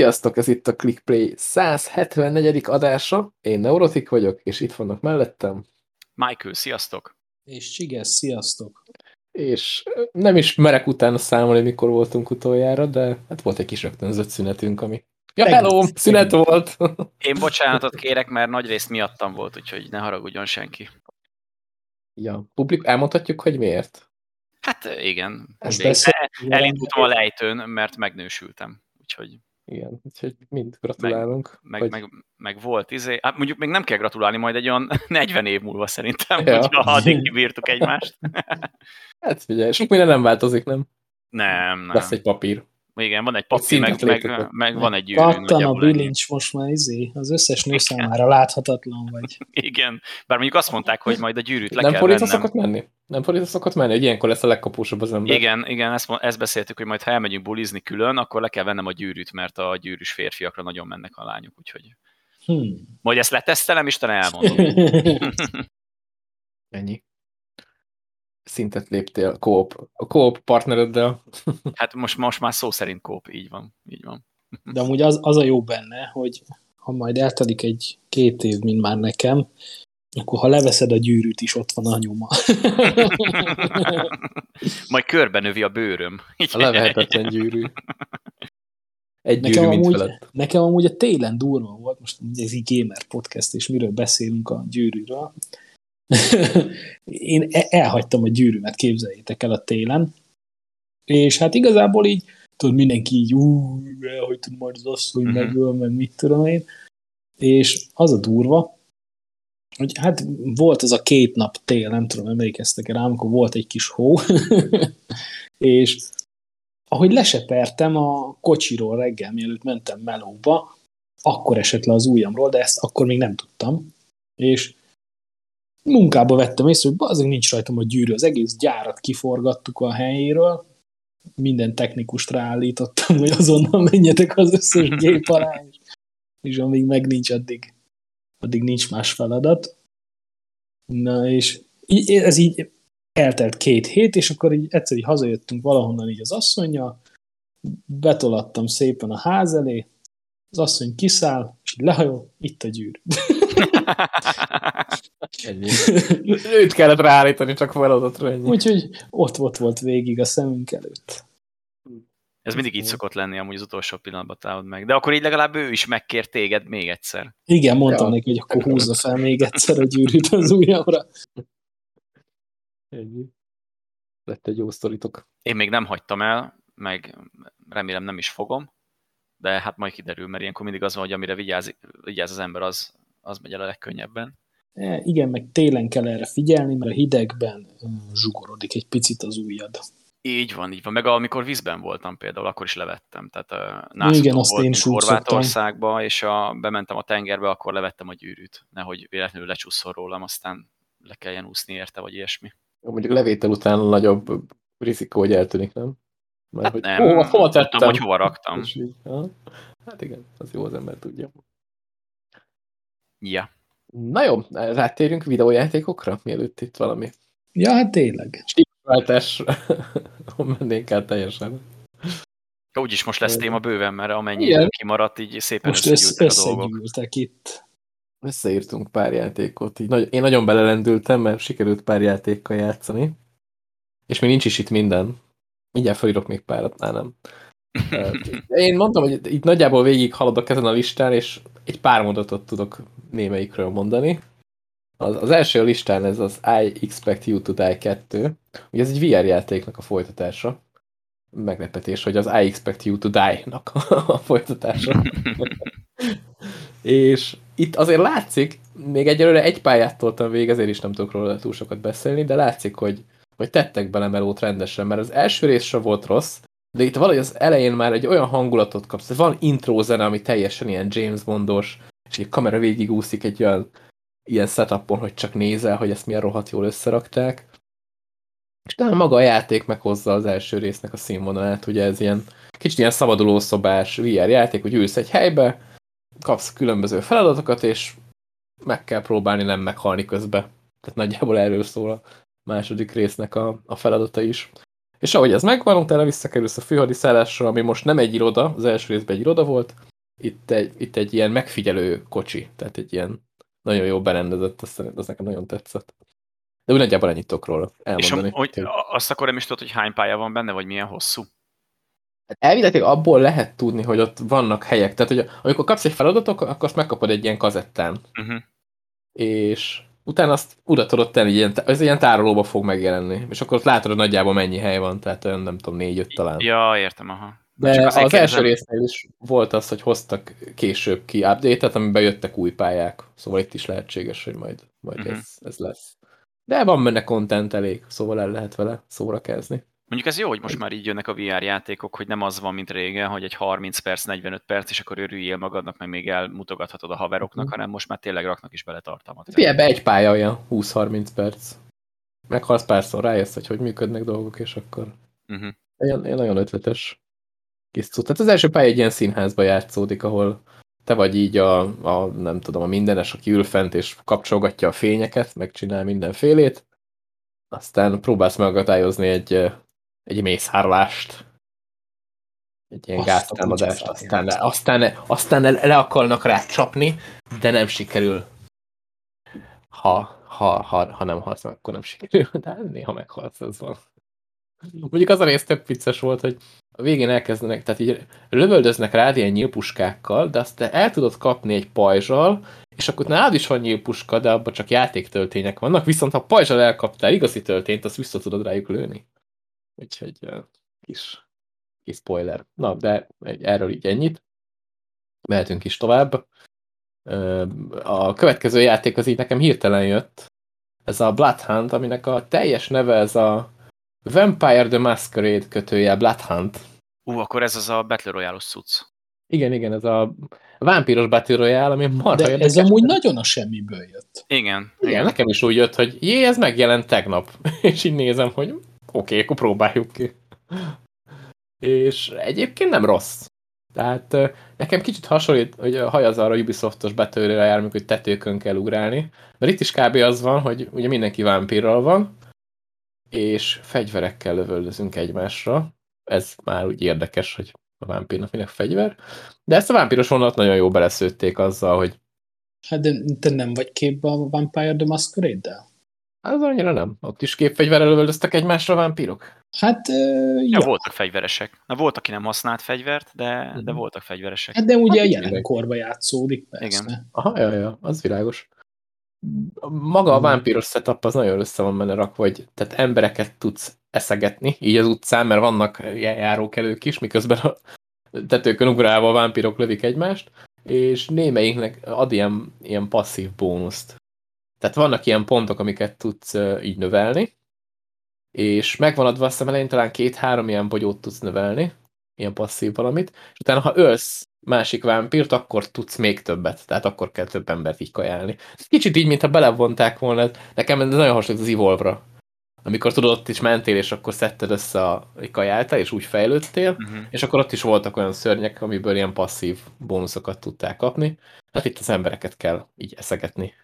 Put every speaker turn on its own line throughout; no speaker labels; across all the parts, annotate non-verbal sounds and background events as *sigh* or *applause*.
Sziasztok, ez itt a ClickPlay 174. adása. Én Neurotik vagyok, és itt vannak mellettem.
Michael, sziasztok!
És Csiges, sziasztok!
És nem is merek utána számolni, mikor voltunk utoljára, de hát volt egy kis rögtönzött szünetünk, ami... Ja, hello! Szünet volt! *laughs*
Én bocsánatot kérek, mert nagy részt miattam volt, úgyhogy ne haragudjon senki.
Ja, publik, elmondhatjuk, hogy miért?
Hát igen. El, elindultam a lejtőn, mert megnősültem, úgyhogy...
Igen, úgyhogy mind gratulálunk.
Meg, meg, meg, meg volt izé, hát mondjuk még nem kell gratulálni, majd egy olyan *laughs* 40 év múlva szerintem, ja. hogyha addig kibírtuk egymást. *laughs*
hát figyelj, sok minden nem változik, nem?
Nem, nem.
Lesz egy papír.
Igen, van egy papír, meg, meg, meg, van egy gyűrű.
Kattan a bilincs most már izé, az összes nő számára láthatatlan vagy. *laughs*
Igen, bár mondjuk azt mondták, hogy majd a gyűrűt le
nem
kell
vennem. szokott menni? Nem fordítva szokott menni, hogy ilyenkor lesz a legkapósabb az ember.
Igen, igen, ezt, ezt beszéltük, hogy majd ha elmegyünk bulizni külön, akkor le kell vennem a gyűrűt, mert a gyűrűs férfiakra nagyon mennek a lányok, úgyhogy... Hmm. Majd ezt letesztelem, talán elmondom. *laughs* *laughs*
Ennyi szintet léptél coop, a coop partnereddel. *laughs*
Hát most, most már szó szerint coop, így van. Így van.
De amúgy az, az a jó benne, hogy ha majd eltelik egy két év, mint már nekem, akkor ha leveszed a gyűrűt is, ott van a nyoma. *laughs*
majd körbenövi a bőröm.
A levehetetlen gyűrű. Egy
nekem gyűrű, amúgy, felett. Nekem amúgy a télen durva volt, most ez így gamer podcast, és miről beszélünk a gyűrűről, *laughs* én e- elhagytam a gyűrűmet, képzeljétek el a télen, és hát igazából így, tudod, mindenki így, ú, elhagytam majd az asszony uh-huh. megöl, meg mit tudom én, és az a durva, hogy hát volt az a két nap tél, nem tudom, emlékeztek el amikor volt egy kis hó, *laughs* és ahogy lesepertem a kocsiról reggel, mielőtt mentem melóba, akkor esett le az ujjamról, de ezt akkor még nem tudtam, és munkába vettem észre, hogy azért nincs rajtam a gyűrű, az egész gyárat kiforgattuk a helyéről, minden technikust ráállítottam, hogy azonnal menjetek az összes *laughs* gép alá, és, és amíg meg nincs, addig, addig nincs más feladat. Na és ez így eltelt két hét, és akkor így egyszer így hazajöttünk valahonnan így az asszonya, betolattam szépen a ház elé, az asszony kiszáll, és lehajol, itt a gyűr.
Őt kellett ráállítani, csak feladatra ennyi.
Úgyhogy ott, ott volt végig a szemünk előtt.
Ez mindig így szokott lenni, amúgy az utolsó pillanatban támad meg. De akkor így legalább ő is megkér téged még egyszer.
Igen, mondtam ja. neki, hogy akkor húzza fel még egyszer a gyűrűt az ujjamra.
Ennyi. Lett egy jó sztoritok.
Én még nem hagytam el, meg remélem nem is fogom, de hát majd kiderül, mert ilyenkor mindig az van, hogy amire vigyáz, vigyáz az ember, az, az megy el a legkönnyebben.
E, igen, meg télen kell erre figyelni, mert a hidegben zsugorodik egy picit az ujjad.
Így van, így van. Meg amikor vízben voltam például, akkor is levettem. Tehát uh,
Igen, azt én
Horvátországba, és a, bementem a tengerbe, akkor levettem a gyűrűt. Nehogy véletlenül lecsusszol rólam, aztán le kelljen úszni érte, vagy ilyesmi.
Mondjuk levétel után nagyobb rizikó, hogy eltűnik, nem?
Mert hát hogy, nem, hova, hova tettem? Tudtam, hogy hova raktam.
Így, ha? Hát igen, az jó, az ember tudja.
Ja.
Na jó, rátérjünk videójátékokra, mielőtt itt valami.
Ja, hát tényleg.
Stílváltás, *laughs* mennénk át teljesen.
Úgyis most lesz téma bőven, mert amennyi Igen. kimaradt, így szépen
most összegyűltek a dolgok. itt.
Összeírtunk pár játékot. Így nagy, én nagyon belelendültem, mert sikerült pár játékkal játszani. És még nincs is itt minden. Mindjárt felírok még párat, már nem. *laughs* Én mondtam, hogy itt nagyjából végig haladok ezen a listán, és egy pár mondatot tudok némelyikről mondani. Az, az első listán ez az I Expect You to Die 2. Ugye ez egy VR játéknak a folytatása. Meglepetés, hogy az I Expect You to Die-nak *laughs* a folytatása. *laughs* és itt azért látszik, még egyelőre egy pályát toltam végig, ezért is nem tudok róla túl sokat beszélni, de látszik, hogy, hogy tettek bele melót rendesen, mert az első rész sem volt rossz, de itt valahogy az elején már egy olyan hangulatot kapsz, van intro zene, ami teljesen ilyen James Bondos, és egy kamera végigúszik egy olyan ilyen setupon, hogy csak nézel, hogy ezt milyen rohadt jól összerakták. És talán maga a játék meghozza az első résznek a színvonalát, ugye ez ilyen kicsit ilyen szabadulószobás VR játék, hogy ülsz egy helybe, kapsz különböző feladatokat, és meg kell próbálni nem meghalni közbe. Tehát nagyjából erről szól második résznek a, a feladata is. És ahogy ez megvan, utána visszakerülsz a főhadiszállásra, ami most nem egy iroda, az első részben egy iroda volt, itt egy, itt egy ilyen megfigyelő kocsi, tehát egy ilyen nagyon jó berendezett, azt, az nekem nagyon tetszett. De úgy nagyjából ennyit tudok róla elmondani.
És hogy azt akkor nem is tudod, hogy hány pálya van benne, vagy milyen hosszú?
Hát elvileg abból lehet tudni, hogy ott vannak helyek. Tehát, hogy amikor kapsz egy feladatot, akkor azt megkapod egy ilyen kazettán. Uh-huh. És utána azt oda tudod tenni, ilyen, ez ilyen tárolóba fog megjelenni. És akkor ott látod, hogy nagyjából mennyi hely van, tehát olyan nem tudom, négy-öt talán.
Ja, értem, aha.
De, De az kérdezem... első résznél is volt az, hogy hoztak később ki update-et, amiben jöttek új pályák. Szóval itt is lehetséges, hogy majd, majd uh-huh. ez, ez lesz. De van benne content elég, szóval el lehet vele szórakezni.
Mondjuk ez jó, hogy most már így jönnek a VR játékok, hogy nem az van, mint régen, hogy egy 30 perc, 45 perc, és akkor örüljél magadnak, meg még elmutogathatod a haveroknak, uh-huh. hanem most már tényleg raknak is bele tartalmat.
Ebbe egy pálya olyan 20-30 perc. Meghalsz párszor, rájössz, hogy hogy működnek dolgok, és akkor uh-huh. ilyen, ilyen nagyon ötletes kis Tehát az első pálya egy ilyen színházba játszódik, ahol te vagy így a, a, nem tudom, a mindenes, aki ül fent és kapcsolgatja a fényeket, megcsinál mindenfélét, aztán próbálsz megakadályozni egy egy mészárlást, egy ilyen gáztámadást, aztán, aztán, aztán le akarnak rá csapni, de nem sikerül. Ha, ha, ha, ha nem halsz, akkor nem sikerül, *laughs* de néha meghalsz, ez van. Mondjuk az a rész több vicces volt, hogy a végén elkezdenek, tehát így lövöldöznek rád ilyen nyílpuskákkal, de azt te el tudod kapni egy pajzsal, és akkor nálad is van nyílpuska, de abban csak játéktöltények vannak, viszont ha pajzsal elkaptál igazi töltényt, azt vissza tudod rájuk lőni. Úgyhogy kis, kis spoiler. Na, de erről így ennyit. Mehetünk is tovább. A következő játék az így nekem hirtelen jött. Ez a Bloodhunt, aminek a teljes neve ez a Vampire the Masquerade kötője Bloodhunt.
Ú, akkor ez az a Battle Royale-os cucc.
Igen, igen, ez a vámpíros Battle Royale, ami marha
De ez amúgy nagyon a semmiből jött.
Igen.
Igen, igen. nekem is úgy jött, hogy jé, ez megjelent tegnap. *laughs* És így nézem, hogy oké, akkor próbáljuk ki. És egyébként nem rossz. Tehát nekem kicsit hasonlít, hogy hajaz arra a Ubisoftos betörőre járunk, hogy tetőkön kell ugrálni. Mert itt is kb. az van, hogy ugye mindenki vámpírral van, és fegyverekkel lövöldözünk egymásra. Ez már úgy érdekes, hogy a vámpírnak minek fegyver. De ezt a vámpíros vonalat nagyon jó beleszőtték azzal, hogy
Hát de te nem vagy képbe a Vampire the Masquerade-del?
Az annyira nem. Ott is képfegyverrel lövöldöztek egymásra vámpírok?
Hát, uh,
ja. ja. voltak fegyveresek. Na, volt, aki nem használt fegyvert, de, uh-huh. de voltak fegyveresek.
Hát de ugye hát, a jelenkorban játszódik, persze. Igen.
Aha, ja, ja, az világos. Maga a vámpíros setup az nagyon össze van benne rakva, hogy tehát embereket tudsz eszegetni, így az utcán, mert vannak járókelők is, miközben a tetőkön ugrálva a vámpírok lövik egymást, és némelyiknek ad ilyen, ilyen passzív bónuszt. Tehát vannak ilyen pontok, amiket tudsz így növelni, és megvan adva azt elején talán két-három ilyen bogyót tudsz növelni, ilyen passzív valamit, és utána ha ölsz másik vámpírt, akkor tudsz még többet, tehát akkor kell több embert így kajálni. Kicsit így, mintha belevonták volna, nekem ez nagyon hasonlít az Evolve-ra. Amikor tudod, ott is mentél, és akkor szedted össze a kajáltál, és úgy fejlődtél, uh-huh. és akkor ott is voltak olyan szörnyek, amiből ilyen passzív bónuszokat tudták kapni. Hát itt az embereket kell így eszegetni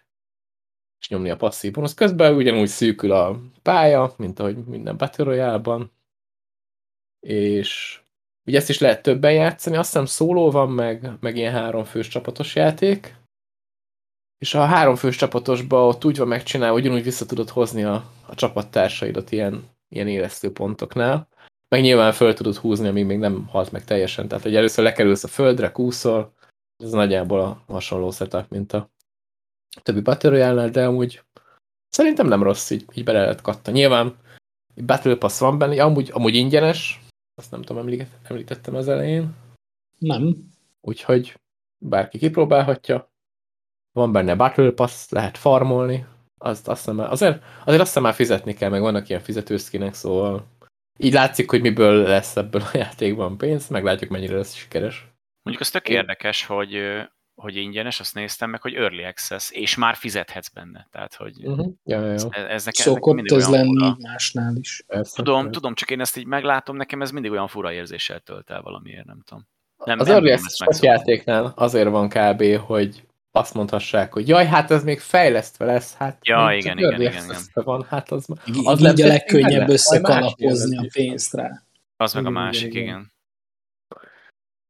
és nyomni a passzív bónusz. Közben ugyanúgy szűkül a pálya, mint ahogy minden Battle. És ugye ezt is lehet többen játszani, azt hiszem szóló van, meg, meg ilyen háromfős csapatos játék. És a háromfős csapatosba ott úgy van megcsinálva, hogy ugyanúgy vissza tudod hozni a, a csapattársaidat ilyen, ilyen éreztő pontoknál. Meg nyilván föl tudod húzni, amíg még nem halt meg teljesen. Tehát, hogy először lekerülsz a földre, kúszol, ez nagyjából a hasonló setup, mint a többi Battle royale de amúgy szerintem nem rossz, így, így bele lehet katta. Nyilván Battle Pass van benne, amúgy, amúgy ingyenes, azt nem tudom, említettem az elején.
Nem.
Úgyhogy bárki kipróbálhatja. Van benne Battle Pass, lehet farmolni. Azt, azt hiszem, azért, azért azt hiszem már fizetni kell, meg vannak ilyen fizetőszkinek, szóval így látszik, hogy miből lesz ebből a *laughs* játékban pénz, meglátjuk, mennyire lesz sikeres.
Mondjuk az tök érdekes, hogy hogy ingyenes, azt néztem meg, hogy Early Access, és már fizethetsz benne. Tehát, hogy
uh-huh. ja, ja, ja.
Ez, ez nekem,
Szokott nekem ez lenni fura. másnál is.
Persze, tudom, persze. tudom, csak én ezt így meglátom, nekem ez mindig olyan fura érzéssel tölt el valamiért, nem tudom.
Nem, az nem Early Access játéknál azért van kb., hogy azt mondhassák, hogy jaj, hát ez még fejlesztve lesz, hát
ja, igen, igen, igen,
igen. Van, hát az,
az így a legkönnyebb összekalapozni a pénzt rá.
Az meg a másik, igen. igen.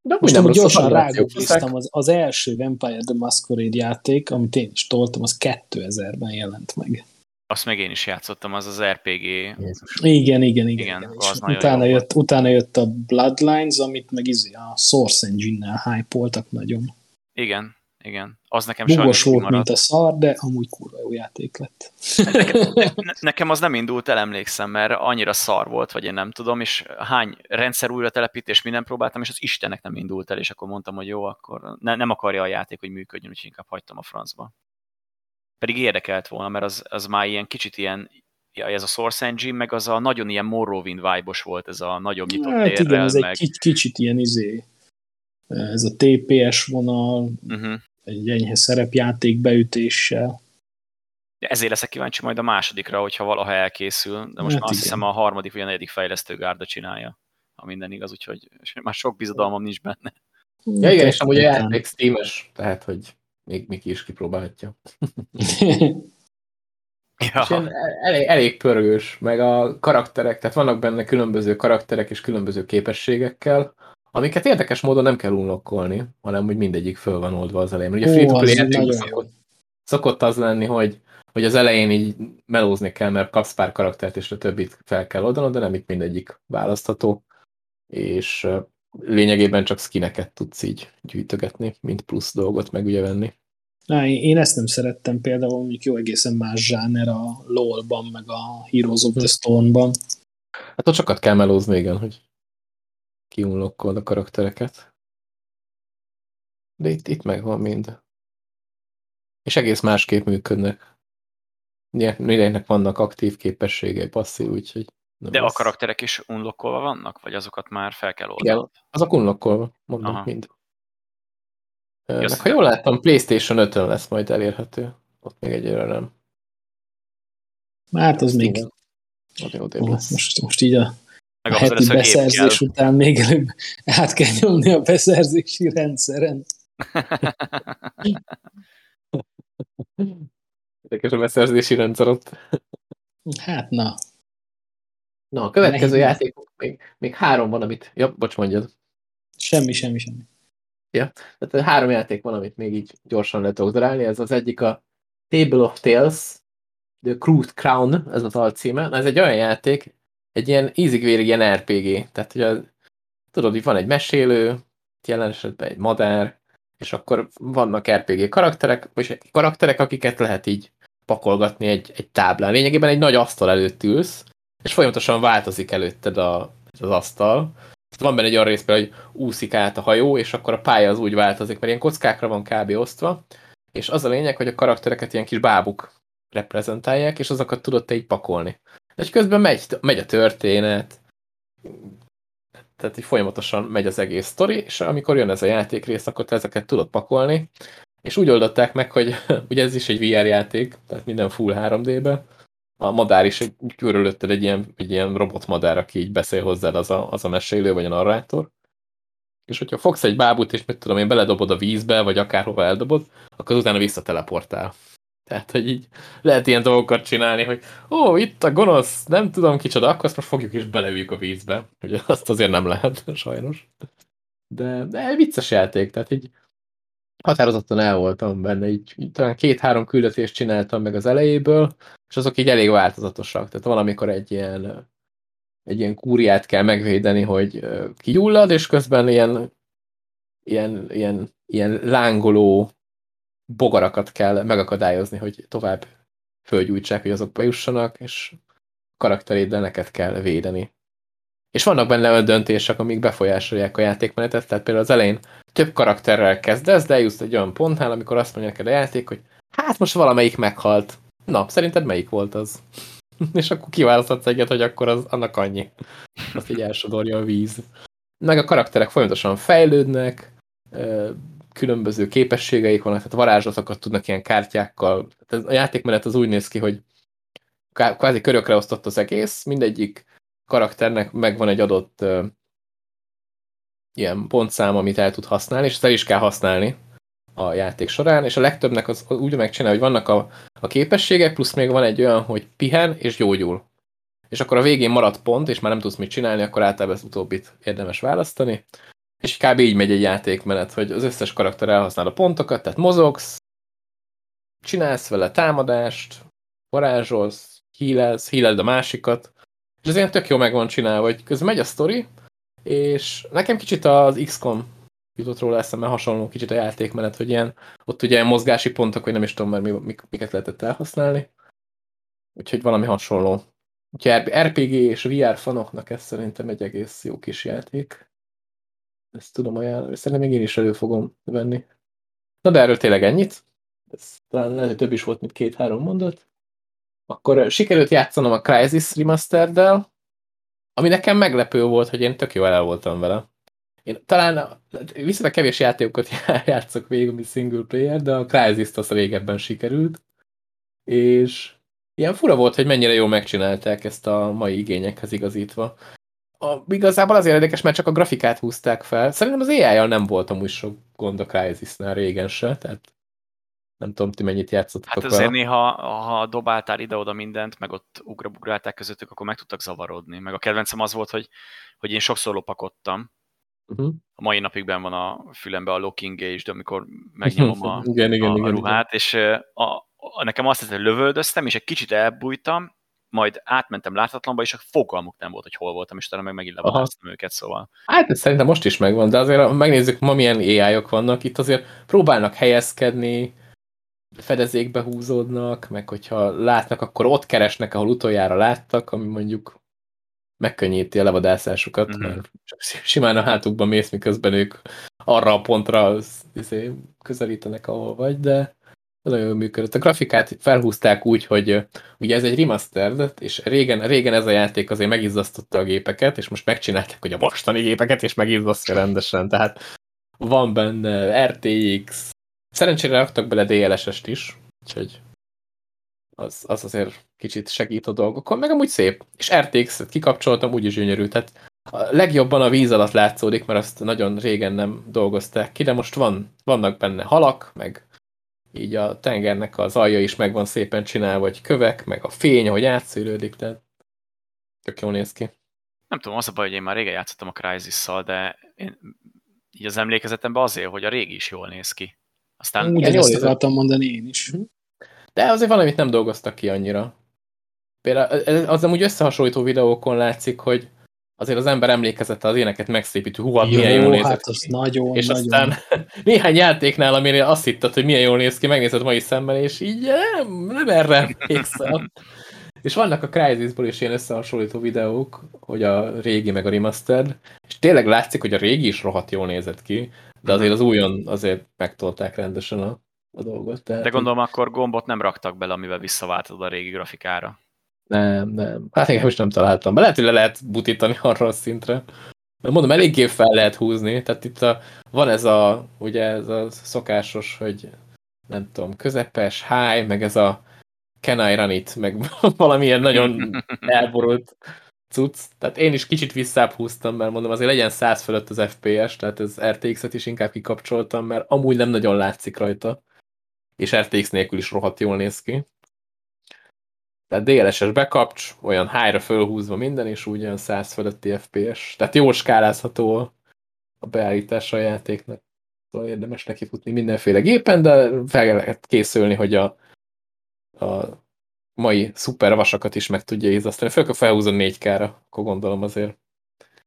De Most nem gyorsan rágóztam, az, az első Vampire the Masquerade játék, amit én is toltam, az 2000-ben jelent meg.
Azt meg én is játszottam, az az RPG.
Igen, igen. igen, igen. Az utána, jött, utána jött a Bloodlines, amit meg izé a Source Engine-nel hype nagyon.
Igen, igen. Az nekem
Bugos volt, mint a szar, de amúgy kurva jó játék lett.
Nekem, ne, nekem az nem indult el, emlékszem, mert annyira szar volt, vagy én nem tudom, és hány rendszer újra telepítés, minden próbáltam, és az Istennek nem indult el, és akkor mondtam, hogy jó, akkor ne, nem akarja a játék, hogy működjön, úgyhogy inkább hagytam a francba. Pedig érdekelt volna, mert az, az már ilyen kicsit ilyen, ja, ez a Source Engine, meg az a nagyon ilyen Morrowind vibe volt, ez a nagyobb nyitott hát térrel, igen,
ez meg... egy kicsit ilyen izé, ez a TPS vonal, uh-huh egy enyhe szerepjáték beütéssel.
Ezért leszek kíváncsi majd a másodikra, hogyha valaha elkészül, de most hát már azt hiszem a harmadik vagy a negyedik fejlesztőgárda csinálja, ha minden igaz, úgyhogy már sok bizodalmam nincs benne.
Ja igen, és amúgy a játék steam tehát hogy még Miki is kipróbálhatja. *laughs* ja. elég, elég pörgős, meg a karakterek, tehát vannak benne különböző karakterek és különböző képességekkel, Amiket érdekes módon nem kell unlokkolni, hanem hogy mindegyik föl van oldva az elején. Ugye free to play szokott, szokott az lenni, hogy, hogy az elején így melózni kell, mert kapsz pár karaktert, és a többit fel kell oldanod, de nem itt mindegyik választható. És lényegében csak skineket tudsz így gyűjtögetni, mint plusz dolgot meg ugye venni.
Na, én ezt nem szerettem például, mondjuk jó egészen más zsáner a LOL-ban, meg a Heroes of the Storm-ban.
Hát ott sokat kell melózni, igen, hogy kiunlokkolod a karaktereket. De itt, itt megvan mind. És egész másképp működnek. Mindenkinek vannak aktív képességei, passzív, úgyhogy...
De lesz. a karakterek is unlokkolva vannak? Vagy azokat már fel kell oldani? Igen,
azok unlokkolva, mondom, Aha. mind. Meg, ha jól láttam, PlayStation 5-ön lesz majd elérhető. Ott még egyre nem.
Hát az még... Most, most így a meg a heti beszerzés kell. után még előbb át kell nyomni a beszerzési rendszeren.
Érdekes a beszerzési rendszer ott.
Hát na.
Na, a következő Nehéz. játék, még, még három van, amit... Ja, bocs, mondjad.
Semmi, semmi, semmi.
Ja, tehát három játék van, amit még így gyorsan le tudok darálni. Ez az egyik a Table of Tales, The Crude Crown, ez az alcíme. Na, ez egy olyan játék, egy ilyen ízigvérig ilyen RPG. Tehát, hogy a, tudod, hogy van egy mesélő, jelen esetben egy madár, és akkor vannak RPG karakterek, vagy karakterek, akiket lehet így pakolgatni egy, egy táblán. Lényegében egy nagy asztal előtt ülsz, és folyamatosan változik előtted a, az asztal. Van benne egy olyan rész, hogy úszik át a hajó, és akkor a pálya az úgy változik, mert ilyen kockákra van kb. osztva, és az a lényeg, hogy a karaktereket ilyen kis bábuk reprezentálják, és azokat tudod te így pakolni. És közben megy, megy a történet, tehát így folyamatosan megy az egész sztori, és amikor jön ez a játékrész, akkor te ezeket tudod pakolni, és úgy oldották meg, hogy *laughs* ugye ez is egy VR játék, tehát minden full 3D-be, a madár is egy, körülötted egy ilyen, egy ilyen robotmadár, aki így beszél hozzád, az a, az a mesélő, vagy a narrátor. És hogyha fogsz egy bábút, és mit tudom én, beledobod a vízbe, vagy akárhova eldobod, akkor utána visszateleportál. Tehát, hogy így lehet ilyen dolgokat csinálni, hogy ó, itt a gonosz, nem tudom kicsoda, akkor azt most fogjuk is beleüljük a vízbe. Ugye azt azért nem lehet, *laughs* sajnos. De, de vicces játék, tehát így határozottan el voltam benne, így, talán két-három küldetést csináltam meg az elejéből, és azok így elég változatosak. Tehát valamikor egy ilyen, egy ilyen kúriát kell megvédeni, hogy kigyullad, és közben ilyen, ilyen, ilyen, ilyen lángoló bogarakat kell megakadályozni, hogy tovább fölgyújtsák, hogy azok bejussanak, és karakteréddel neked kell védeni. És vannak benne olyan döntések, amik befolyásolják a játékmenetet, tehát például az elején több karakterrel kezdesz, de eljussz egy olyan pontnál, amikor azt mondja neked a játék, hogy hát most valamelyik meghalt. Na, szerinted melyik volt az? *laughs* és akkor kiválaszthatsz egyet, hogy akkor az annak annyi. Azt így elsodorja a víz. Meg a karakterek folyamatosan fejlődnek, különböző képességeik vannak, tehát varázslatokat tudnak ilyen kártyákkal. Tehát a játékmenet az úgy néz ki, hogy kvázi körökre osztott az egész, mindegyik karakternek megvan egy adott uh, ilyen pontszám, amit el tud használni, és ezt el is kell használni a játék során, és a legtöbbnek az úgy megcsinál, hogy vannak a, a képességek, plusz még van egy olyan, hogy pihen és gyógyul. És akkor a végén marad pont, és már nem tudsz mit csinálni, akkor általában az utóbbit érdemes választani És kb. így megy egy játékmenet, hogy az összes karakter elhasznál a pontokat, tehát mozogsz, csinálsz vele támadást, varázsolsz, hílelsz, híleld a másikat, és ez ilyen tök jó meg van csinálva, hogy közben megy a sztori, és nekem kicsit az XCOM jutott róla eszembe hasonló kicsit a játékmenet, hogy ilyen, ott ugye mozgási pontok, hogy nem is tudom már mi, miket lehetett elhasználni. Úgyhogy valami hasonló. Úgyhogy RPG és VR fanoknak ez szerintem egy egész jó kis játék. Ezt tudom ajánlani. Szerintem még én is elő fogom venni. Na de erről tényleg ennyit. Ez talán lehet, hogy több is volt, mint két-három mondat. Akkor sikerült játszanom a Crysis Remastered-del, ami nekem meglepő volt, hogy én tök jó el voltam vele. Én talán viszonylag kevés játékokat *laughs* játszok végig, ami single player, de a Crysis-t az régebben sikerült. És ilyen fura volt, hogy mennyire jól megcsinálták ezt a mai igényekhez igazítva. A, igazából azért érdekes, mert csak a grafikát húzták fel. Szerintem az AI-jal nem volt amúgy sok gond a Crysis-nál régen se, tehát nem tudom, ti mennyit játszottak
Hát azért néha, ha dobáltál ide-oda mindent, meg ott ugrabugrálták közöttük, akkor meg tudtak zavarodni. Meg a kedvencem az volt, hogy, hogy én sokszor lopakodtam. Uh-huh. A mai napig ben van a fülembe a locking gauge, de amikor megnyomom a, *laughs* igen, igen, a, igen, a ruhát, igen. és a, a, nekem azt hiszem, hogy lövöldöztem, és egy kicsit elbújtam, majd átmentem láthatlanba, és a fogalmuk nem volt, hogy hol voltam, és talán meg megint levalasztom őket, szóval.
Hát ez szerintem most is megvan, de azért megnézzük, ma milyen ai -ok vannak, itt azért próbálnak helyezkedni, fedezékbe húzódnak, meg hogyha látnak, akkor ott keresnek, ahol utoljára láttak, ami mondjuk megkönnyíti a levadászásukat, uh-huh. mert simán a hátukban mész, miközben ők arra a pontra izé, közelítenek, ahol vagy, de nagyon jól működött. A grafikát felhúzták úgy, hogy ugye ez egy remastered, és régen, régen ez a játék azért megizzasztotta a gépeket, és most megcsinálták, hogy a mostani gépeket is megizzasztja rendesen, tehát van benne RTX, Szerencsére raktak bele DLSS-t is, úgyhogy az, az azért kicsit segít a dolgokon, meg amúgy szép. És RTX-et kikapcsoltam, úgyis gyönyörű, tehát a legjobban a víz alatt látszódik, mert azt nagyon régen nem dolgozták ki, de most van, vannak benne halak, meg így a tengernek az alja is meg van szépen csinálva, vagy kövek, meg a fény, ahogy átszűrődik, tehát tök jól néz ki.
Nem tudom, az a baj, hogy én már régen játszottam a Crysis-szal, de én így az emlékezetemben azért, hogy a régi is jól néz ki.
Aztán Ugyan ezt akartam mondani én is.
De azért valamit nem dolgoztak ki annyira. Például az amúgy összehasonlító videókon látszik, hogy azért az ember emlékezete az éneket megszépítő, hú, hát milyen jól nézett
hát az ki. Nagyon,
és
nagyon.
aztán *laughs* néhány játéknál, amire azt hitted, hogy milyen jól néz ki, megnézed mai szemmel, és így nem, nem erre emlékszel. és vannak a Crysisból is ilyen összehasonlító videók, hogy a régi meg a remastered, és tényleg látszik, hogy a régi is rohadt jól nézett ki, de azért az újon azért megtolták rendesen a, a dolgot.
Tehát, de gondolom akkor gombot nem raktak bele, amivel visszaváltod a régi grafikára.
Nem, nem. Hát én most nem találtam. Be lehet, hogy le lehet butítani *laughs* arra a szintre. De mondom, eléggé fel lehet húzni. Tehát itt a, van ez a, ugye ez a szokásos, hogy nem tudom, közepes, high, meg ez a can I run it, meg *laughs* valamilyen nagyon *laughs* elborult cucc. Tehát én is kicsit visszább húztam, mert mondom, azért legyen 100 fölött az FPS, tehát az RTX-et is inkább kikapcsoltam, mert amúgy nem nagyon látszik rajta. És RTX nélkül is rohadt jól néz ki. Tehát DLSS bekapcs, olyan high-ra fölhúzva minden, és úgy olyan 100 fölötti FPS. Tehát jól skálázható a beállítása a játéknak. Szóval érdemes neki futni mindenféle gépen, de fel lehet készülni, hogy a, a mai szuper vasakat is meg tudja ízasztani. Főleg, ha felhúzod 4K-ra, akkor gondolom azért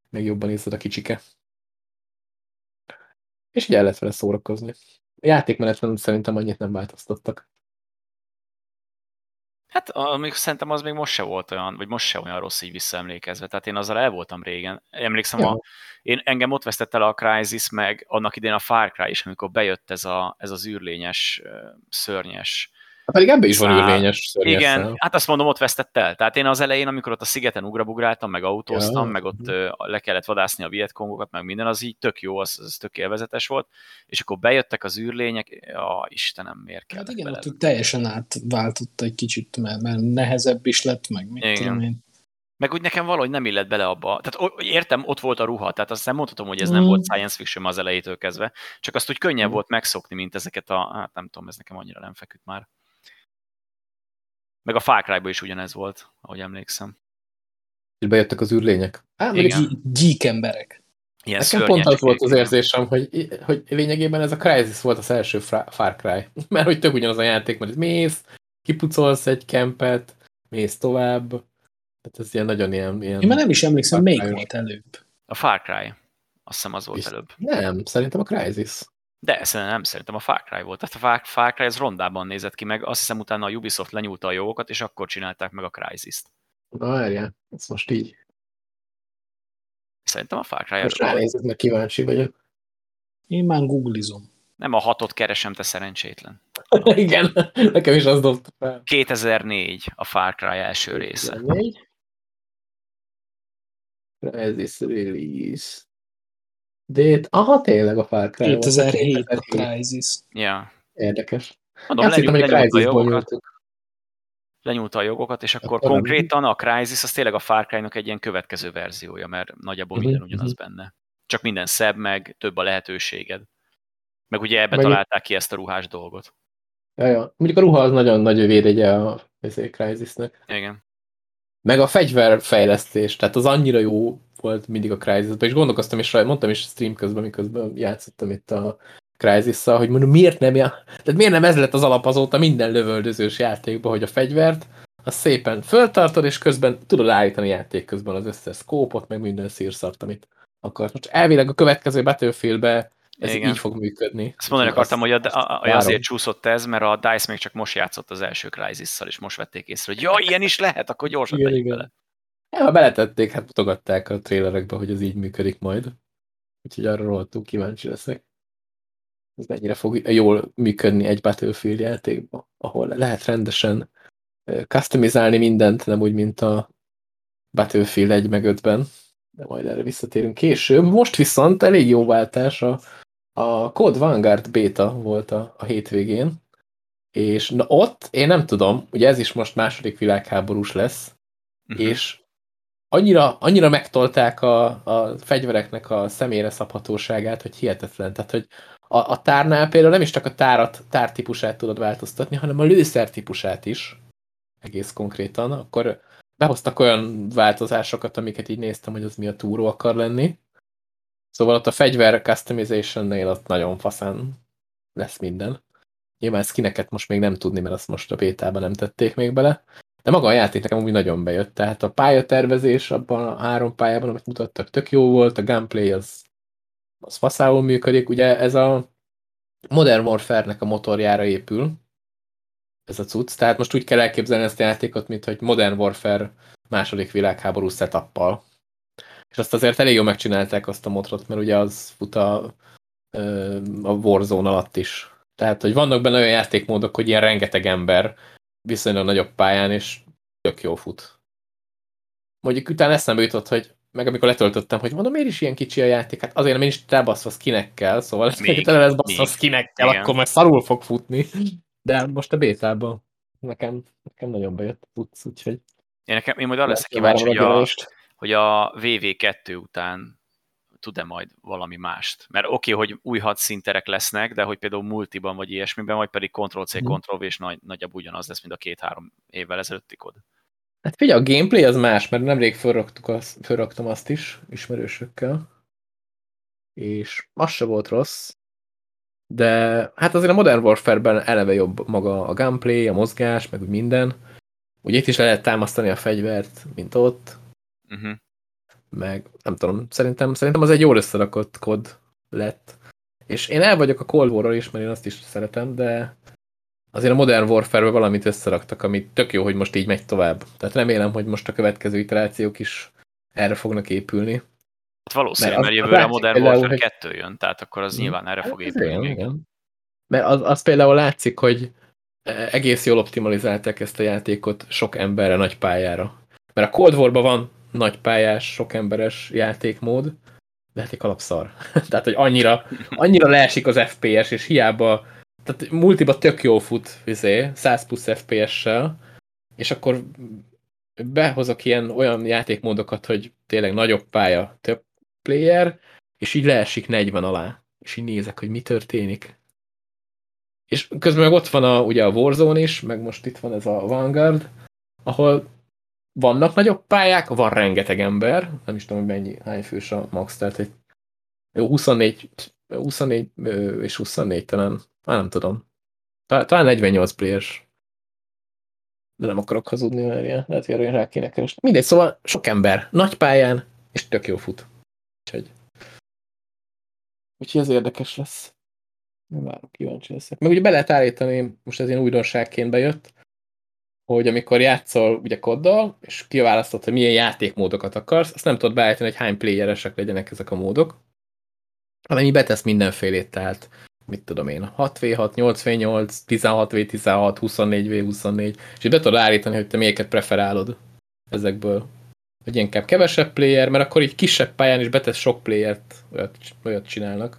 még jobban ízod a kicsike. És így el lehet vele szórakozni. A játékmenetben szerintem annyit nem változtattak.
Hát amíg szerintem az még most se volt olyan, vagy most se olyan rossz így visszaemlékezve. Tehát én azzal el voltam régen. Emlékszem, a, én, engem ott vesztett el a Crysis, meg annak idén a Far Cry is, amikor bejött ez, a, ez az űrlényes, szörnyes
pedig ebben is van űrlényes
Igen, hát azt mondom, ott vesztett el. Tehát én az elején, amikor ott a szigeten ugrabugráltam, meg autóztam, ja. meg ott le kellett vadászni a vietkongokat, meg minden, az így tök jó, az, az tök élvezetes volt. És akkor bejöttek az űrlények, ja, Istenem, miért kell.
Hát igen, bele? ott teljesen átváltott egy kicsit, mert, mert nehezebb is lett, meg mit igen. tudom én.
Meg úgy nekem valahogy nem illett bele abba. Tehát értem, ott volt a ruha, tehát azt nem mondhatom, hogy ez nem mm. volt science fiction az elejétől kezdve, csak azt úgy könnyebb mm. volt megszokni, mint ezeket a, hát nem tudom, ez nekem annyira nem feküdt már. Meg a Far cry is ugyanez volt, ahogy emlékszem.
És bejöttek az űrlények?
Á, meg gyík emberek.
Ilyen
Nekem pont az volt az érzésem, hogy, hogy lényegében ez a Crysis volt az első Far Cry. *laughs* Mert hogy tök ugyanaz a játék, mert mész, kipucolsz egy kempet, mész tovább. Tehát ez ilyen nagyon ilyen... ilyen
Én már nem is emlékszem, melyik volt előbb.
A Far Cry. Azt hiszem az volt előbb.
Nem, szerintem a Crysis.
De szerintem nem, szerintem a Far Cry volt. Tehát a Far, Far Cry az rondában nézett ki meg, azt hiszem utána a Ubisoft lenyúlta a jogokat, és akkor csinálták meg a Crysis-t.
Na, várjál, ez most így.
Szerintem a Far Cry
Most ránézek, mert kíváncsi vagyok.
Én már googlizom.
Nem a hatot keresem, te szerencsétlen. *laughs*
Igen, nekem is az dobta fel.
2004 a Far Cry első része.
14. Crysis release. Date. Aha, tényleg a Far Cry. volt.
2007 a
2007.
Crysis.
Ja.
Érdekes.
Mondom,
Azt hittem,
lenyúl,
hogy
lenyúlta, a jogokat, lenyúlta a jogokat, és akkor
Akkor nem.
konkrétan a Crysis az tényleg a Far Cry-nak egy ilyen következő verziója, mert nagyjából
Mhm,
minden ugyanaz
mhm.
benne. Csak minden szebb, meg több a lehetőséged. Meg ugye ebbe
Meg-
találták ki ezt a ruhás dolgot.
Ja, ja. Mondjuk a ruha az nagyon nagy védegye a Crysisnek.
Igen.
Meg a fegyverfejlesztés, tehát az annyira jó volt mindig a Crysis-ben, és gondolkoztam is rá, mondtam is stream közben, miközben játszottam itt a crysis hogy mondom, miért nem, ja? tehát miért nem ez lett az alap azóta minden lövöldözős játékban, hogy a fegyvert az szépen föltartod, és közben tudod állítani játék közben az összes szkópot, meg minden szírszart, amit akarsz. Most elvileg a következő Battlefieldbe ez
Igen.
így fog működni.
Ezt mondani akartam, hogy, a,
azt-
a, a, azért csúszott ez, mert a DICE még csak most játszott az első Crysis-szal, és most vették észre, hogy ja, ilyen is lehet, akkor gyorsan
Igen, igen.
bele.
Ja, ha beletették, hát mutogatták a trailerekbe, hogy ez így működik majd. Úgyhogy arra rohadtul kíváncsi leszek. Ez mennyire fog jól működni egy Battlefield játékban, ahol lehet rendesen customizálni mindent, nem úgy, mint a Battlefield 1 meg 5-ben. De majd erre visszatérünk később. Most viszont elég jó váltás. A, a Code Vanguard beta volt a, a hétvégén, és na ott, én nem tudom, ugye ez is most második világháborús lesz,
Mhm.
és annyira, annyira megtolták a, a fegyvereknek a személyre szabhatóságát, hogy hihetetlen. Tehát, hogy a, a tárnál például nem is csak a tárat, tártípusát tudod változtatni, hanem a lőszer típusát is, egész konkrétan. Akkor behoztak olyan változásokat, amiket így néztem, hogy az mi a túró akar lenni. Szóval ott a fegyver customization-nél ott nagyon faszán lesz minden. Nyilván skineket most még nem tudni, mert azt most a bétában nem tették még bele. De maga a játék nekem úgy nagyon bejött. Tehát a pályatervezés abban a három pályában, amit mutattak, tök jó volt, a gameplay az, az faszául működik. Ugye ez a Modern Warfare-nek a motorjára épül, ez a cucc. Tehát most úgy kell elképzelni ezt a játékot, mint hogy Modern Warfare második világháború setuppal. És azt azért elég jól megcsinálták azt a motorot, mert ugye az fut a, a Warzone alatt is. Tehát, hogy vannak benne olyan játékmódok, hogy ilyen rengeteg ember viszonylag nagyobb pályán, és tök jó fut. Mondjuk utána eszembe jutott, hogy meg amikor letöltöttem, hogy mondom, miért is ilyen kicsi a játék? Hát azért, mert nincs rábaszva skinekkel, szóval
Még,
tele lesz baszva
még.
skinekkel,
Igen.
akkor már szarul fog futni. De most a bétában nekem, nekem nagyon bejött a cucc, úgyhogy...
Én, nekem, én majd arra leszek kíváncsi, hogy a, hogy a VV2 után tud-e majd valami mást. Mert oké, okay, hogy új hadszinterek lesznek, de hogy például multiban vagy ilyesmiben, vagy pedig Ctrl-C,
Mhm.
Ctrl-V, és nagy, nagyjából ugyanaz lesz, mint a két-három évvel ezelőtti kod.
Hát figyelj, a gameplay az más, mert nemrég azt, fölraktam azt is ismerősökkel, és az se volt rossz, de hát azért a Modern Warfare-ben eleve jobb maga a gameplay, a mozgás, meg úgy minden. Ugye itt is le lehet támasztani a fegyvert, mint ott,
Uh-huh.
Meg nem tudom, szerintem, szerintem az egy jól összerakott kod lett. És én el vagyok a Cold War-ról is, mert én azt is szeretem, de azért a Modern Warfare-ben valamit összeraktak, ami tök jó, hogy most így megy tovább. Tehát remélem, hogy most a következő iterációk is erre fognak épülni.
Hát valószínű,
Mert
mert, jövőre a Modern
például,
Warfare
hogy-
2 jön, tehát akkor az
Mhm.
nyilván erre fog
Hát ez
épülni
igen, igen. Mert az, az például látszik, hogy eh, egész jól optimalizálták ezt a játékot sok emberre, nagy pályára. Mert a Cold War-ban van nagy pályás, sok emberes de játék alapszar. *laughs* tehát, hogy annyira, annyira leesik az FPS, és hiába, tehát multiba tök jó fut, izé, 100 plusz FPS-sel, és akkor behozok ilyen olyan játékmódokat, hogy tényleg nagyobb pálya, több player, és így leesik 40 alá. És így nézek, hogy mi történik. És közben meg ott van a, ugye a Warzone is, meg most itt van ez a Vanguard, ahol vannak nagyobb pályák, van rengeteg ember, nem is tudom, hogy mennyi, hány fős a max, tehát egy 24, 24 és 24 talán, már nem tudom. Talán 48 players. De nem akarok hazudni, mert ilyen, lehet, hogy rá kéne keresni. Mindegy, szóval sok ember, nagy pályán, és tök jó fut. Úgyhogy, úgyhogy ez érdekes lesz. Várok, kíváncsi leszek. Meg ugye be lehet állítani, most ez ilyen újdonságként bejött, hogy amikor játszol ugye koddal, és kiválasztod, hogy milyen játékmódokat akarsz, azt nem tudod beállítani, hogy hány playeresek legyenek ezek a módok, hanem így betesz mindenfélét, tehát mit tudom én, 6v6, 8v8, 16v16, 24v24, és így be tudod állítani, hogy te melyiket preferálod ezekből. Hogy inkább kevesebb player, mert akkor így kisebb pályán is betesz sok playert, olyat, olyat csinálnak.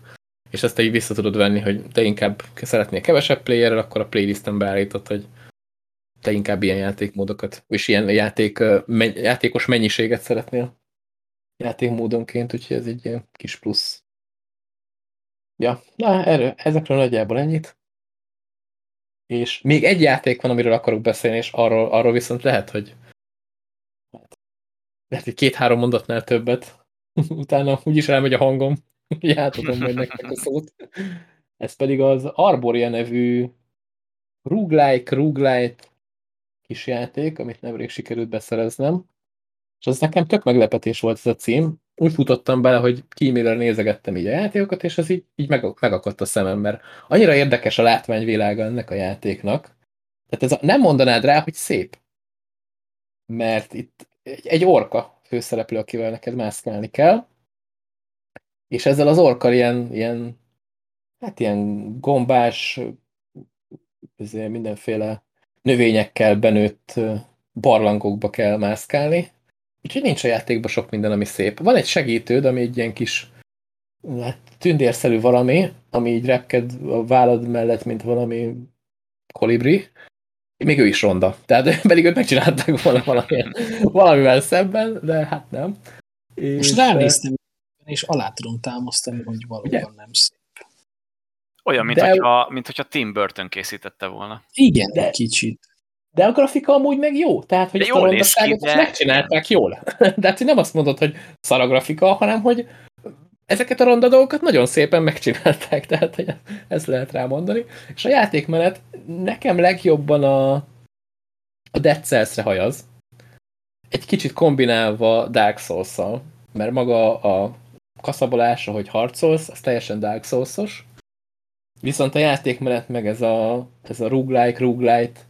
És ezt így vissza tudod venni, hogy te inkább szeretnél kevesebb playerrel, akkor a playlisten beállítod, hogy te inkább ilyen játékmódokat, és ilyen játék, men, játékos mennyiséget szeretnél játékmódonként, úgyhogy ez egy ilyen kis plusz. Ja, na, erről, ezekről nagyjából ennyit. És még egy játék van, amiről akarok beszélni, és arról, arról viszont lehet, hogy lehet, hogy két-három mondatnál többet. *laughs* Utána úgyis elmegy a hangom, *laughs* hogy átadom majd nektek a szót. Ez pedig az Arboria nevű roguelike, roguelite kis játék, amit nemrég sikerült beszereznem. És az nekem tök meglepetés volt ez a cím. Úgy futottam bele, hogy kímélre nézegettem így a játékokat, és ez így, így meg, megakadt a szemem, mert annyira érdekes a látványvilága ennek a játéknak. Tehát ez a, nem mondanád rá, hogy szép. Mert itt egy, egy orka főszereplő, akivel neked mászkálni kell, és ezzel az orkal ilyen, ilyen hát ilyen gombás, mindenféle növényekkel benőtt barlangokba kell mászkálni. Úgyhogy nincs a játékban sok minden, ami szép. Van egy segítőd, ami egy ilyen kis hát, tündérszerű valami, ami így repked a vállad mellett, mint valami kolibri. Még ő is ronda. Tehát *laughs* pedig őt megcsinálták volna valamilyen, valamivel szemben, de hát nem.
És, Most ránéztem, és alá tudom támasztani, hogy valóban ugye? nem szép.
Olyan, mint, de... hogyha, mint hogyha Tim Burton készítette volna.
Igen, de kicsit.
De a grafika amúgy meg jó. Tehát, hogy
de ezt a rondaságot
de... megcsinálták jól. *laughs* De hát nem azt mondod, hogy szar a grafika, hanem hogy ezeket a ronda dolgokat nagyon szépen megcsinálták, *laughs* tehát hogy ezt lehet rámondani. És a játékmenet nekem legjobban a, a Dead Cells-re hajaz. Egy kicsit kombinálva Dark Souls-szal, mert maga a kaszabolása, hogy harcolsz, az teljesen Dark Souls-os, Viszont a játékmenet meg ez a, ez a roguelike, roguelite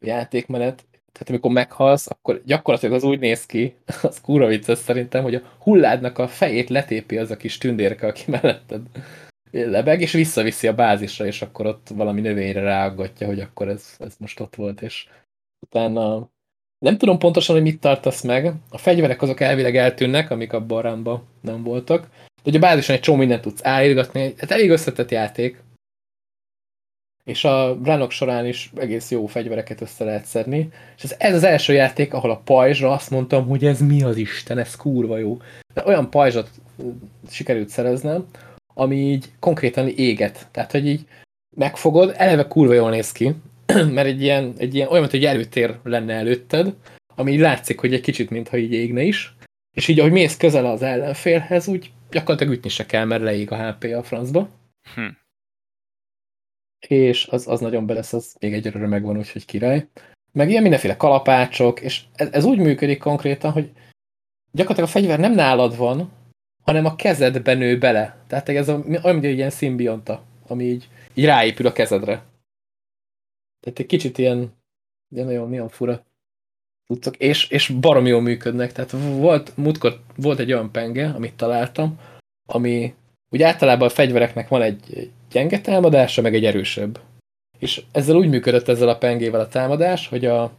játékmenet, tehát amikor meghalsz, akkor gyakorlatilag az úgy néz ki, *laughs* az kúra vicces szerintem, hogy a hulládnak a fejét letépi az a kis tündérke, aki melletted lebeg, és visszaviszi a bázisra, és akkor ott valami növényre ráaggatja, hogy akkor ez, ez most ott volt, és utána nem tudom pontosan, hogy mit tartasz meg. A fegyverek azok elvileg eltűnnek, amik abban a nem voltak. De ugye bázison egy csomó mindent tudsz állítgatni. Hát elég összetett játék és a ránok során is egész jó fegyvereket össze lehet szedni. És ez, ez az első játék, ahol a pajzsra azt mondtam, hogy ez mi az Isten, ez kurva jó. De olyan pajzsot sikerült szereznem, ami így konkrétan éget. Tehát, hogy így megfogod, eleve kurva jól néz ki, *clears throat* mert egy ilyen, egy ilyen olyan, mint egy előtér lenne előtted, ami így látszik, hogy egy kicsit, mintha így égne is, és így, ahogy mész közel az ellenfélhez, úgy gyakorlatilag ütni se kell, mert leég a HP a francba. Hm és az, az nagyon belesz, az még egyre megvan, úgyhogy király. Meg ilyen mindenféle kalapácsok, és ez, ez úgy működik konkrétan, hogy gyakorlatilag a fegyver nem nálad van, hanem a kezedbe nő bele. Tehát ez a, olyan, mint egy ilyen szimbionta, ami így, így ráépül a kezedre. Tehát egy kicsit ilyen, ilyen nagyon, nagyon fura tudtok, és, és barom jól működnek. Tehát volt, múltkor volt egy olyan penge, amit találtam, ami ugye általában a fegyvereknek van egy gyenge támadása, meg egy erősebb. És ezzel úgy működött ezzel a pengével a támadás, hogy a,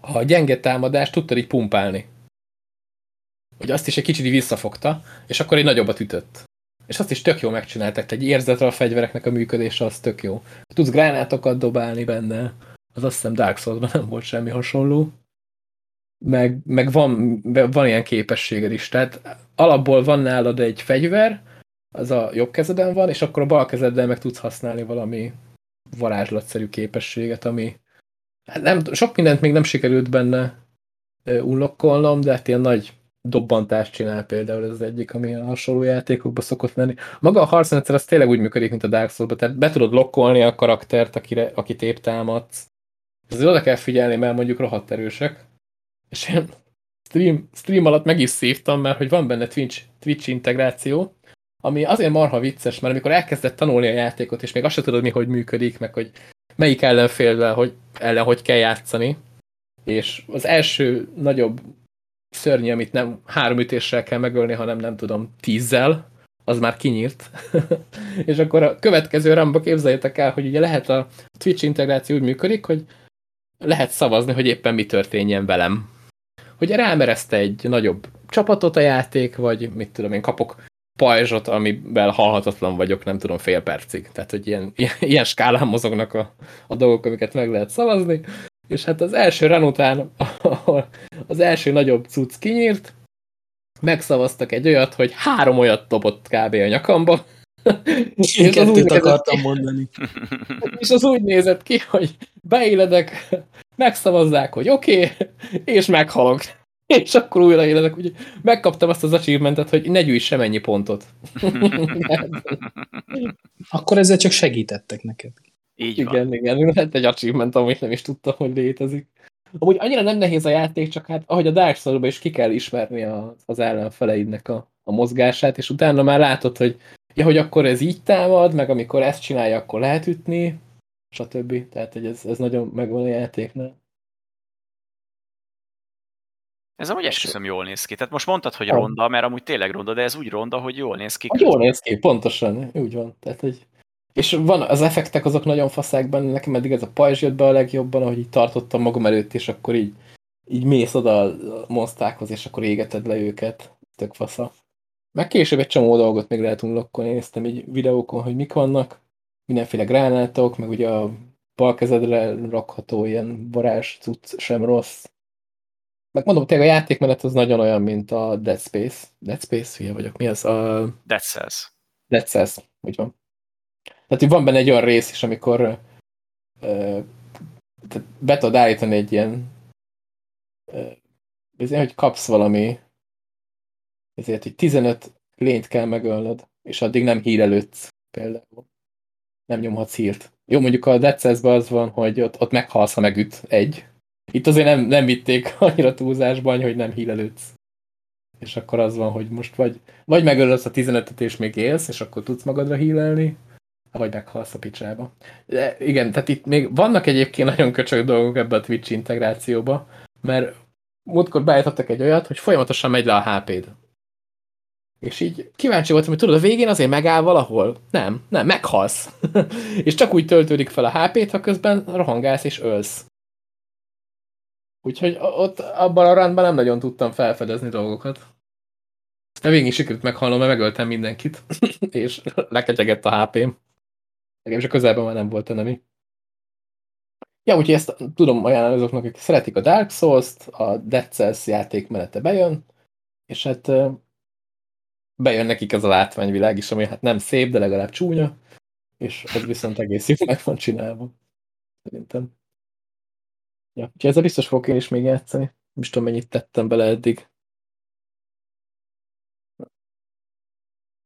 a gyenge támadást tudtad így pumpálni. Hogy azt is egy kicsit visszafogta, és akkor egy nagyobbat ütött. És azt is tök jó megcsináltak, egy érzetre a fegyvereknek a működése az tök jó. Tudsz gránátokat dobálni benne, az azt hiszem Dark souls nem volt semmi hasonló. Meg, meg van, van ilyen képességed is, tehát alapból van nálad egy fegyver, az a jobb kezeden van, és akkor a bal kezeddel meg tudsz használni valami varázslatszerű képességet, ami hát nem, sok mindent még nem sikerült benne unlokkolnom, de hát ilyen nagy, dobbantást csinál például, ez az egyik, ami a hasonló játékokban szokott lenni. Maga a harcrendszer az tényleg úgy működik, mint a Dark souls tehát be tudod lokkolni a karaktert, akire, akit épp támadsz. Ezért oda kell figyelni, mert mondjuk rohadt erősek. És én stream, stream alatt meg is szívtam, mert hogy van benne Twitch, Twitch integráció, ami azért marha vicces, mert amikor elkezdett tanulni a játékot, és még azt sem tudod mi, hogy működik, meg hogy melyik ellenfélvel, hogy ellen hogy kell játszani, és az első nagyobb szörny, amit nem három ütéssel kell megölni, hanem nem tudom, tízzel, az már kinyírt. *laughs* és akkor a következő ramba képzeljétek el, hogy ugye lehet a Twitch integráció úgy működik, hogy lehet szavazni, hogy éppen mi történjen velem. Hogy rámerezte egy nagyobb csapatot a játék, vagy mit tudom én, kapok pajzsot, amivel halhatatlan vagyok, nem tudom, fél percig. Tehát, hogy ilyen, ilyen, ilyen skálán mozognak a, a dolgok, amiket meg lehet szavazni. És hát az első run után az első nagyobb cucc kinyírt, megszavaztak egy olyat, hogy három olyat dobott kb. a nyakamba.
És az úgy akartam mondani. *laughs*
És az úgy nézett ki, hogy beéledek, megszavazzák, hogy oké, okay, és meghalok. *laughs* És akkor újra életek, úgy megkaptam azt az achievementet, hogy ne gyűjts semennyi pontot. *laughs*
akkor ezzel csak segítettek neked.
Így
igen,
van.
igen. Lehet egy achievement, amit nem is tudtam, hogy létezik. Amúgy annyira nem nehéz a játék, csak hát ahogy a Dark souls is ki kell ismerni a, az ellenfeleidnek a, a mozgását, és utána már látod, hogy ja, hogy akkor ez így támad, meg amikor ezt csinálja, akkor lehet ütni, stb. Tehát, hogy ez, ez nagyon megvan a játéknál.
Ez amúgy esküszöm jól néz ki. Tehát most mondtad, hogy ronda, mert amúgy tényleg ronda, de ez úgy ronda, hogy jól néz ki.
Jól néz ki, pontosan, úgy van. Tehát, hogy és van, az effektek azok nagyon faszák benne, nekem eddig ez a pajzs jött be a legjobban, ahogy így tartottam magam előtt, és akkor így, így mész oda a monsztákhoz, és akkor égeted le őket. Tök fasza. Meg később egy csomó dolgot még lehet unlokkolni, néztem így videókon, hogy mik vannak. Mindenféle gránátok, meg ugye a bal kezedre rakható ilyen varázs cucc sem rossz. Meg mondom, tényleg a játékmenet az nagyon olyan, mint a Dead Space. Dead Space? Hülye vagyok. Mi az? A...
Dead Cells.
Dead Cells, úgy van. Tehát, hogy van benne egy olyan rész is, amikor uh, be tudod állítani egy ilyen uh, hogy kapsz valami ezért, hogy 15 lényt kell megölnöd, és addig nem hírelődsz például. Nem nyomhatsz hírt. Jó, mondjuk a Dead az van, hogy ott, ott meghalsz, ha megüt egy. Itt azért nem, nem vitték *laughs* annyira túlzásban, hogy nem hírelődsz. És akkor az van, hogy most vagy, vagy megölöd a 15-et és még élsz, és akkor tudsz magadra hílelni, vagy meghalsz a picsába. De igen, tehát itt még vannak egyébként nagyon köcsög dolgok ebbe a Twitch integrációba, mert múltkor beállítottak egy olyat, hogy folyamatosan megy le a HP-d. És így kíváncsi voltam, hogy tudod, a végén azért megáll valahol? Nem, nem, meghalsz. *laughs* és csak úgy töltődik fel a HP-t, ha közben rohangálsz és ölsz. Úgyhogy ott abban a randban nem nagyon tudtam felfedezni dolgokat. De végig sikerült meghalnom, mert megöltem mindenkit, *laughs* és leketyegett a HP-m. Nekem is a közelben már nem volt enemi. Ja, úgyhogy ezt tudom ajánlani azoknak, akik szeretik a Dark Souls-t, a Dead Cells menete bejön, és hát bejön nekik az a látványvilág is, ami hát nem szép, de legalább csúnya, és ez viszont egész jól meg van csinálva. Szerintem. Ja, úgyhogy ezzel biztos fogok én is még játszani. Nem is tudom, mennyit tettem bele eddig.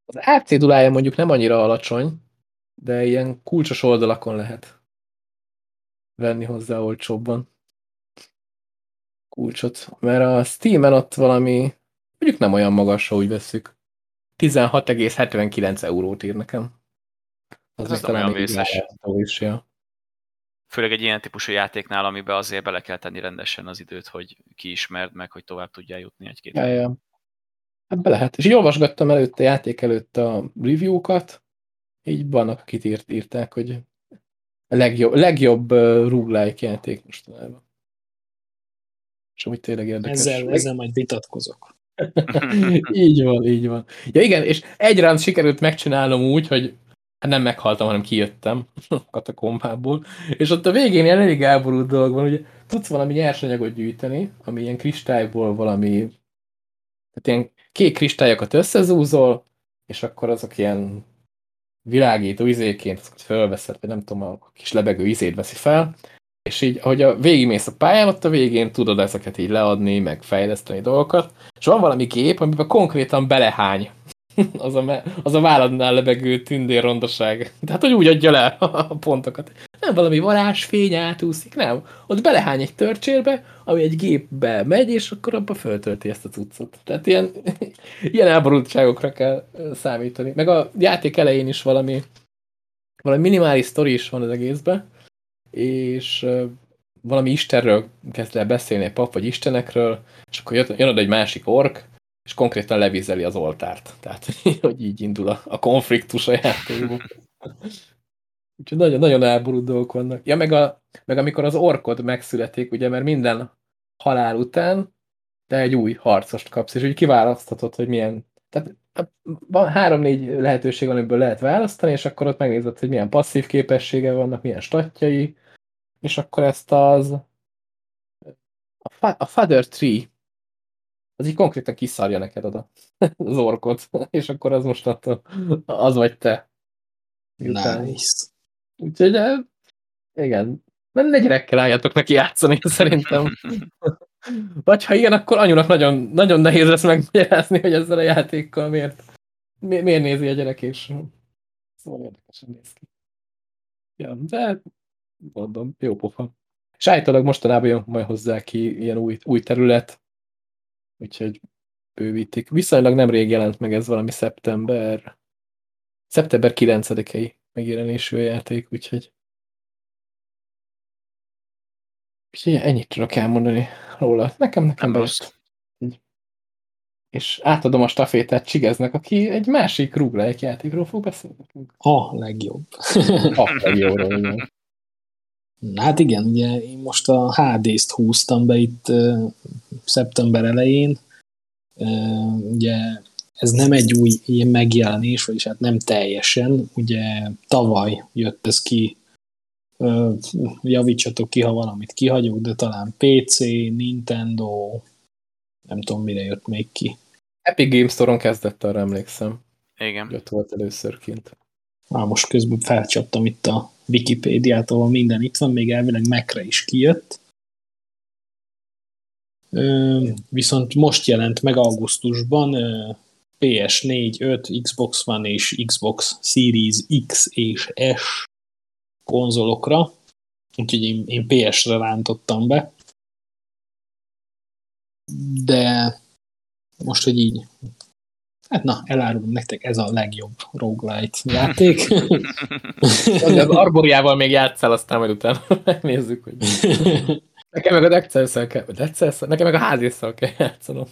Az AC dulája mondjuk nem annyira alacsony, de ilyen kulcsos oldalakon lehet venni hozzá olcsóbban kulcsot. Mert a Steam-en ott valami, mondjuk nem olyan magas, ha úgy veszük. 16,79 eurót ír nekem.
Az, az nem olyan vészes.
Is, ja.
Főleg egy ilyen típusú játéknál, amiben azért bele kell tenni rendesen az időt, hogy kiismerd meg, hogy tovább tudjál jutni egy-két.
Ja, ja. Hát be lehet. És így olvasgattam előtte, játék előtt a review-kat, így vannak, akit írt, írták, hogy a legjobb, legjobb uh, roguelike játék mostanában. És amúgy tényleg érdekes.
Ezzel, ezzel majd vitatkozok. *laughs*
így van, így van. Ja igen, és egy rán sikerült megcsinálnom úgy, hogy hát nem meghaltam, hanem kijöttem *laughs* a katakombából, és ott a végén ilyen elég elborult dolog van, hogy tudsz valami nyersanyagot gyűjteni, ami ilyen kristályból valami, tehát ilyen kék kristályokat összezúzol, és akkor azok ilyen világító izéként fölveszed, vagy nem tudom, a kis lebegő izét veszi fel, és így, ahogy a végigmész a pályán, ott a végén tudod ezeket így leadni, meg fejleszteni dolgokat, és van valami gép, amiben konkrétan belehány *laughs* az a, az a válladnál lebegő tündérrondaság. Tehát, hogy úgy adja le a pontokat. Nem valami varázsfény átúszik, nem. Ott belehány egy törcsérbe, ami egy gépbe megy, és akkor abba föltölti ezt a cuccot. Tehát ilyen, *laughs* ilyen elborultságokra kell számítani. Meg a játék elején is valami, valami minimális sztori is van az egészben, és valami istenről kezd el beszélni, egy pap vagy istenekről, és akkor jön oda egy másik ork, és konkrétan levizeli az oltárt. Tehát, *laughs* hogy így indul a, a konfliktus a játékban. *laughs* Úgyhogy nagyon, nagyon elborult dolgok vannak. Ja, meg, a, meg amikor az orkod megszületik, ugye, mert minden halál után te egy új harcost kapsz, és úgy kiválaszthatod, hogy milyen... Tehát van három-négy lehetőség van, amiből lehet választani, és akkor ott megnézed, hogy milyen passzív képessége vannak, milyen statjai, és akkor ezt az a Father Tree az így konkrétan kiszarja neked oda az orkot, *laughs* és akkor az most attól, az vagy te.
Nice.
Úgyhogy igen, ne gyerekkel álljatok neki játszani, szerintem. *laughs* Vagy ha igen, akkor anyunak nagyon, nagyon nehéz lesz megmagyarázni, hogy ezzel a játékkal miért, mi, miért nézi a gyerek, és szóval érdekesen néz ki. Ja, de mondom, jó pofa. És állítólag mostanában jön majd hozzá ki ilyen új, új terület, úgyhogy bővítik. Viszonylag nemrég jelent meg ez valami szeptember szeptember 9-i megjelenésű játék, úgyhogy Úgyhogy ennyit tudok elmondani róla. Nekem, nekem bejött. És átadom a stafétát Csigeznek, aki egy másik rúglájk játékról fog beszélni.
A legjobb.
A legjobbról, *laughs*
Hát igen, ugye én most a HD-t húztam be itt uh, szeptember elején. Uh, ugye ez nem egy új ilyen megjelenés, vagyis hát nem teljesen. Ugye tavaly jött ez ki, javítsatok ki, ha valamit kihagyok, de talán PC, Nintendo, nem tudom, mire jött még ki.
Epic Games Store-on kezdett, arra emlékszem.
Igen.
Jött volt először kint.
Á, most közben felcsaptam itt a Wikipédiát, ahol minden itt van, még elvileg Mac-re is kijött. Ö, viszont most jelent meg augusztusban ö, PS4, 5, Xbox One és Xbox Series X és S konzolokra, úgyhogy én, én PS-re rántottam be. De most, hogy így Hát na, elárulom nektek, ez a legjobb roguelite játék. *laughs*
az Arboriával még játszál, aztán majd utána *laughs* megnézzük, hogy... *laughs* Nekem meg a Dexel-szel kell, Dexel nekem meg a házésszel kell játszanom.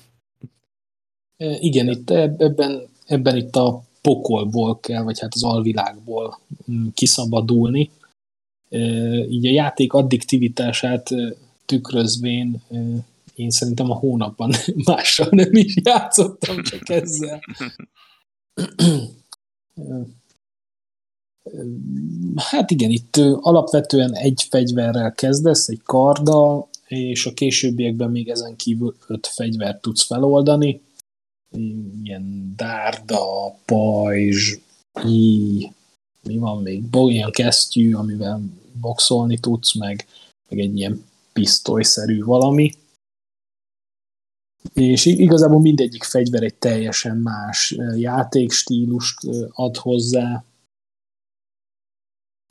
Igen, itt ebben, ebben itt a pokolból kell, vagy hát az alvilágból mm, kiszabadulni. Így a játék addiktivitását tükrözvén én szerintem a hónapban *laughs* mással nem is játszottam, csak ezzel. Hát igen, itt alapvetően egy fegyverrel kezdesz, egy karddal, és a későbbiekben még ezen kívül öt fegyvert tudsz feloldani. Ilyen dárda, pajzs, í, mi van még, ilyen kesztyű, amivel boxolni tudsz, meg, meg egy ilyen pisztolyszerű valami és igazából mindegyik fegyver egy teljesen más játékstílust ad hozzá.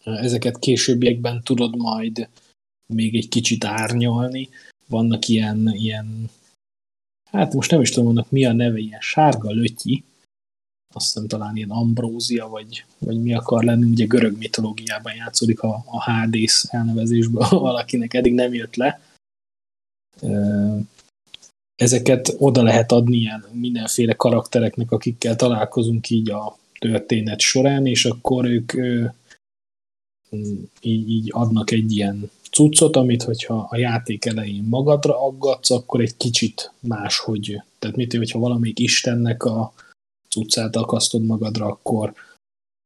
Ezeket későbbiekben tudod majd még egy kicsit árnyalni. Vannak ilyen, ilyen hát most nem is tudom, annak mi a neve, ilyen sárga lötyi, azt hiszem talán ilyen ambrózia, vagy, vagy mi akar lenni, ugye görög mitológiában játszódik a, a Hádész elnevezésből, *laughs* valakinek eddig nem jött le. Ezeket oda lehet adni ilyen mindenféle karaktereknek, akikkel találkozunk így a történet során, és akkor ők így, így adnak egy ilyen cuccot, amit hogyha a játék elején magadra aggatsz, akkor egy kicsit máshogy, tehát mit, hogyha valamelyik Istennek a cuccát akasztod magadra, akkor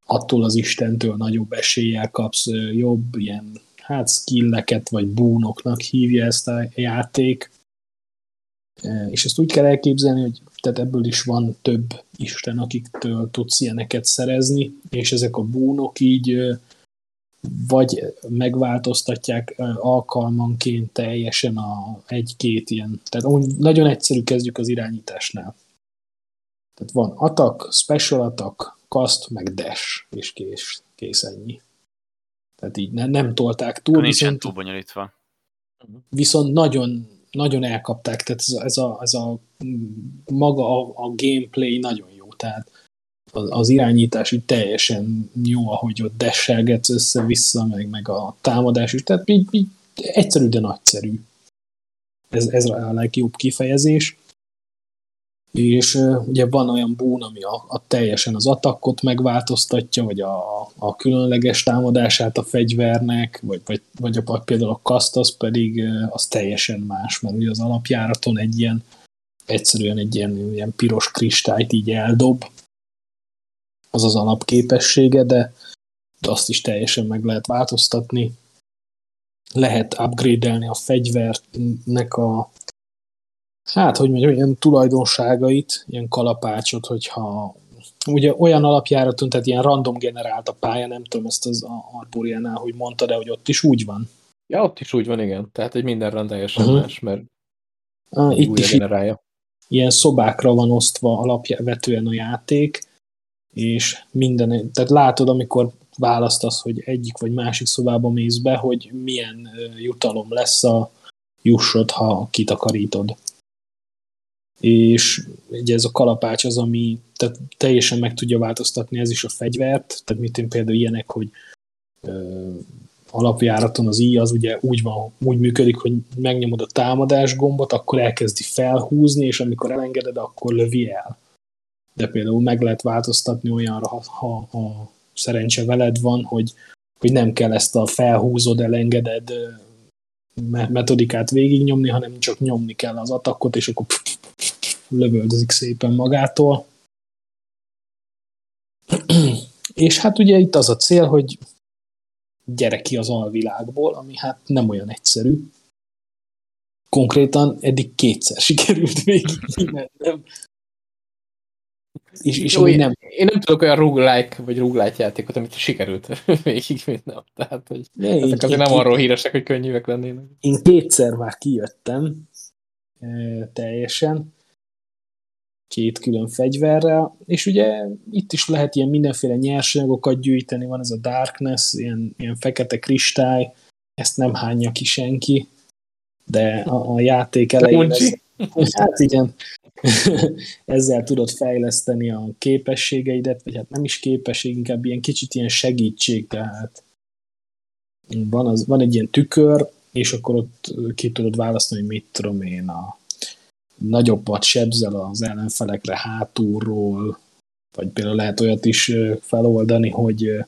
attól az Istentől nagyobb eséllyel kapsz jobb ilyen hát skilleket, vagy búnoknak hívja ezt a játék, és ezt úgy kell elképzelni, hogy tehát ebből is van több isten, akiktől tudsz ilyeneket szerezni, és ezek a búnok így vagy megváltoztatják alkalmanként teljesen a egy-két ilyen. Tehát nagyon egyszerű kezdjük az irányításnál. Tehát van attack, special attack, cast, meg dash, és kész, kész ennyi. Tehát így ne, nem tolták túl.
Nincsen viszont, túl bonyolítva.
Viszont nagyon, nagyon elkapták, tehát ez a, ez a, ez a maga a, a gameplay nagyon jó, tehát az, az irányítás így teljesen jó, ahogy ott desselgetsz össze-vissza, meg, meg a támadás is, tehát így, így egyszerű, de nagyszerű. Ez, ez a legjobb kifejezés. És ugye van olyan bún, ami a, a teljesen az attackot megváltoztatja, vagy a, a különleges támadását a fegyvernek, vagy, vagy, vagy a, például a kaszt pedig az teljesen más, mert ugye az alapjáraton egy ilyen egyszerűen egy ilyen, ilyen piros kristályt így eldob, az az alapképessége, de, de azt is teljesen meg lehet változtatni. Lehet upgrade-elni a fegyvernek a hát, hogy mondjam, ilyen tulajdonságait, ilyen kalapácsot, hogyha ugye olyan alapjáraton, tehát ilyen random generált a pálya, nem tudom ezt az Arboriánál, hogy mondta, de hogy ott is úgy van.
Ja, ott is úgy van, igen. Tehát, hogy minden rand teljesen uh-huh. más, mert
ah, itt is generálja. ilyen szobákra van osztva alapvetően a játék, és minden, tehát látod, amikor választasz, hogy egyik vagy másik szobába mész be, hogy milyen jutalom lesz a jussod, ha kitakarítod. És ugye ez a kalapács az, ami tehát teljesen meg tudja változtatni ez is a fegyvert, tehát mint én például ilyenek, hogy ö, alapjáraton az i az ugye úgy, van, úgy működik, hogy megnyomod a támadás gombot, akkor elkezdi felhúzni, és amikor elengeded, akkor lövi el. De például meg lehet változtatni olyanra, ha, ha, ha szerencse veled van, hogy, hogy nem kell ezt a felhúzod, elengeded metodikát végignyomni, hanem csak nyomni kell az atakot, és akkor lövöldözik szépen magától. és hát ugye itt az a cél, hogy gyere ki az alvilágból, ami hát nem olyan egyszerű. Konkrétan eddig kétszer sikerült végig mennem.
És, és Jó, én, nem... én nem tudok olyan roguelike vagy roguelite játékot, amit sikerült *laughs* végig nap. Tehát, hogy ne, ezek én, azért én, nem arról híresek, hogy könnyűek lennének.
Én kétszer már kijöttem teljesen, két külön fegyverrel, és ugye itt is lehet ilyen mindenféle nyersanyagokat gyűjteni, van ez a Darkness, ilyen, ilyen fekete kristály, ezt nem hányja ki senki, de a, a játék elején ez, *laughs* hát igen, *laughs* ezzel tudod fejleszteni a képességeidet, vagy hát nem is képesség, inkább ilyen kicsit ilyen segítség, tehát van, az, van egy ilyen tükör, és akkor ott ki tudod választani, hogy mit tudom én, a nagyobbat sebzel az ellenfelekre hátulról, vagy például lehet olyat is feloldani, hogy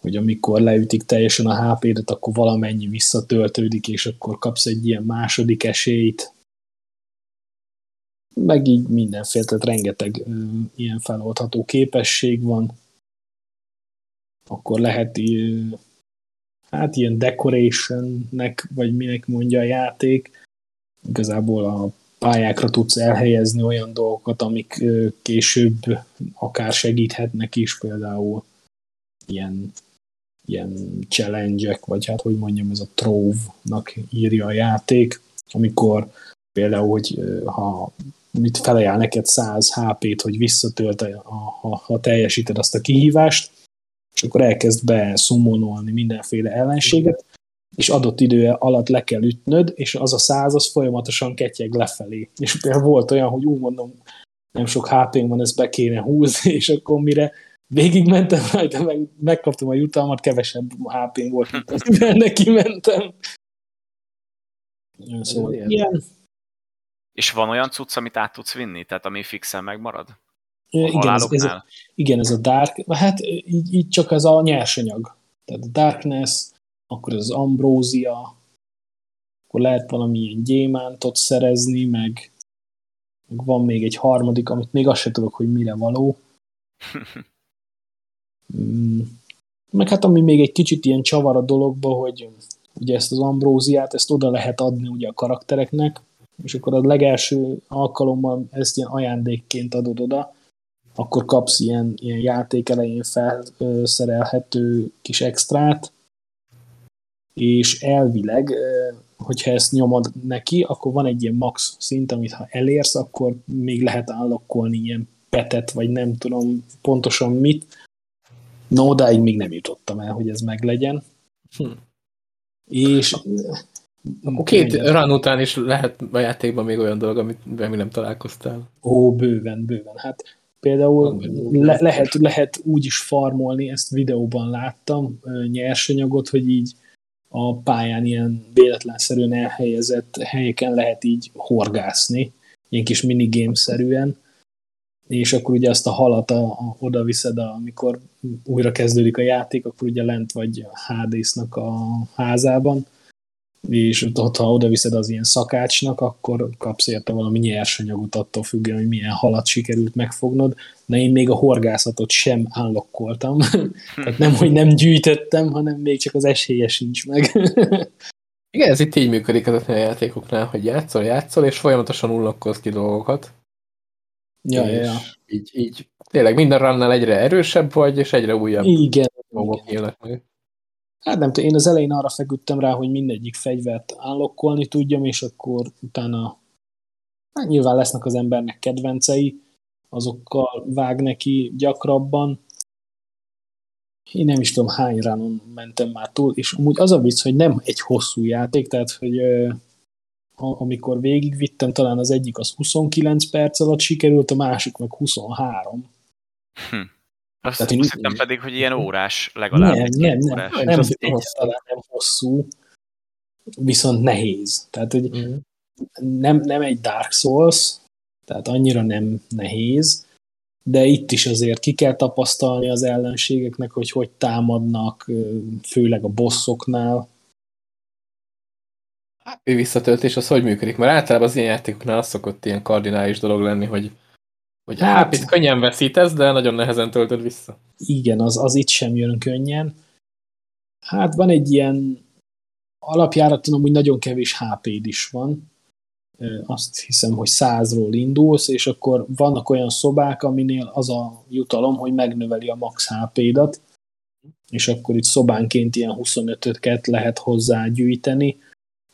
hogy amikor leütik teljesen a HP-det, akkor valamennyi visszatöltődik, és akkor kapsz egy ilyen második esélyt, meg így mindenféle, tehát rengeteg ö, ilyen feloldható képesség van. Akkor lehet ö, hát ilyen decorationnek, vagy minek mondja a játék, igazából a pályákra tudsz elhelyezni olyan dolgokat, amik ö, később akár segíthetnek is, például ilyen ilyen challenge vagy hát hogy mondjam, ez a trove-nak írja a játék, amikor például, hogy ha mit felajánl neked 100 HP-t, hogy visszatölt, ha, ha teljesíted azt a kihívást, és akkor elkezd be summonolni mindenféle ellenséget, és adott idő alatt le kell ütnöd, és az a száz az folyamatosan ketyeg lefelé. És például volt olyan, hogy úgy mondom, nem sok hp van, ezt be kéne húzni, és akkor mire végigmentem rajta, meg, megkaptam a jutalmat, kevesebb hp volt, mint az, neki mentem. Szóval ilyen,
és van olyan cucc, amit át tudsz vinni? Tehát ami fixen megmarad? A
igen, ez, ez a, igen, ez a Dark, hát így, így csak ez a nyersanyag. Tehát a Darkness, akkor ez az Ambrózia, akkor lehet valamilyen gyémántot szerezni, meg, meg van még egy harmadik, amit még azt se tudok, hogy mire való. mm. Meg hát ami még egy kicsit ilyen csavar a dologba, hogy ugye ezt az ambróziát, ezt oda lehet adni ugye a karaktereknek, és akkor a legelső alkalommal ezt ilyen ajándékként adod oda, akkor kapsz ilyen, ilyen játék elején felszerelhető kis extrát, és elvileg, hogyha ezt nyomod neki, akkor van egy ilyen max szint, amit ha elérsz, akkor még lehet állokkolni ilyen petet, vagy nem tudom pontosan mit. No, odáig még nem jutottam el, hogy ez meglegyen. Hm. És
akkor két run után is lehet a játékban még olyan dolog, amit még nem találkoztál.
Ó, bőven, bőven. Hát például le, lehet, lehet úgy is farmolni, ezt videóban láttam, nyersanyagot, hogy így a pályán ilyen véletlenszerűen elhelyezett helyeken lehet így horgászni, ilyen kis minigame-szerűen, és akkor ugye azt a halat a, a, oda viszed, a, amikor újra kezdődik a játék, akkor ugye lent vagy Hádésznak a házában, és ott, ha oda viszed az ilyen szakácsnak, akkor kapsz érte valami nyersanyagot attól függően, hogy milyen halat sikerült megfognod, de én még a horgászatot sem állokkoltam. *laughs* Tehát nem, hogy nem gyűjtöttem, hanem még csak az esélye sincs meg. *laughs*
Igen, ez itt így működik az a játékoknál, hogy játszol, játszol, és folyamatosan unlokkolsz ki dolgokat.
Ja, ja, ja.
Így, így tényleg minden runnál egyre erősebb vagy, és egyre újabb
igen,
dolgok igen. meg.
Hát nem én az elején arra feküdtem rá, hogy mindegyik fegyvert állokkolni tudjam, és akkor utána hát nyilván lesznek az embernek kedvencei, azokkal vág neki gyakrabban. Én nem is tudom hány ránon mentem már túl, és amúgy az a vicc, hogy nem egy hosszú játék, tehát hogy amikor végigvittem, talán az egyik az 29 perc alatt sikerült, a másik meg 23.
Hm. Azt, Tehát azt hittem pedig, hogy ilyen órás legalább.
Nem, nem, nem, órás. nem, nem, egyáltalán nem hosszú, viszont nehéz. Tehát, hogy mm. nem, nem egy Dark Souls, tehát annyira nem nehéz, de itt is azért ki kell tapasztalni az ellenségeknek, hogy hogy támadnak, főleg a bosszoknál.
Hát, visszatöltés az hogy működik? Mert általában az ilyen játékoknál az szokott ilyen kardinális dolog lenni, hogy hogy hát, itt könnyen veszítesz, de nagyon nehezen töltöd vissza.
Igen, az, az itt sem jön könnyen. Hát van egy ilyen alapjáraton hogy nagyon kevés HP-d is van. Azt hiszem, hogy százról indulsz, és akkor vannak olyan szobák, aminél az a jutalom, hogy megnöveli a max HP-dat, és akkor itt szobánként ilyen 25-öket lehet hozzá gyűjteni,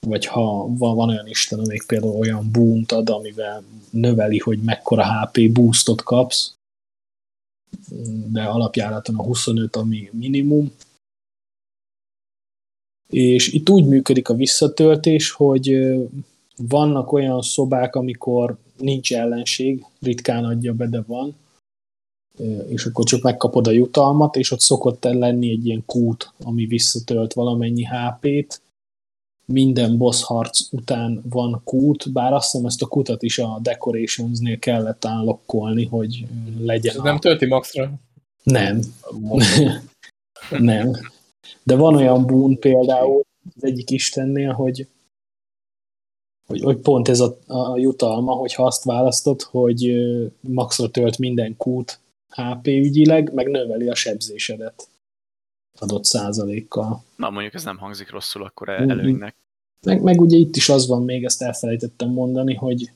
vagy ha van, van olyan Isten, amelyik például olyan boomt ad, amivel növeli, hogy mekkora HP boostot kapsz, de alapjáraton a 25, ami minimum. És itt úgy működik a visszatöltés, hogy vannak olyan szobák, amikor nincs ellenség, ritkán adja be, de van, és akkor csak megkapod a jutalmat, és ott szokott lenni egy ilyen kút, ami visszatölt valamennyi HP-t, minden boss harc után van kút, bár azt hiszem ezt a kutat is a Decorationsnél kellett állokkolni, hogy legyen. Ez
a... nem tölti maxra?
Nem. nem. *laughs* De van olyan bún például az egyik istennél, hogy, hogy, hogy pont ez a, a jutalma, hogyha azt választod, hogy maxra tölt minden kút HP ügyileg, meg növeli a sebzésedet adott százalékkal.
Na mondjuk ez nem hangzik rosszul akkor mhm. előnynek.
Meg, meg ugye itt is az van, még ezt elfelejtettem mondani, hogy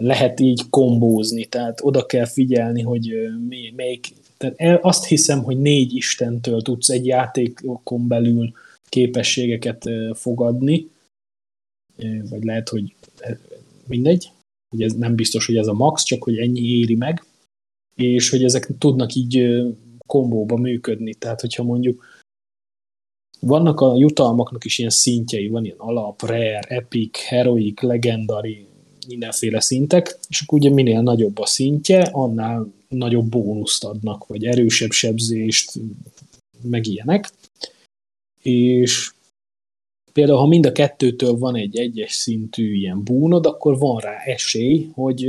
lehet így kombózni, tehát oda kell figyelni, hogy mi, melyik, tehát azt hiszem, hogy négy istentől tudsz egy játékokon belül képességeket fogadni, vagy lehet, hogy mindegy, hogy ez nem biztos, hogy ez a max, csak hogy ennyi éri meg, és hogy ezek tudnak így kombóba működni, tehát hogyha mondjuk vannak a jutalmaknak is ilyen szintjei, van ilyen alap, rare, epic, heroic, legendary, mindenféle szintek, és akkor ugye minél nagyobb a szintje, annál nagyobb bónuszt adnak, vagy erősebb sebzést, meg ilyenek. És például, ha mind a kettőtől van egy egyes szintű ilyen búnod, akkor van rá esély, hogy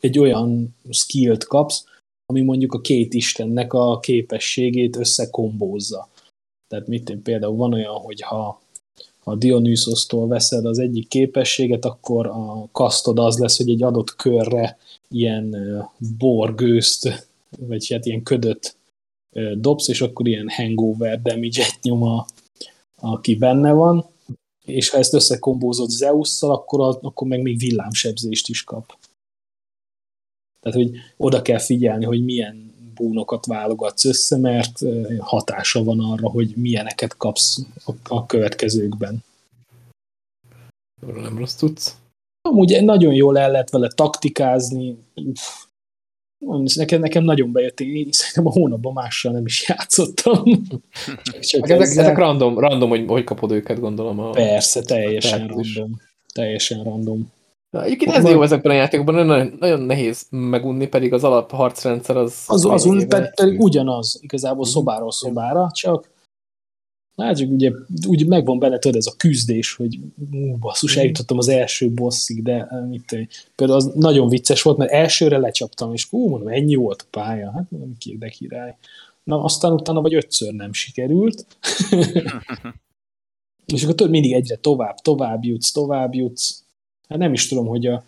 egy olyan skillt kapsz, ami mondjuk a két istennek a képességét összekombózza. Tehát mit én, például van olyan, hogy ha ha Dionysosztól veszed az egyik képességet, akkor a kasztod az lesz, hogy egy adott körre ilyen borgőzt, vagy hát ilyen ködöt dobsz, és akkor ilyen hangover damage-et nyom, a, aki benne van, és ha ezt összekombózott Zeus-szal, akkor, akkor meg még villámsebzést is kap. Tehát, hogy oda kell figyelni, hogy milyen búnokat válogatsz össze, mert hatása van arra, hogy milyeneket kapsz a következőkben.
Nem rossz tudsz.
Amúgy nagyon jól el lehet vele taktikázni. Nekem, nekem nagyon bejött, én szerintem a hónapban mással nem is játszottam. *laughs*
csak, csak ezek, ezzel... ezek random, random, hogy hogy kapod őket, gondolom. A...
Persze, teljesen a random. Teljesen random.
Na, egyébként ez jó ezekben a játékokban, nagyon, nagyon nehéz megunni, pedig az alap harcrendszer az...
Az, az, az pedig ugyanaz, igazából mhm. szobáról szobára, csak Hát, ugye úgy megvan benne tudod ez a küzdés, hogy ú, basszus, mhm. eljutottam az első bosszig, de mit tenni. Például az nagyon vicces volt, mert elsőre lecsaptam, és ú, mondom, ennyi volt a pálya, hát nem ki, de király. Na, aztán utána vagy ötször nem sikerült. *laughs* és akkor tudod, mindig egyre tovább, tovább jutsz, tovább jutsz. Hát nem is tudom, hogy a...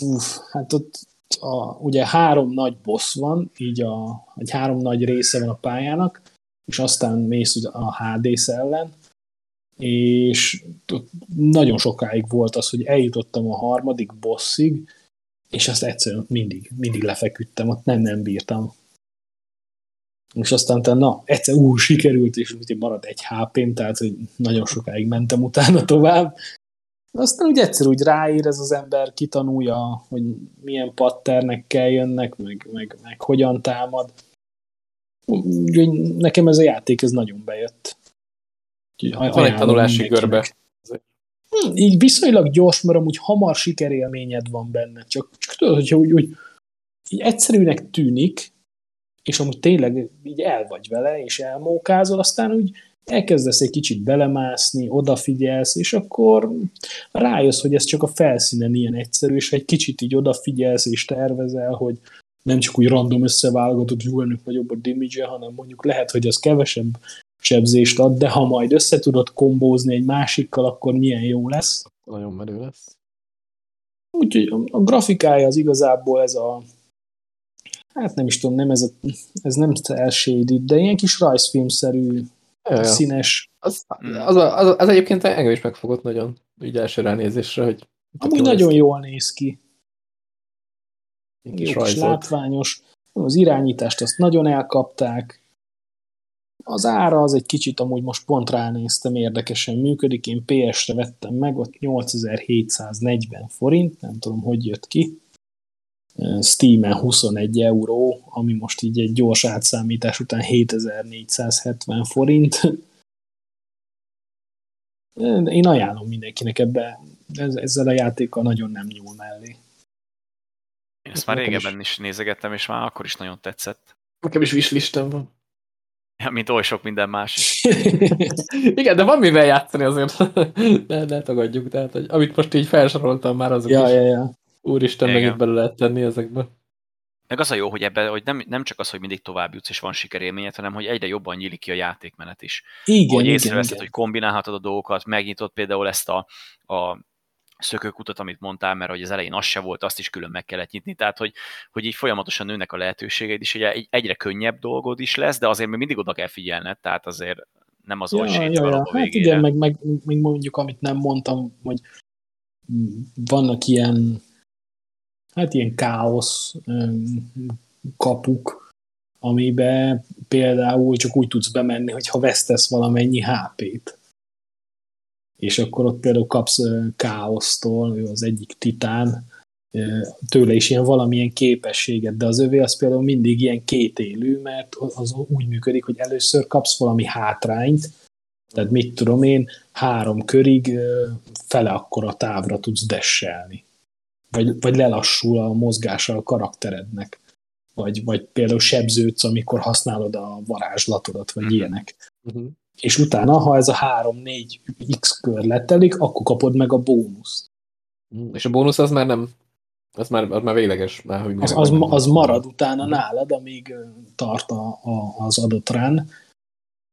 Uf, hát ott a, ugye három nagy boss van, így a, egy három nagy része van a pályának, és aztán mész a HD ellen, és nagyon sokáig volt az, hogy eljutottam a harmadik bosszig, és azt egyszerűen mindig, mindig lefeküdtem, ott nem, nem bírtam. És aztán te, na, egyszer ú, sikerült, és úgy marad egy HP-m, tehát hogy nagyon sokáig mentem utána tovább. Aztán úgy egyszer úgy ráír ez az ember, kitanulja, hogy milyen patternekkel jönnek, meg, meg, meg hogyan támad. Úgyhogy nekem ez a játék ez nagyon bejött.
Van egy tanulási görbe.
Hm, így viszonylag gyors, mert amúgy hamar sikerélményed van benne. Csak, csak tudod, hogyha úgy, úgy így egyszerűnek tűnik, és amúgy tényleg így el vagy vele, és elmókázol, aztán úgy elkezdesz egy kicsit belemászni, odafigyelsz, és akkor rájössz, hogy ez csak a felszínen ilyen egyszerű, és egy kicsit így odafigyelsz és tervezel, hogy nem csak úgy random összeválogatott, hogy ennek nagyobb a damage hanem mondjuk lehet, hogy az kevesebb sebzést ad, de ha majd össze tudod kombózni egy másikkal, akkor milyen jó lesz.
Nagyon menő lesz.
Úgyhogy a grafikája az igazából ez a hát nem is tudom, nem ez, a, ez nem shaded, de ilyen kis rajzfilmszerű, ja, színes.
Az, az, az, az, egyébként engem is megfogott nagyon, így első ránézésre, hogy
Amúgy nagyon jól néz ki kis, kis látványos. Az irányítást azt nagyon elkapták. Az ára az egy kicsit amúgy most pont ránéztem, érdekesen működik. Én PS-re vettem meg, ott 8740 forint, nem tudom, hogy jött ki. Steam-en 21 euró, ami most így egy gyors átszámítás után 7470 forint. Én ajánlom mindenkinek ebbe, ezzel a játékkal nagyon nem nyúl mellé.
Én ezt már régebben is. is nézegettem, és már akkor is nagyon tetszett.
Nekem is wishlistem van.
Ja, mint oly sok minden más. *laughs*
Igen, de van mivel játszani azért. *laughs* ne, ne tagadjuk. Tehát, hogy amit most így felsoroltam már azok
ja, is. Ja, ja.
Úristen, Igen. mennyit bele lehet tenni ezekbe.
Meg az a jó, hogy ebben hogy nem, nem csak az, hogy mindig tovább jutsz és van sikerélményed, hanem hogy egyre jobban nyílik ki a játékmenet is.
Igen,
hogy
észreveszed,
hogy kombinálhatod a dolgokat, megnyitott például ezt a, a szökőkutat, amit mondtál, mert hogy az elején az se volt, azt is külön meg kellett nyitni, tehát hogy, hogy így folyamatosan nőnek a lehetőségeid, és ugye egyre könnyebb dolgod is lesz, de azért még mindig oda kell figyelned, tehát azért nem az
ja, ja, ja. Hát igen, meg, meg, meg mondjuk, amit nem mondtam, hogy vannak ilyen hát ilyen káosz kapuk, amiben például csak úgy tudsz bemenni, hogyha vesztesz valamennyi HP-t és akkor ott például kapsz káosztól, ő az egyik titán, tőle is ilyen valamilyen képességet, de az övé az például mindig ilyen kétélű, mert az úgy működik, hogy először kapsz valami hátrányt, tehát mit tudom én, három körig fele akkora távra tudsz desselni. Vagy, vagy lelassul a mozgása a karakterednek. Vagy, vagy például sebződsz, amikor használod a varázslatodat, vagy uh-huh. ilyenek. Uh-huh és utána, ha ez a 3-4 x kör letelik, akkor kapod meg a bónuszt.
Mm, és a bónusz az már nem, az már, az már végleges. Már,
hogy az, az, az marad utána mm. nálad, amíg tart a, a, az adott rán.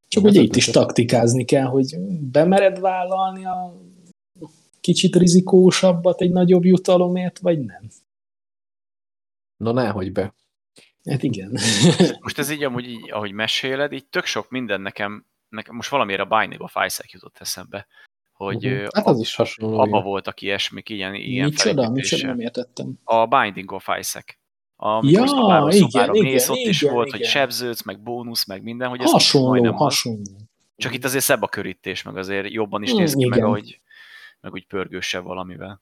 Csak ugye itt is taktikázni kell, hogy bemered vállalni a kicsit rizikósabbat egy nagyobb jutalomért, vagy nem.
Na, nehogy be.
Hát igen. *laughs*
Most ez így, amúgy így, ahogy meséled, így tök sok minden nekem nekem most valamiért a Binding of Isaac jutott eszembe, hogy uh-huh.
hát az is hasonló.
Abba voltak ilyesmik, ilyen, ilyen
Micsoda? Micsoda nem értettem.
A Binding of Isaac. amikor
Ja,
szobáról
igen,
szobára
igen,
mész, ott is
igen,
volt, hogy
igen.
sebződsz, meg bónusz, meg minden, hogy ez
Hasonló,
majdnem az.
hasonló.
Csak itt azért szebb a körítés, meg azért jobban is néz ki, meg
igen.
ahogy meg úgy pörgősebb valamivel.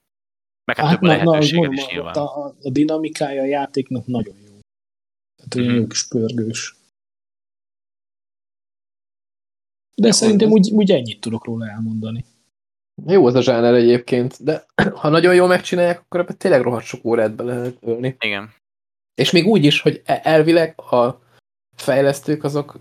Meg hát,
Hát
több a
na, na,
lehetőséged
mondom,
is nyilván.
a, a dinamikája a játéknak nagyon jó. Tehát olyan
Mhm.
jó kis pörgős. De
Ja,
szerintem úgy, úgy ennyit tudok róla elmondani.
Jó az a zsáner egyébként, de *clears throat* ha nagyon jól megcsinálják, akkor ebben tényleg rohadt sok órát be lehet ölni.
Igen.
És még úgy is, hogy e- elvileg a fejlesztők azok,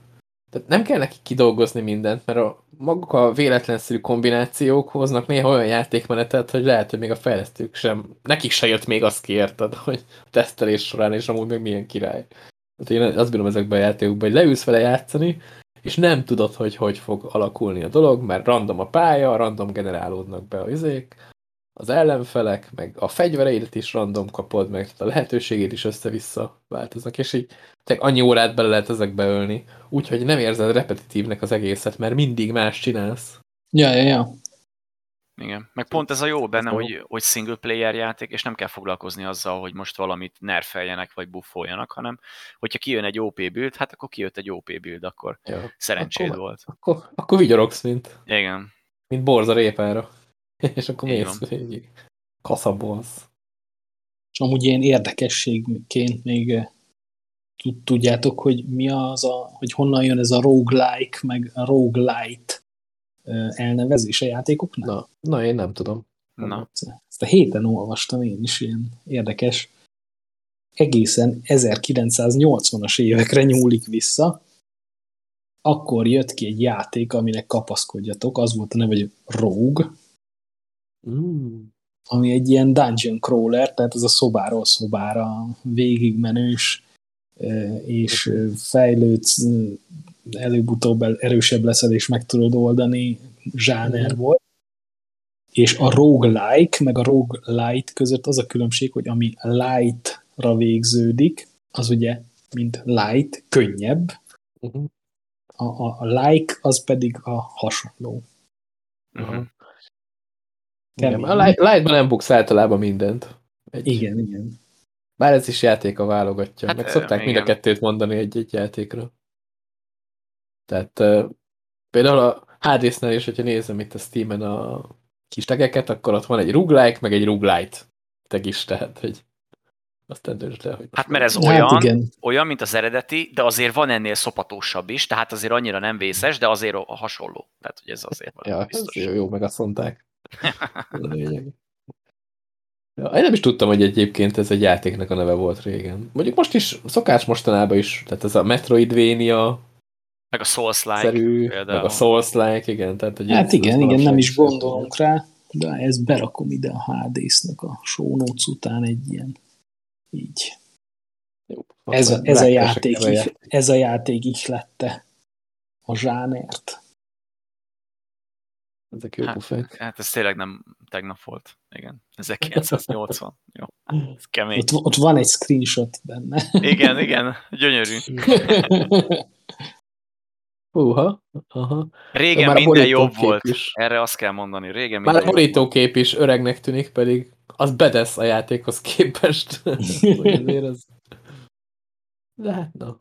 tehát nem kell nekik kidolgozni mindent, mert a, maguk a véletlenszerű kombinációk hoznak néha olyan játékmenetet, hogy lehet, hogy még a fejlesztők sem, nekik se jött még azt ki, érted, hogy a tesztelés során, és amúgy meg milyen király. Hát én azt bírom ezekben a játékokban, hogy leülsz vele játszani, és nem tudod, hogy hogy fog alakulni a dolog, mert random a pálya, random generálódnak be a izék, az ellenfelek, meg a fegyvereidet is random kapod, meg a lehetőségét is össze-vissza változnak, és így tényleg annyi órát bele lehet ezekbe ölni, úgyhogy nem érzed repetitívnek az egészet, mert mindig más csinálsz.
Ja, ja, ja.
Igen. Meg pont ez a jó benne, hogy, hogy single player játék, és nem kell foglalkozni azzal, hogy most valamit nerfeljenek, vagy buffoljanak, hanem hogyha kijön egy OP build, hát akkor kijött egy OP build, akkor
Ja.
szerencséd
Akkor-
volt.
Akkor, akkor vigyorogsz, mint,
Igen.
mint borza répára. *laughs* És akkor mész végig. Kaszabolsz.
És amúgy ilyen érdekességként még eh, tud- tudjátok, hogy mi az a, hogy honnan jön ez a roguelike, meg roguelite eh, elnevezés a játékoknál?
Na, na, én nem tudom.
Na,
Ezt a héten olvastam én is, ilyen érdekes. Egészen 1980-as évekre nyúlik vissza. Akkor jött ki egy játék, aminek kapaszkodjatok, az volt a neve, hogy Rogue,
Mm.
ami egy ilyen dungeon crawler, tehát ez a szobáról szobára végigmenős, és fejlődsz, előbb-utóbb el- erősebb leszel, és meg tudod oldani zsáner
Mhm.
volt. És a roguelike, meg a roguelite között az a különbség, hogy ami light-ra végződik, az ugye, mint light, könnyebb,
Uh-huh.
a, a, a like az pedig a hasonló.
uh-huh.
Igen,
Kemény.
a Light- Lightban nem buksz általában mindent. Egy,
Igen, igen.
Bár ez is játéka válogatja.
Hát,
Hát, Meg szokták mind a
igen.
kettőt mondani egy-egy játékra. Tehát uh, például a Hades-nél is, hogyha nézem itt a Steam-en a kis tegeket, akkor ott van egy roguelike, meg egy roguelite tag is, tehát hogy aztán döntsd el, hogy...
Hát mert ez
Hát
olyan,
igen.
olyan, mint az eredeti, de azért van ennél szopatósabb is, tehát azért annyira nem vészes, de azért a hasonló. Tehát, hogy ez azért van.
Ja,
biztos.
jó, jó, meg azt mondták. Ja, én nem is tudtam, hogy egyébként ez egy játéknak a neve volt régen. Mondjuk most is, szokás mostanában is, tehát ez a Metroidvania
Meg a Souls-like
szerű,
például.
meg a Souls-like, igen. Tehát, hogy
Hát
ez-
igen,
ez
igen, nem is
is
gondolunk rá, de ezt berakom ide a HD-sznek a show notes után egy ilyen így.
Jó,
Ez a, ez a játék, is, ez a játék ihlette a zsánert.
Ezek jó
Hát. Hát ez tényleg nem tegnap volt. Igen. *laughs* 1980. Jó. Ez kemény.
Ott, ott van egy screenshot benne.
Igen, igen. *laughs* Gyönyörű. *laughs*
Húha, aha.
Régen
Már
minden jobb volt.
is.
Erre azt kell mondani. Régen
Már a borítókép is öregnek tűnik, pedig az bedesz a játékhoz képest. Az... De hát na.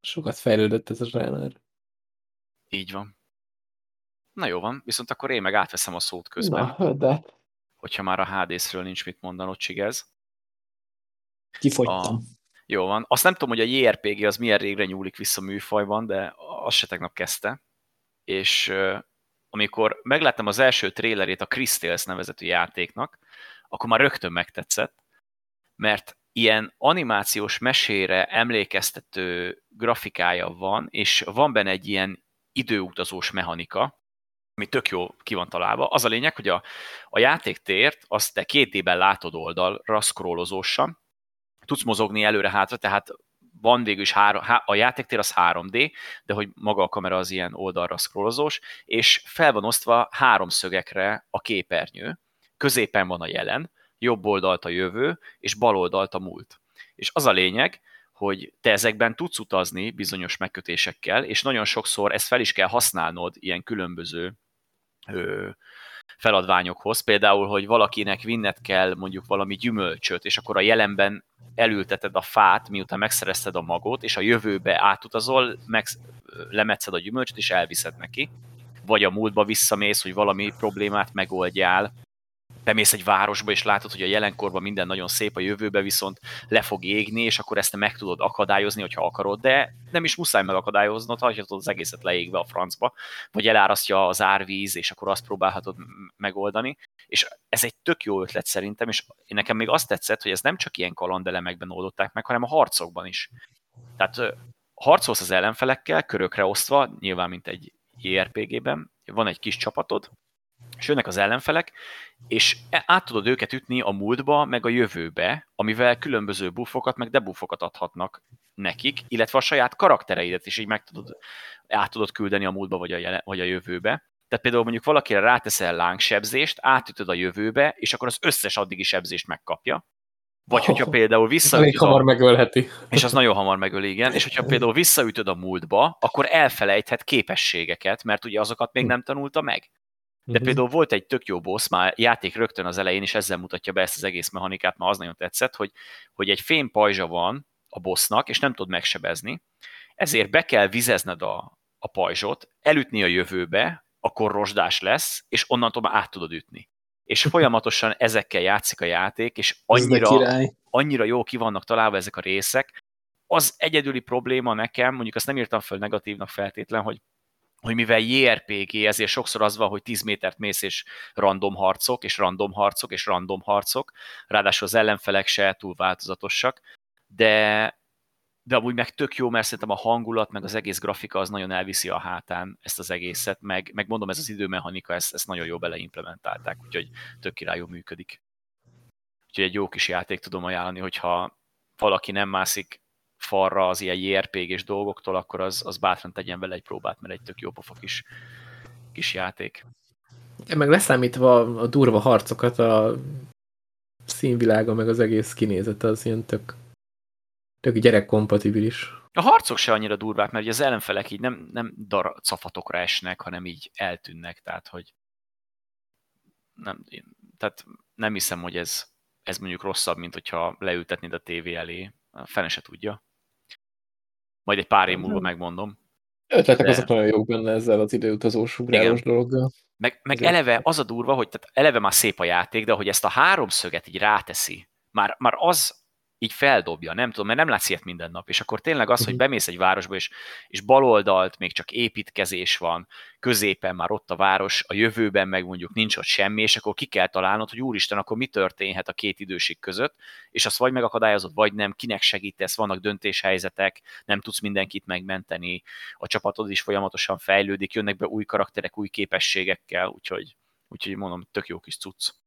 Sokat fejlődött ez a zsáner.
Így van. Na jó van, viszont akkor én meg átveszem a szót közben,
Na, de
hogyha már a Hades-ről nincs mit mondanod, Csigez.
Kifogytam.
Jó van. Azt nem tudom, hogy a JRPG az milyen régre nyúlik vissza műfajban, de azt se tegnap kezdte. És uh, amikor megláttam az első trélerét a Crystals nevezetű játéknak, akkor már rögtön megtetszett, mert ilyen animációs mesére emlékeztető grafikája van, és van benne egy ilyen időutazós mechanika, ami tök jó ki van találva. Az a lényeg, hogy a, a játéktért azt te két D-ben látod oldalra scrollozósan, tudsz mozogni előre-hátra, tehát van végül is három, há, a játéktér az 3D, de hogy maga a kamera az ilyen oldalra scrollozós, és fel van osztva három szögekre a képernyő, középen van a jelen, jobb oldalt a jövő, és bal oldalt a múlt. És az a lényeg, hogy te ezekben tudsz utazni bizonyos megkötésekkel, és nagyon sokszor ezt fel is kell használnod ilyen különböző ö, feladványokhoz, például, hogy valakinek vinned kell mondjuk valami gyümölcsöt, és akkor a jelenben elülteted a fát, miután megszerezted a magot, és a jövőbe átutazol, meg lemetszed a gyümölcsöt, és elviszed neki. Vagy a múltba visszamész, hogy valami problémát megoldjál, bemész egy városba, és látod, hogy a jelenkorban minden nagyon szép, a jövőbe viszont le fog égni, és akkor ezt meg tudod akadályozni, hogyha akarod, de nem is muszáj megakadályoznod, hagyhatod az egészet leégve a francba, vagy elárasztja az árvíz, és akkor azt próbálhatod megoldani. És ez egy tök jó ötlet szerintem, és nekem még azt tetszett, hogy ez nem csak ilyen kalandelemekben oldották meg, hanem a harcokban is. Tehát harcolsz az ellenfelekkel, körökre osztva, nyilván mint egy JRPG-ben, van egy kis csapatod, és jönnek az ellenfelek, és e, át tudod őket ütni a múltba, meg a jövőbe, amivel különböző buffokat, meg debuffokat adhatnak nekik, illetve a saját karaktereidet is így meg tudod, át tudod küldeni a múltba vagy a, jelen, vagy a jövőbe. Tehát például mondjuk valakire ráteszel lángsebzést, átütöd a jövőbe, és akkor az összes addigi sebzést megkapja. Vagy hogyha például visszaütöd
a... hamar megölheti.
És az nagyon hamar megöl, igen. És hogyha például visszaütöd a múltba, akkor elfelejthet képességeket, mert ugye azokat még nem tanulta meg. De uh-huh. például volt egy tök jó boss, már játék rögtön az elején, és ezzel mutatja be ezt az egész mechanikát, ma az nagyon tetszett, hogy, hogy egy fém pajzsa van a bossnak, és nem tud megsebezni, ezért be kell vizezned a, a pajzsot, elütni a jövőbe, akkor rozsdás lesz, és onnantól már át tudod ütni. És *laughs* folyamatosan ezekkel játszik a játék, és annyira, annyira jó ki vannak találva ezek a részek. Az egyedüli probléma nekem, mondjuk azt nem írtam föl negatívnak feltétlen, hogy hogy mivel JRPG, ezért sokszor az van, hogy 10 métert mész, és random harcok, és random harcok, és random harcok, ráadásul az ellenfelek se túl változatosak, de, de amúgy meg tök jó, mert szerintem a hangulat, meg az egész grafika az nagyon elviszi a hátán ezt az egészet, meg, meg mondom, ez az időmechanika, ezt, ezt nagyon jó beleimplementálták, úgyhogy tök királyú működik. Úgyhogy egy jó kis játék tudom ajánlani, hogyha valaki nem mászik falra az ilyen JRPG-s dolgoktól, akkor az, az bátran tegyen vele egy próbát, mert egy tök jó pofa kis, kis játék.
Meg leszámítva a durva harcokat, a színvilága, meg az egész kinézete az ilyen tök, tök gyerekkompatibilis.
A harcok se annyira durvák, mert az ellenfelek így nem, nem dar cafatokra esnek, hanem így eltűnnek, tehát hogy nem, tehát nem hiszem, hogy ez, ez mondjuk rosszabb, mint hogyha leültetnéd a tévé elé. Fene se tudja. Majd egy pár év múlva megmondom.
Ötletek de... azok nagyon jók benne ezzel az időutazós ugrálós dologgal.
Meg, meg eleve az a durva, hogy tehát eleve már szép a játék, de hogy ezt a háromszöget így ráteszi, már, már az így feldobja, nem tudom, mert nem látsz ilyet minden nap, és akkor tényleg az, hogy mhm. bemész egy városba, és, és baloldalt még csak építkezés van, középen már ott a város, a jövőben meg mondjuk nincs ott semmi, és akkor ki kell találnod, hogy úristen, akkor mi történhet a két időség között, és azt vagy megakadályozod, vagy nem, kinek segítesz, vannak döntéshelyzetek, nem tudsz mindenkit megmenteni, a csapatod is folyamatosan fejlődik, jönnek be új karakterek, új képességekkel, úgyhogy, úgyhogy mondom, tök jó kis cucc.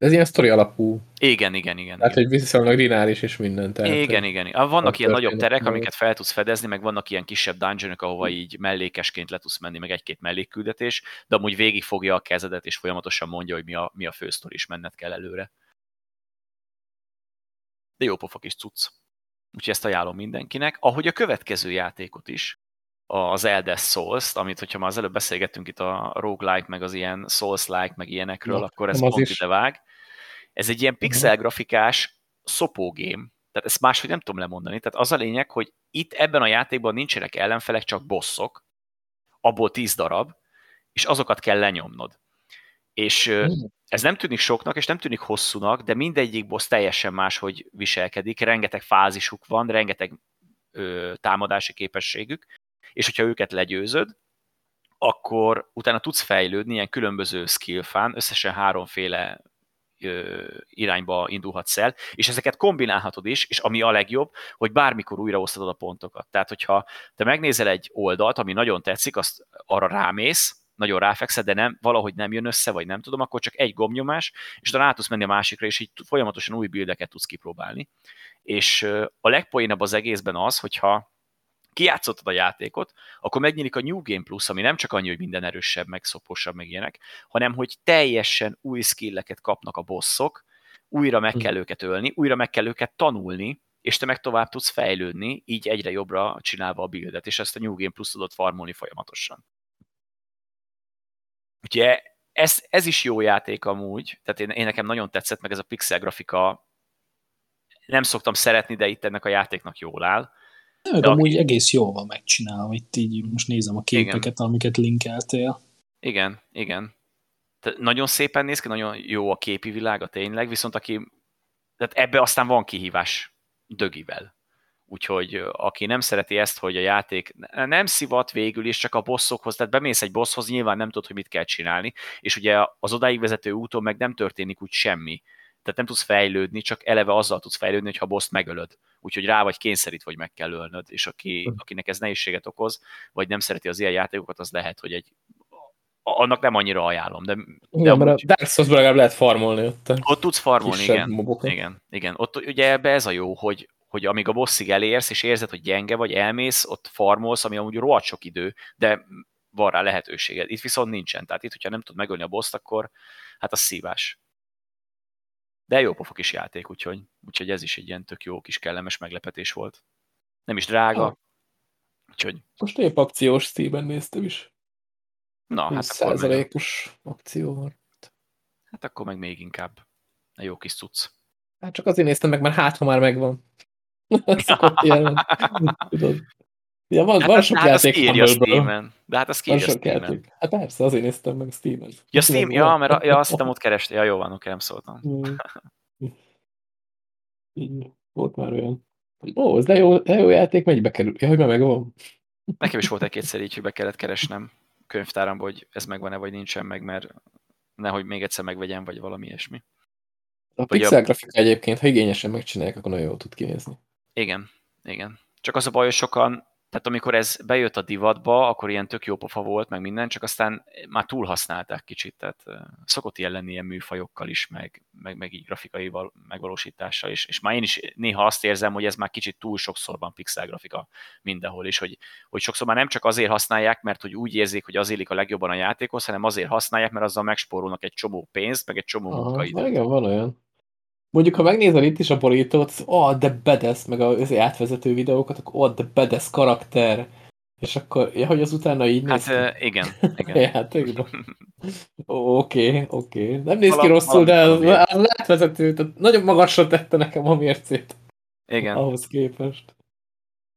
Ez ilyen sztori alapú.
Igen, igen, igen.
Tehát, hogy viszonylag lineáris és minden.
Tehát, igen, igen. igen. Vannak ilyen nagyobb terek, amiket fel tudsz fedezni, meg vannak ilyen kisebb dungeonok, ahova így mellékesként le tudsz menni, meg egy-két mellékküldetés, de amúgy végig fogja a kezedet, és folyamatosan mondja, hogy mi a, mi a fősztori, is menned kell előre. De jó pofa kis cucc. Úgyhogy ezt ajánlom mindenkinek. Ahogy a következő játékot is, az Elder Souls-t, amit hogyha már az előbb beszélgettünk itt a roguelike, meg az ilyen Souls-like, meg ilyenekről, no, akkor ez pont ide vág. Ez egy ilyen pixel grafikás szopógém, tehát ezt máshogy nem tudom lemondani. Tehát az a lényeg, hogy itt ebben a játékban nincsenek ellenfelek, csak bosszok, abból tíz darab, és azokat kell lenyomnod. És hmm. ez nem tűnik soknak, és nem tűnik hosszúnak, de mindegyik boss teljesen máshogy viselkedik, rengeteg fázisuk van, rengeteg ö, támadási képességük, és hogyha őket legyőzöd, akkor utána tudsz fejlődni ilyen különböző skillfán, összesen háromféle irányba indulhatsz el, és ezeket kombinálhatod is, és ami a legjobb, hogy bármikor újraosztatod a pontokat. Tehát, hogyha te megnézel egy oldalt, ami nagyon tetszik, azt arra rámész, nagyon ráfekszed, de nem, valahogy nem jön össze, vagy nem tudom, akkor csak egy gombnyomás, és utána át tudsz menni a másikra, és így folyamatosan új bildeket tudsz kipróbálni. És a legpoénabb az egészben az, hogyha kijátszottad a játékot, akkor megnyílik a New Game Plus, ami nem csak annyi, hogy minden erősebb, meg szoposabb, meg ilyenek, hanem hogy teljesen új skilleket kapnak a bosszok, újra meg kell hm. őket ölni, újra meg kell őket tanulni, és te meg tovább tudsz fejlődni, így egyre jobbra csinálva a buildet, és ezt a New Game Plus tudod farmolni folyamatosan. Ugye ez, ez is jó játék amúgy, tehát én, én nekem nagyon tetszett, meg ez a pixel grafika nem szoktam szeretni, de itt ennek a játéknak jól áll.
De amúgy egész jól van megcsinálva, itt így most nézem a képeket, igen. amiket linkeltél.
Igen, igen. Tehát nagyon szépen néz ki, nagyon jó a képi világa tényleg, viszont aki, tehát ebbe aztán van kihívás dögivel. Úgyhogy aki nem szereti ezt, hogy a játék nem szivat végül is, csak a bosszokhoz, tehát bemész egy bosshoz, nyilván nem tudod, hogy mit kell csinálni, és ugye az odáig vezető úton meg nem történik úgy semmi. Tehát nem tudsz fejlődni, csak eleve azzal tudsz fejlődni, hogyha a boszt megölöd. Úgyhogy rá vagy kényszerít, vagy meg kell ölnöd, és aki, hm. akinek ez nehézséget okoz, vagy nem szereti az ilyen játékokat, az lehet, hogy egy annak nem annyira ajánlom. De,
igen, de mert a Dark souls legalább lehet farmolni ott.
Ott tudsz farmolni, igen. igen. Igen, ott ugye ebbe ez a jó, hogy, hogy amíg a bosszig elérsz, és érzed, hogy gyenge vagy, elmész, ott farmolsz, ami amúgy rohadt sok idő, de van rá lehetőséged. Itt viszont nincsen. Tehát itt, hogyha nem tud megölni a boszt, akkor hát az szívás. De jó pofa kis játék, úgyhogy, úgyhogy ez is egy ilyen tök jó kis kellemes meglepetés volt. Nem is drága, ha. úgyhogy...
Most épp akciós Steam-en néztem is.
Na, hát
százalékos akció volt.
Hát akkor meg még inkább. A jó kis cucc.
Hát csak azért néztem meg, mert hát, ha már megvan. *laughs* Szokott ilyen, *laughs* tudod. Ja, van, hát van sok hát játék
írja Steam-en. De hát azt írja
Steam-en. Hát persze, azért néztem meg Steam-en.
Ja, Steam, ja, mert ja, azt hittem ott kereste. Ja, jó van, oké, nem szóltam.
Volt már olyan. Ó, ez de jó, de jó játék, mennyibe kerül? Ja, hogy már megvan.
Nekem is volt egy-kétszer így, hogy be kellett keresnem könyvtáramba, hogy ez megvan-e, vagy nincsen meg, mert nehogy még egyszer megvegyem, vagy valami ilyesmi.
A pixel grafika egyébként, ha igényesen megcsinálják, akkor nagyon jól tud kinézni.
Igen, igen. Csak az a baj, hogy sokan tehát amikor ez bejött a divatba, akkor ilyen tök jó pofa volt, meg minden, csak aztán már túl használták kicsit, tehát szokott ilyen lenni ilyen műfajokkal is, meg, meg, meg így grafikai megvalósítással is, és már én is néha azt érzem, hogy ez már kicsit túl sokszor van pixel grafika mindenhol is, hogy, hogy sokszor már nem csak azért használják, mert hogy úgy érzik, hogy az élik a legjobban a játékhoz, hanem azért használják, mert azzal megspórolnak egy csomó pénzt, meg egy csomó munkaidőt.
Igen, van olyan. Mondjuk, ha megnézel itt is a borítót, oh, de bedesz, meg az átvezető videókat, akkor oh, de bedesz karakter. És akkor, ja, hogy az utána így
néz Hát ki. igen, igen. *laughs*
hát, Oké, oké. Nem néz ki rosszul, de az, az átvezető, tehát nagyon magasra tette nekem a mércét.
Igen.
Ahhoz képest.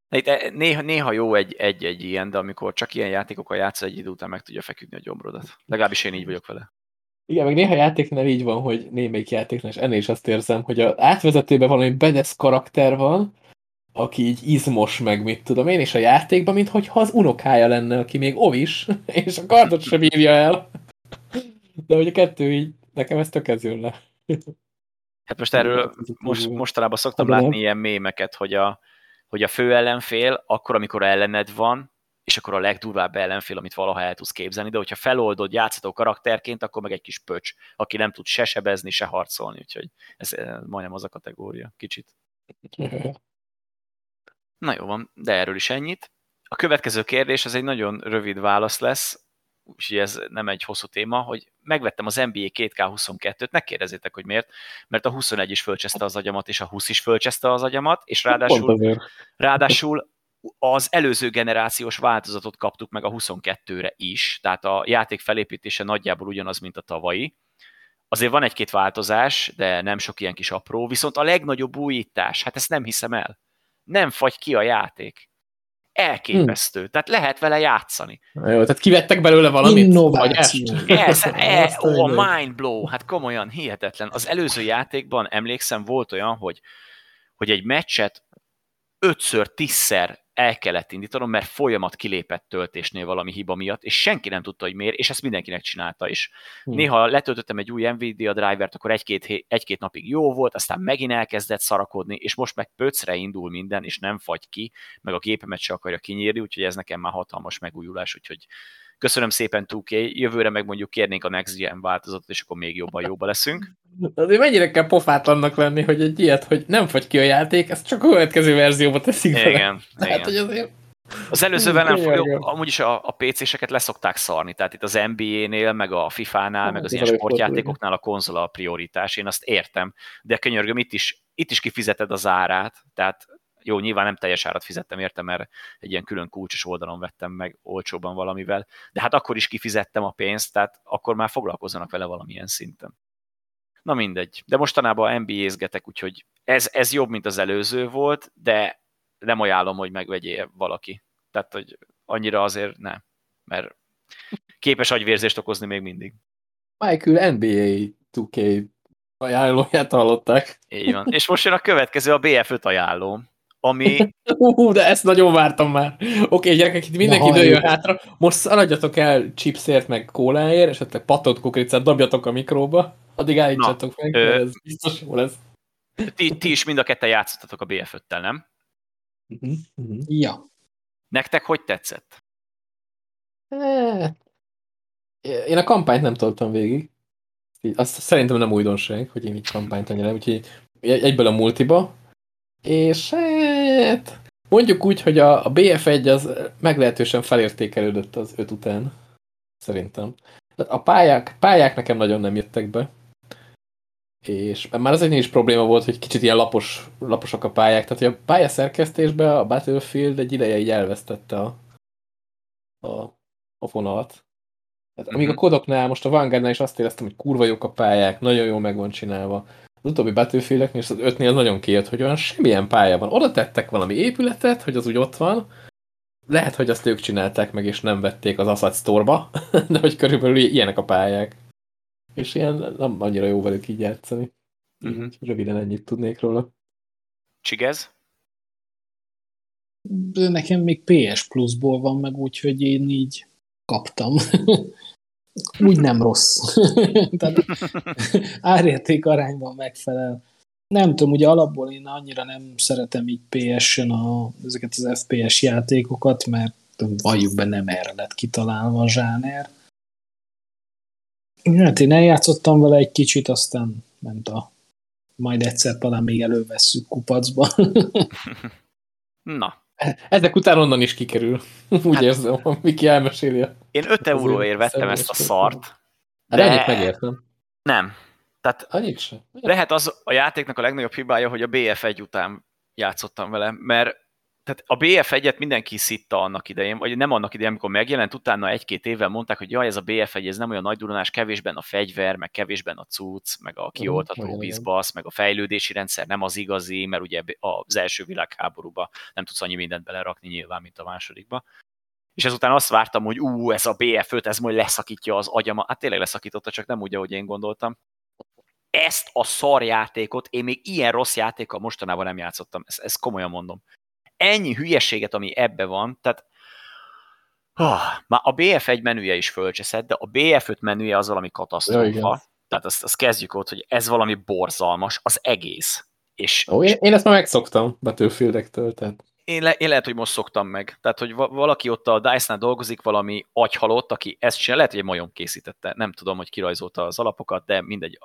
Itt eh, néha, néha jó egy-egy egy ilyen, de amikor csak ilyen játékokkal játsz egy idő után meg tudja feküdni a gyomrodat. Legalábbis én így vagyok vele.
Igen, meg néha játéknál így van, hogy némelyik játéknál, és ennél is azt érzem, hogy az átvezetőben valami bedesz karakter van, aki így izmos, meg mit tudom én, és a játékban, mintha az unokája lenne, aki még ovis, *laughs* és a kardot sem bírja el. De hogy a kettő így, nekem ez tök jön le.
Hát most erről most, mostanában szoktam látni ilyen mémeket, hogy a, hogy a fő ellenfél, akkor, amikor ellened van, és akkor a legdurvább ellenfél, amit valaha el tudsz képzelni, de hogyha feloldod játszható karakterként, akkor meg egy kis pöcs, aki nem tud se sebezni, se harcolni, úgyhogy ez majdnem az a kategória, kicsit. Na jó van, de erről is ennyit. A következő kérdés, ez egy nagyon rövid válasz lesz, úgyhogy ez nem egy hosszú téma, hogy megvettem az NBA 2K22-t, ne kérdezzétek, hogy miért, mert a 21 is fölcseszte az agyamat, és a 20 is fölcseszte az agyamat, és ráadásul, ráadásul az előző generációs változatot kaptuk meg a 22-re is, tehát a játék felépítése nagyjából ugyanaz, mint a tavalyi. Azért van egy-két változás, de nem sok ilyen kis apró, viszont a legnagyobb újítás, hát ezt nem hiszem el. Nem fagy ki a játék. Elképesztő. Hmm. Tehát lehet vele játszani.
Jó, tehát kivettek belőle valamit?
Innováció.
Ez, e, oh, mind blow. Hát komolyan, hihetetlen. Az előző játékban emlékszem, volt olyan, hogy, hogy egy meccset ötször, tízszer el kellett indítanom, mert folyamat kilépett töltésnél valami hiba miatt, és senki nem tudta, hogy miért, és ezt mindenkinek csinálta is. Hmm. Néha letöltöttem egy új Nvidia drivert, akkor egy-két, egy-két napig jó volt, aztán megint elkezdett szarakodni, és most meg pöcre indul minden, és nem fagy ki, meg a gépemet se akarja kinyírni, úgyhogy ez nekem már hatalmas megújulás, úgyhogy köszönöm szépen 2K, jövőre meg mondjuk kérnénk a Next Gen változatot, és akkor még jobban jóba leszünk.
Azért mennyire kell pofátlannak lenni, hogy egy ilyet, hogy nem fogy ki a játék, ezt csak a következő verzióba teszik
Igen, *laughs* igen. Hát, hogy azért... Az előzővel nem folyó, amúgy is a, a PC-seket leszokták szarni, tehát itt az NBA-nél, meg a FIFA-nál, meg az ilyen sportjátékoknál a konzol a prioritás, én azt értem, de könyörgöm, itt is, itt is kifizeted az árát, tehát jó, nyilván nem teljes árat fizettem érte, mert egy ilyen külön kulcsos oldalon vettem meg olcsóban valamivel, de hát akkor is kifizettem a pénzt, tehát akkor már foglalkozzanak vele valamilyen szinten. Na mindegy. De mostanában NBA-zgetek, úgyhogy ez, ez jobb, mint az előző volt, de nem ajánlom, hogy megvegyél valaki. Tehát, hogy annyira azért nem, mert képes agyvérzést okozni még mindig.
Michael NBA 2K ajánlóját hallották.
Így van. És most jön a következő, a BF5 ajánló, ami... *laughs*
Hú, de ezt nagyon vártam már. Oké, okay, gyerekek, itt mindenki dőljön hátra. Most szaladjatok el chipsért, meg kóláért, esetleg patott kukoricát dobjatok a mikróba. Addig állítsatok meg, ö... ez biztos jó lesz.
Ti, ti is mind a ketten játszottatok a BF5-tel, nem?
Uh-huh, uh-huh. Ja.
Nektek hogy tetszett?
Én a kampányt nem toltam végig. Azt szerintem nem újdonság, hogy én így kampányt annyira, úgyhogy egyből a multiba. És hát mondjuk úgy, hogy a, a BF1 az meglehetősen felértékelődött az 5 után. Szerintem. A pályák, pályák nekem nagyon nem jöttek be. És már az egy is probléma volt, hogy kicsit ilyen lapos, laposak a pályák. Tehát, hogy a pályaszerkesztésben a Battlefield egy ideje így elvesztette a, a, a vonalat. Tehát, amíg a mhm. kodoknál, most a Vanguardnál is azt éreztem, hogy kurva jók a pályák, nagyon jól meg van csinálva. Az utóbbi Battlefieldeknél és az ötnél nagyon kijött, hogy olyan semmilyen pálya van. Oda tettek valami épületet, hogy az úgy ott van. Lehet, hogy azt ők csinálták meg, és nem vették az Assad Store-ba, *laughs* de hogy körülbelül ilyenek a pályák. És ilyen nem annyira jó velük így játszani. Uh-huh. Röviden ennyit tudnék róla.
Csigez?
Nekem még PS Plus-ból van meg, úgyhogy én így kaptam. *laughs* Úgy nem rossz. *laughs* Tehát árérték arányban megfelel. Nem tudom, ugye alapból én annyira nem szeretem így PS-en a, ezeket az FPS játékokat, mert valljuk be nem erre lett kitalálva a zsáner. Hát én eljátszottam vele egy kicsit, aztán ment a majd egyszer talán még elővesszük kupacba. *laughs*
Na,
ezek után onnan is kikerül. *laughs* Úgy hát, érzem, Miki elmeséli.
Én 5 euróért vettem ezt a szart.
Hát de ennyit megértem.
Nem. Tehát
Annyit sem.
Lehet az a játéknak a legnagyobb hibája, hogy a BF1 után játszottam vele, mert tehát a BF1-et mindenki szitta annak idején, vagy nem annak idején, amikor megjelent, utána egy-két évvel mondták, hogy jaj, ez a BF1, ez nem olyan nagy duranás, kevésben a fegyver, meg kevésben a cucc, meg a kioltató bizbasz, meg a fejlődési rendszer nem az igazi, mert ugye az első világháborúba nem tudsz annyi mindent belerakni nyilván, mint a másodikba. És ezután azt vártam, hogy ú, ez a BF5, ez majd leszakítja az agyama. Hát tényleg leszakította, csak nem úgy, ahogy én gondoltam. Ezt a szarjátékot, én még ilyen rossz játékkal mostanában nem játszottam, ezt, ezt komolyan mondom ennyi hülyeséget, ami ebbe van, tehát oh, már a BF1 menüje is fölcseszett, de a BF5 menüje az valami katasztrófa. Ja, tehát azt, azt kezdjük ott, hogy ez valami borzalmas, az egész. És,
Ó, én, én ezt már megszoktam Battlefield-ektől, tehát
én, le, én lehet, hogy most szoktam meg. Tehát, hogy valaki ott a DICE-nál dolgozik, valami agyhalott, aki ezt csinál, lehet, hogy egy majom készítette. Nem tudom, hogy kirajzolta az alapokat, de mindegy.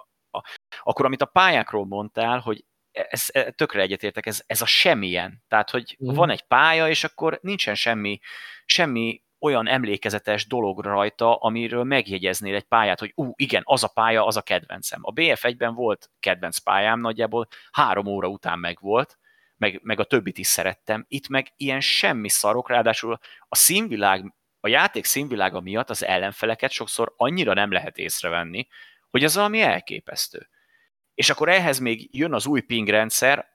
Akkor, amit a pályákról mondtál, hogy ez, ez tökre egyetértek, ez, ez a semmilyen. Tehát, hogy mm. van egy pálya, és akkor nincsen semmi, semmi olyan emlékezetes dolog rajta, amiről megjegyeznél egy pályát, hogy ú, igen, az a pálya, az a kedvencem. A BF1-ben volt kedvenc pályám, nagyjából három óra után megvolt, meg, meg a többit is szerettem. Itt meg ilyen semmi szarok, ráadásul a színvilág, a játék színvilága miatt az ellenfeleket sokszor annyira nem lehet észrevenni, hogy az valami elképesztő. És akkor ehhez még jön az új ping rendszer,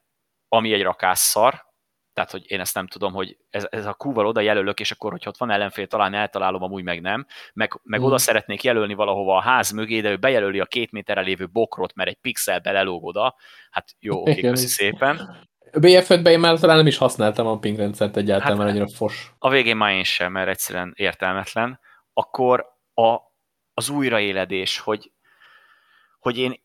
ami egy rakásszar, tehát, hogy én ezt nem tudom, hogy ez, ez a Q-val oda jelölök, és akkor, hogyha ott van ellenfél, talán eltalálom, amúgy meg nem, meg, meg mm. oda szeretnék jelölni valahova a ház mögé, de ő bejelöli a két méterre lévő bokrot, mert egy pixel belelóg oda. Hát jó, oké, köszi szépen.
A BF5-ben én már talán nem is használtam a ping rendszert egyáltalán, hát, mert annyira fos.
A végén már én sem, mert egyszerűen értelmetlen. Akkor a, az újraéledés, hogy, hogy én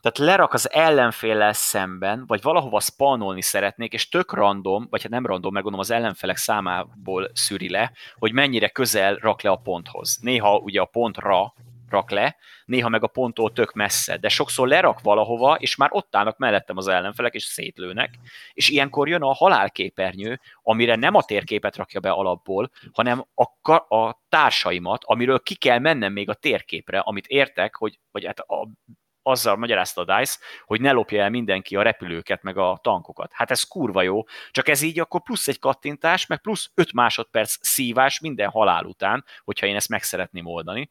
tehát lerak az ellenféllel szemben, vagy valahova spannolni szeretnék, és tök random, vagy hát nem random, megmondom, az ellenfelek számából szűri le, hogy mennyire közel rak le a ponthoz. Néha ugye a pontra rak le, néha meg a ponttól tök messze, de sokszor lerak valahova, és már ott állnak mellettem az ellenfelek, és szétlőnek, és ilyenkor jön a halálképernyő, amire nem a térképet rakja be alapból, hanem a, a társaimat, amiről ki kell mennem még a térképre, amit értek, hogy, vagy hát a azzal magyarázta a DICE, hogy ne lopja el mindenki a repülőket, meg a tankokat. Hát ez kurva jó, csak ez így akkor plusz egy kattintás, meg plusz 5 másodperc szívás minden halál után, hogyha én ezt meg szeretném oldani.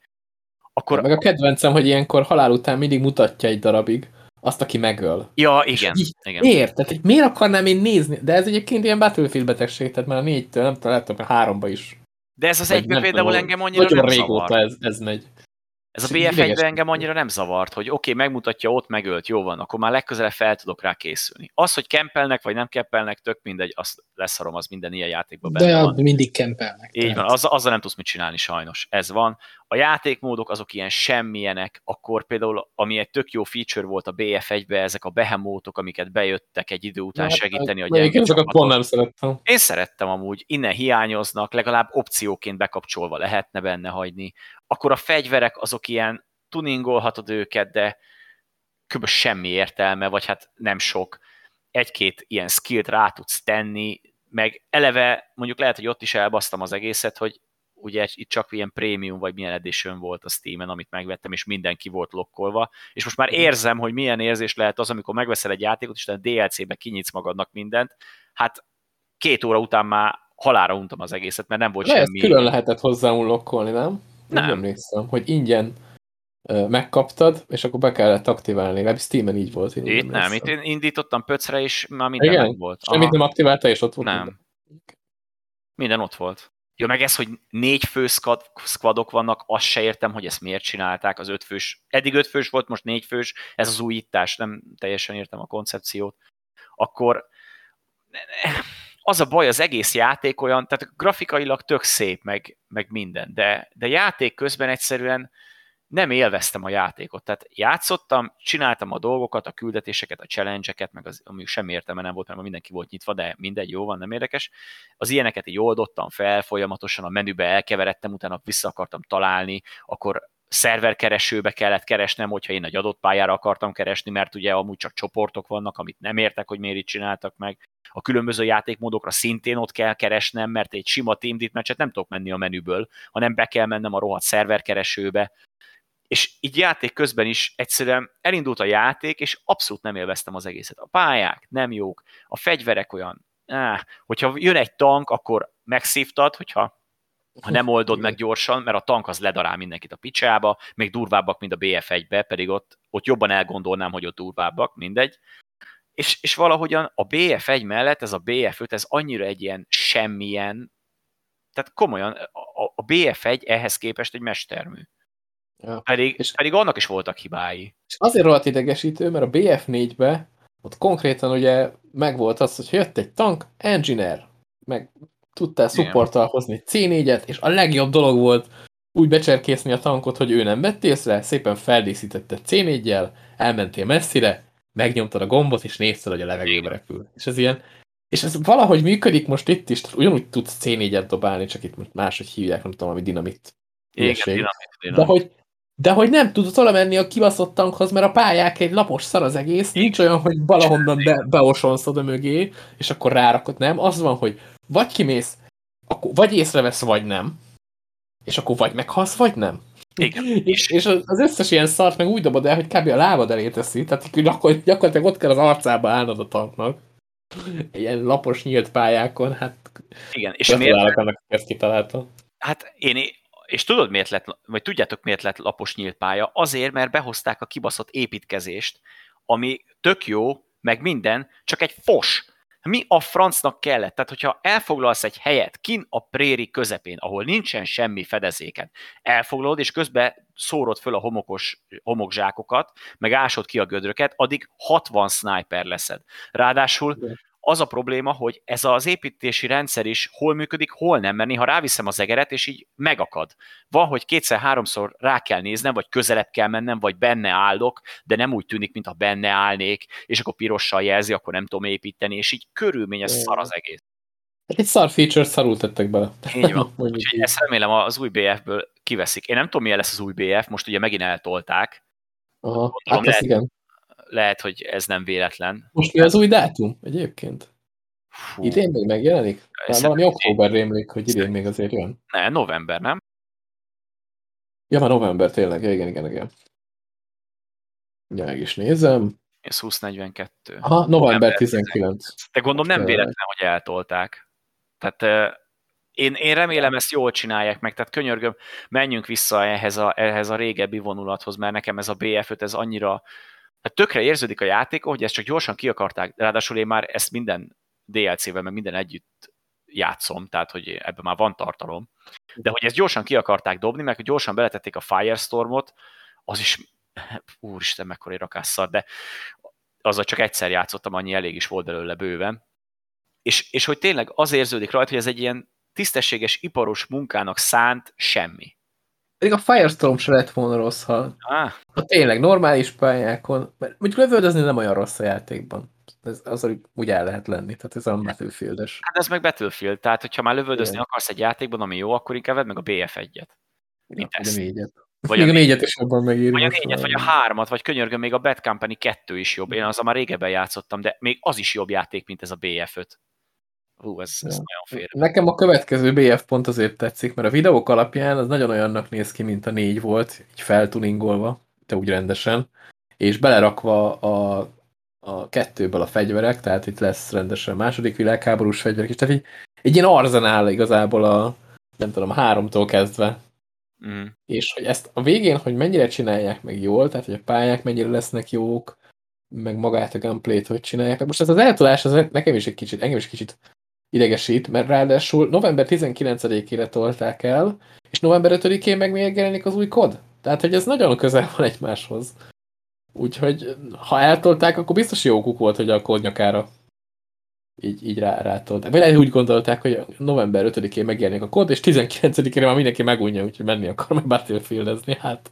Akkor... Meg a kedvencem, hogy ilyenkor halál után mindig mutatja egy darabig azt, aki megöl.
Ja, igen. Így, igen.
Miért? Tehát, miért akarnám én nézni? De ez egyébként ilyen Battlefield betegség, tehát már a négytől, nem tudom, lehet, háromba is.
De ez az egyben például engem annyira
Nagyon
nem
régóta zavar. ez, ez megy.
Ez a BF1-ben engem annyira nem zavart, hogy oké, okay, megmutatja, ott megölt, jó van, akkor már legközelebb fel tudok rá készülni. Az, hogy kempelnek vagy nem kempelnek, tök mindegy, azt leszarom, az minden ilyen játékban
benne De van. mindig kempelnek.
Így tehát. van, azzal, azzal nem tudsz mit csinálni sajnos, ez van. A játékmódok azok ilyen semmilyenek, akkor például, ami egy tök jó feature volt a BF1-be, ezek a behemótok, amiket bejöttek egy idő után hát, segíteni a
gyenge csapatot. nem szerettem.
Én szerettem amúgy, innen hiányoznak, legalább opcióként bekapcsolva lehetne benne hagyni. Akkor a fegyverek azok ilyen tuningolhatod őket, de kb. semmi értelme, vagy hát nem sok. Egy-két ilyen skillt rá tudsz tenni, meg eleve mondjuk lehet, hogy ott is elbasztam az egészet, hogy ugye itt csak ilyen prémium vagy milyen edition volt a Steam-en, amit megvettem, és mindenki volt lokkolva, és most már érzem, hogy milyen érzés lehet az, amikor megveszel egy játékot, és a DLC-be kinyitsz magadnak mindent, hát két óra után már halára untam az egészet, mert nem volt
Le,
semmi.
külön lehetett hozzá unlockolni, nem? Nem. Emlékszem, hogy ingyen megkaptad, és akkor be kellett aktiválni. Legalábbis Steam-en így volt.
Itt nem, itt én indítottam pöcre, és már minden Igen? volt.
Semmit nem aktiválta, és ott volt?
Nem. Minden. minden ott volt. Ja, meg ez, hogy négy fő squadok vannak, azt se értem, hogy ezt miért csinálták, az ötfős. Eddig ötfős volt, most négyfős, ez az újítás, nem teljesen értem a koncepciót. Akkor az a baj, az egész játék olyan, tehát grafikailag tök szép, meg, meg minden, de, de játék közben egyszerűen nem élveztem a játékot. Tehát játszottam, csináltam a dolgokat, a küldetéseket, a challenge-eket, meg az, ami sem értelme nem volt, mert mindenki volt nyitva, de mindegy, jó van, nem érdekes. Az ilyeneket így oldottam fel, folyamatosan a menübe elkeveredtem, utána vissza akartam találni, akkor szerverkeresőbe kellett keresnem, hogyha én egy adott pályára akartam keresni, mert ugye amúgy csak csoportok vannak, amit nem értek, hogy miért itt csináltak meg. A különböző játékmódokra szintén ott kell keresnem, mert egy sima Team meccset nem tudok menni a menüből, hanem be kell mennem a rohadt szerverkeresőbe, és így játék közben is egyszerűen elindult a játék, és abszolút nem élveztem az egészet. A pályák nem jók, a fegyverek olyan, áh, hogyha jön egy tank, akkor megszívtad, hogyha ha nem oldod meg gyorsan, mert a tank az ledarál mindenkit a picsába, még durvábbak, mint a BF1-be, pedig ott, ott jobban elgondolnám, hogy ott durvábbak, mindegy. És, és valahogyan a BF1 mellett ez a BF5, ez annyira egy ilyen semmilyen, tehát komolyan a, a BF1 ehhez képest egy mestermű. Ja. Pedig, és pedig annak is voltak hibái.
És azért rohadt idegesítő, mert a BF4-be ott konkrétan ugye megvolt az, hogy jött egy tank, engineer, meg tudtál szupporttal hozni C4-et, és a legjobb dolog volt úgy becserkészni a tankot, hogy ő nem vett észre, szépen feldíszítette C4-jel, elmentél messzire, megnyomtad a gombot, és nézted, hogy a levegőbe repül. És ez ilyen, és ez valahogy működik most itt is, ugyanúgy tudsz C4-et dobálni, csak itt most máshogy hívják, nem tudom, ami dinamit.
Igen, dinamit, dinamit.
De hogy de hogy nem tudod oda menni a kibaszott tankhoz, mert a pályák egy lapos szar az egész, nincs olyan, hogy valahonnan be, beosonszod a mögé, és akkor rárakod, nem? Az van, hogy vagy kimész, akkor vagy észrevesz, vagy nem, és akkor vagy meghalsz, vagy nem.
Igen.
És, és az összes ilyen szart meg úgy dobod el, hogy kb. a lábad elé teszi, tehát gyakor, gyakorlatilag ott kell az arcába állnod a tanknak. Ilyen lapos nyílt pályákon, hát
igen, és miért?
annak, ezt kitalálta.
Hát én és tudod miért lett, vagy tudjátok miért lett lapos nyílt pálya? Azért, mert behozták a kibaszott építkezést, ami tök jó, meg minden, csak egy fos. Mi a francnak kellett? Tehát, hogyha elfoglalsz egy helyet kin a préri közepén, ahol nincsen semmi fedezéken, elfoglalod, és közben szórod föl a homokos homokzsákokat, meg ásod ki a gödröket, addig 60 sniper leszed. Ráadásul az a probléma, hogy ez az építési rendszer is hol működik, hol nem, mert néha ráviszem az egeret, és így megakad. Van, hogy kétszer-háromszor rá kell néznem, vagy közelebb kell mennem, vagy benne állok, de nem úgy tűnik, mintha benne állnék, és akkor pirossal jelzi, akkor nem tudom építeni, és így körülményes szar az egész.
Hát egy szar feature szarul tettek bele.
Így van. *laughs* Úgyhogy ezt remélem az új BF-ből kiveszik. Én nem tudom, milyen lesz az új BF, most ugye megint eltolták.
Aha, Gondolom, hát lehet, igen
lehet, hogy ez nem véletlen.
Most mi az új dátum egyébként? Fú. Idén még megjelenik? Már valami október rémlik, hogy idén még azért jön.
Ne, november, nem?
Ja, már november tényleg, igen, igen, igen. Ja, meg is nézem.
Ez 2042.
Aha, november 19.
De gondolom nem véletlen, hogy eltolták. Tehát eh, én, én remélem ezt jól csinálják meg, tehát könyörgöm, menjünk vissza ehhez a, ehhez a régebbi vonulathoz, mert nekem ez a BF5, ez annyira, hát tökre érződik a játék, hogy ezt csak gyorsan ki akarták, ráadásul én már ezt minden DLC-vel, meg minden együtt játszom, tehát hogy ebben már van tartalom, de hogy ezt gyorsan ki akarták dobni, meg hogy gyorsan beletették a Firestormot, az is, úristen, mekkora egy rakásszar, de azzal csak egyszer játszottam, annyi elég is volt belőle bőven. És, és hogy tényleg az érződik rajta, hogy ez egy ilyen tisztességes, iparos munkának szánt semmi.
Pedig a Firestorm se lett volna rossz, ha,
Ah,
ha tényleg normális pályákon, mert mondjuk lövöldözni nem olyan rossz a játékban. Ez, az úgy- el lehet lenni, tehát ez a Battlefield-es.
hát ez meg Battlefield, tehát hogyha már lövöldözni
Igen.
akarsz egy játékban, ami jó, akkor inkább vedd meg a BF1-et.
Ja, vagy a
ezt.
négyet.
Vagy
Még
a
négyet is jobban megéri.
Vagy a négyet,
már.
vagy a hármat, vagy könyörgöm, még a Bad Company 2 is jobb. Én azzal már régebben játszottam, de még az is jobb játék, mint ez a BF5. Hú, ez, ez
Ja.
nagyon félre.
Nekem a következő BF pont azért tetszik, mert a videók alapján az nagyon olyannak néz ki, mint a négy volt, így feltuningolva, de úgy rendesen, és belerakva a, a kettőből a fegyverek, tehát itt lesz rendesen második világháborús fegyverek is, tehát így, egy ilyen arzenál igazából a, nem tudom, a háromtól kezdve,
Mm.
és hogy ezt a végén, hogy mennyire csinálják meg jól, tehát hogy a pályák mennyire lesznek jók, meg magát a gameplayt hogy csinálják. Most ez az eltolás az nekem is egy kicsit, engem is kicsit idegesít, mert ráadásul november 19-ére tolták el, és november 5-én meg megjelenik az új kod. Tehát, hogy ez nagyon közel van egymáshoz. Úgyhogy, ha eltolták, akkor biztos jó okuk volt, hogy a kód nyakára így, így rá, rátolták. Vagy úgy gondolták, hogy november 5-én megjelenik a kód, és 19-ére már mindenki megunja, úgyhogy menni akar meg Battlefield-ezni. Hát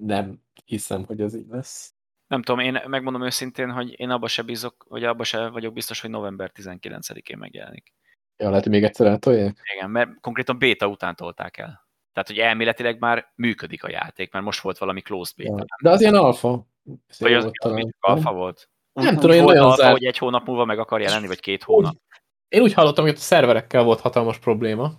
nem hiszem, hogy ez így lesz.
Nem tudom, én megmondom őszintén, hogy én abba se bízok, vagy abba se vagyok biztos, hogy november 19-én megjelenik.
Ja, lehet, hogy még egyszer eltolják?
Igen, mert konkrétan béta után tolták el. Tehát, hogy elméletileg már működik a játék, mert most volt valami closed beta.
Ja. De az ilyen alfa.
Vagy az, az alfa volt?
Nem
Úgy
tudom, én nagyon
alfa,
zárt-
hogy egy hónap múlva meg akar jelenni, vagy két hónap.
Én úgy hallottam, hogy a szerverekkel volt hatalmas probléma.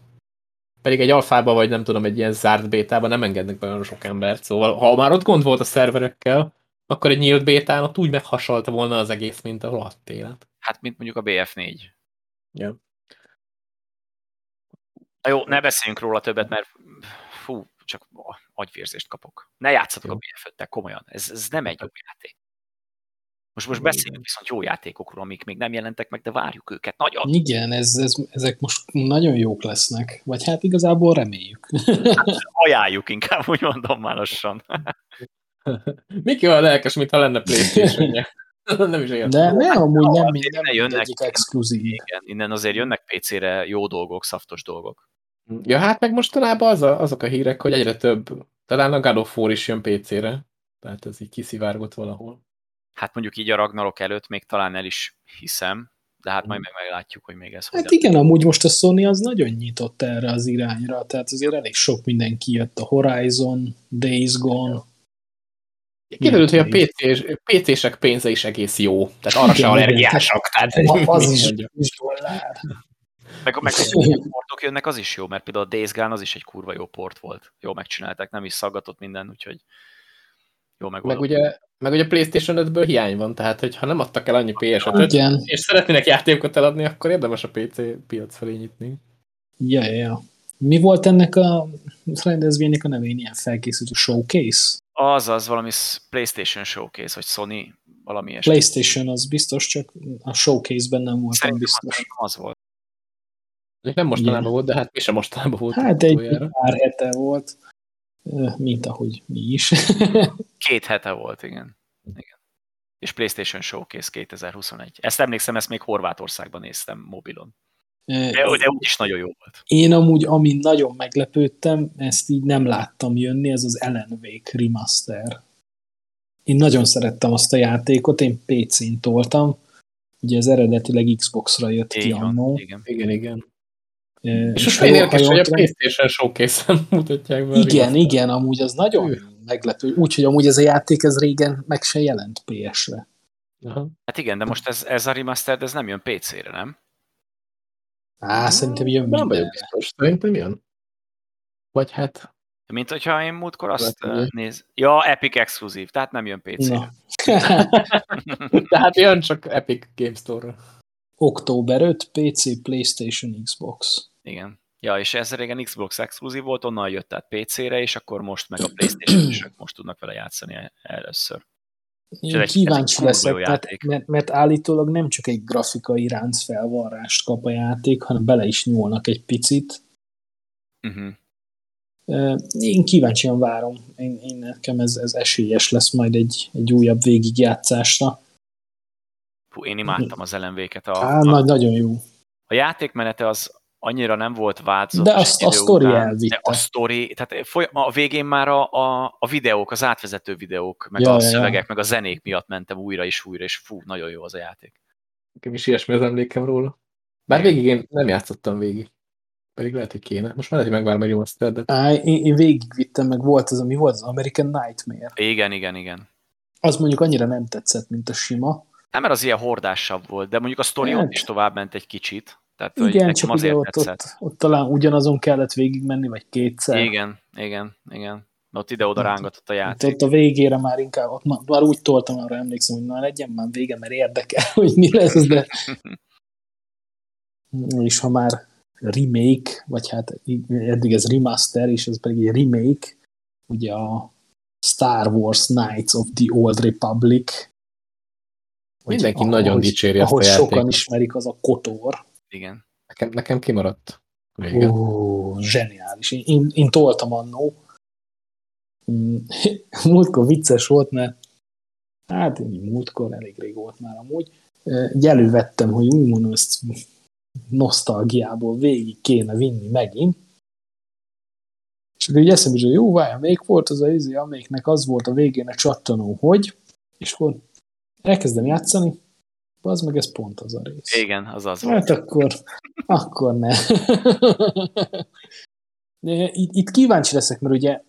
Pedig egy alfába, vagy nem tudom, egy ilyen zárt bétába nem engednek be olyan sok embert. Szóval, ha már ott gond volt a szerverekkel, akkor egy nyílt bétán ott úgy meghasalta volna az egész, mint a rohadt élet.
Hát, mint mondjuk a BF4.
Ja.
Na jó, ne beszéljünk róla többet, mert fú, csak agyvérzést kapok. Ne játszatok a
Jó.
BF5-tel, komolyan. Ez, ez nem egy jó játék. Most, most beszéljünk viszont jó játékokról, amik még nem jelentek meg, de várjuk őket nagyon.
Igen, ez, ez, ezek most nagyon jók lesznek. Vagy hát igazából reméljük.
Ajánljuk inkább, úgy mondom már lassan. *laughs* *laughs*
Miki olyan lelkes, mintha lenne playstation *laughs* Nem is értem.
De nem, amúgy nem, mind, nem
innen jönnek.
mindegyik exkluzív.
Igen, innen azért jönnek PC-re jó dolgok, szaftos dolgok.
Ja, hát meg mostanában az a, azok a hírek, hogy egyre több. Talán a God of War is jön PC-re. Tehát ez így kiszivárgott valahol.
Hát mondjuk így a Ragnarok előtt még talán el is hiszem, de hát majd meg meglátjuk, hogy még ez
Hát
hogyan.
igen, amúgy most a Sony az nagyon nyitott erre az irányra, tehát azért elég sok mindenki jött a Horizon, Days Gone.
Kiderült, hogy a PC-s- PC-sek pénze is egész jó. Tehát arra se
Igen,
allergiások. Tehát, *laughs*
Az
mit
is, is dollár.
Meg, meg hogy *laughs* portok jönnek, az is jó, mert például a Days Gone az is egy kurva jó port volt. Jó megcsinálták, nem is szaggatott minden, úgyhogy jó
Meg
megoldott.
ugye, meg ugye PlayStation 5-ből hiány van, tehát hogy ha nem adtak el annyi PS-et,
Igen.
és szeretnének játékokat eladni, akkor érdemes a PC piac felé nyitni.
Ja, ja, ja. Mi volt ennek a rendezvénynek a neve? Ilyen felkészült showcase?
Az az valami PlayStation Showcase, vagy Sony, valami ilyesmi.
PlayStation az biztos, csak a showcase-ben nem voltam
Szerintem
biztos.
az volt.
Még nem mostanában
Igen.
volt, de hát mi sem mostanában volt.
Hát egy
utoljára.
pár hete volt, mint ahogy mi is. *laughs*
Két hete volt, igen. igen. És PlayStation Showcase 2021. Ezt emlékszem, ezt még Horvátországban néztem mobilon. De, de úgyis nagyon jó volt.
Én amúgy, amin nagyon meglepődtem, ezt így nem láttam jönni, ez az Ellen Wake remaster. Én nagyon szerettem azt a játékot, én PC-n toltam, ugye ez eredetileg Xbox-ra jött ki
Így van,
annó.
igen.
Igen, igen. És most érdekes, hogy a PlayStation Showcase-en *laughs* mutatják be.
Igen, igen, amúgy az nagyon
Hű.
meglepő. Úgyhogy amúgy ez a játék ez régen meg se jelent PS-re.
Hát igen, de most ez, ez a remaster, ez nem jön PC-re, nem?
Á, szerintem jön
Nem vagyok biztos. Szerintem jön. Vagy hát...
Mint hogyha én múltkor azt
Lehet, ugye?
néz... Ja, Epic exkluzív, tehát nem jön PC-re.
Na. *laughs*
Tehát jön csak Epic Game Store-ra.
Október 5, PC, Playstation, Xbox.
Igen. Ja, és ez régen Xbox exkluzív volt, onnan jött át PC-re, és akkor most meg a playstation is most tudnak vele játszani először.
Én
ez egy-
kíváncsi
ez
leszek, mert,
játék.
mert, mert állítólag nem csak egy grafikai ránc felvarrást kap a játék, hanem bele is nyúlnak egy picit.
Uh-huh.
Én kíváncsian várom. Én, én nekem ez, ez esélyes lesz majd egy, egy újabb végigjátszásra.
Fú, én imádtam az LMV-ket. A,
Á,
a,
nagy, nagyon jó.
a játékmenete az annyira nem volt változatos.
De azt a sztori
után,
elvitte.
De a sztori, tehát foly- a végén már a, a, a videók, az átvezető videók, meg
Ja,
a
ja, ja.
szövegek, meg a zenék miatt mentem újra és újra, és fú, nagyon jó az a játék.
Nekem is ilyesmi az emlékem róla. Bár végig én nem játszottam végig. Pedig lehet, hogy kéne. Most már lehet, hogy megvárom egy remasteredet.
Á, én, én végigvittem, meg volt az, ami volt az American Nightmare.
Igen, igen, igen.
Az mondjuk annyira nem tetszett, mint a sima.
Nem, mert az ilyen hordásabb volt, de mondjuk a sztori
Hát.
ott is tovább ment egy kicsit. Tehát, hogy
Igen,
nekem
csak ugye
azért
ott,
tetszett.
ott, ott talán ugyanazon kellett végigmenni, vagy kétszer.
Igen, igen, igen. Ott ide-oda
Hát,
rángatott a
Hát
játék.
ott a végére már inkább, ott már, már úgy toltam, arra emlékszem, hogy na legyen már vége, mert érdekel, *laughs* hogy mi lesz, de *laughs* és ha már remake, vagy hát eddig ez remaster, és ez pedig egy remake, ugye a Star Wars Knights of the Old Republic.
Mindenki
ahogy-
nagyon dicséri azt a
Ahogy sokan
játékot.
ismerik, az a Kotor.
Igen.
Nekem, nekem kimaradt. Régen.
Ó, zseniális. Én, én, én toltam annó. Mm, *laughs* Múltkor vicces volt, mert hát így múltkor elég rég volt már amúgy. Így elővettem, hogy úgy mondom, ezt nosztalgiából végig kéne vinni megint. És akkor így eszembe hogy jó, várj, még volt az a izé, amelyiknek az volt a végén a csattanó, hogy, és akkor elkezdem játszani, az meg ez pont az a rész.
Igen, az az volt.
Hát akkor, akkor ne. Itt, itt kíváncsi leszek, mert ugye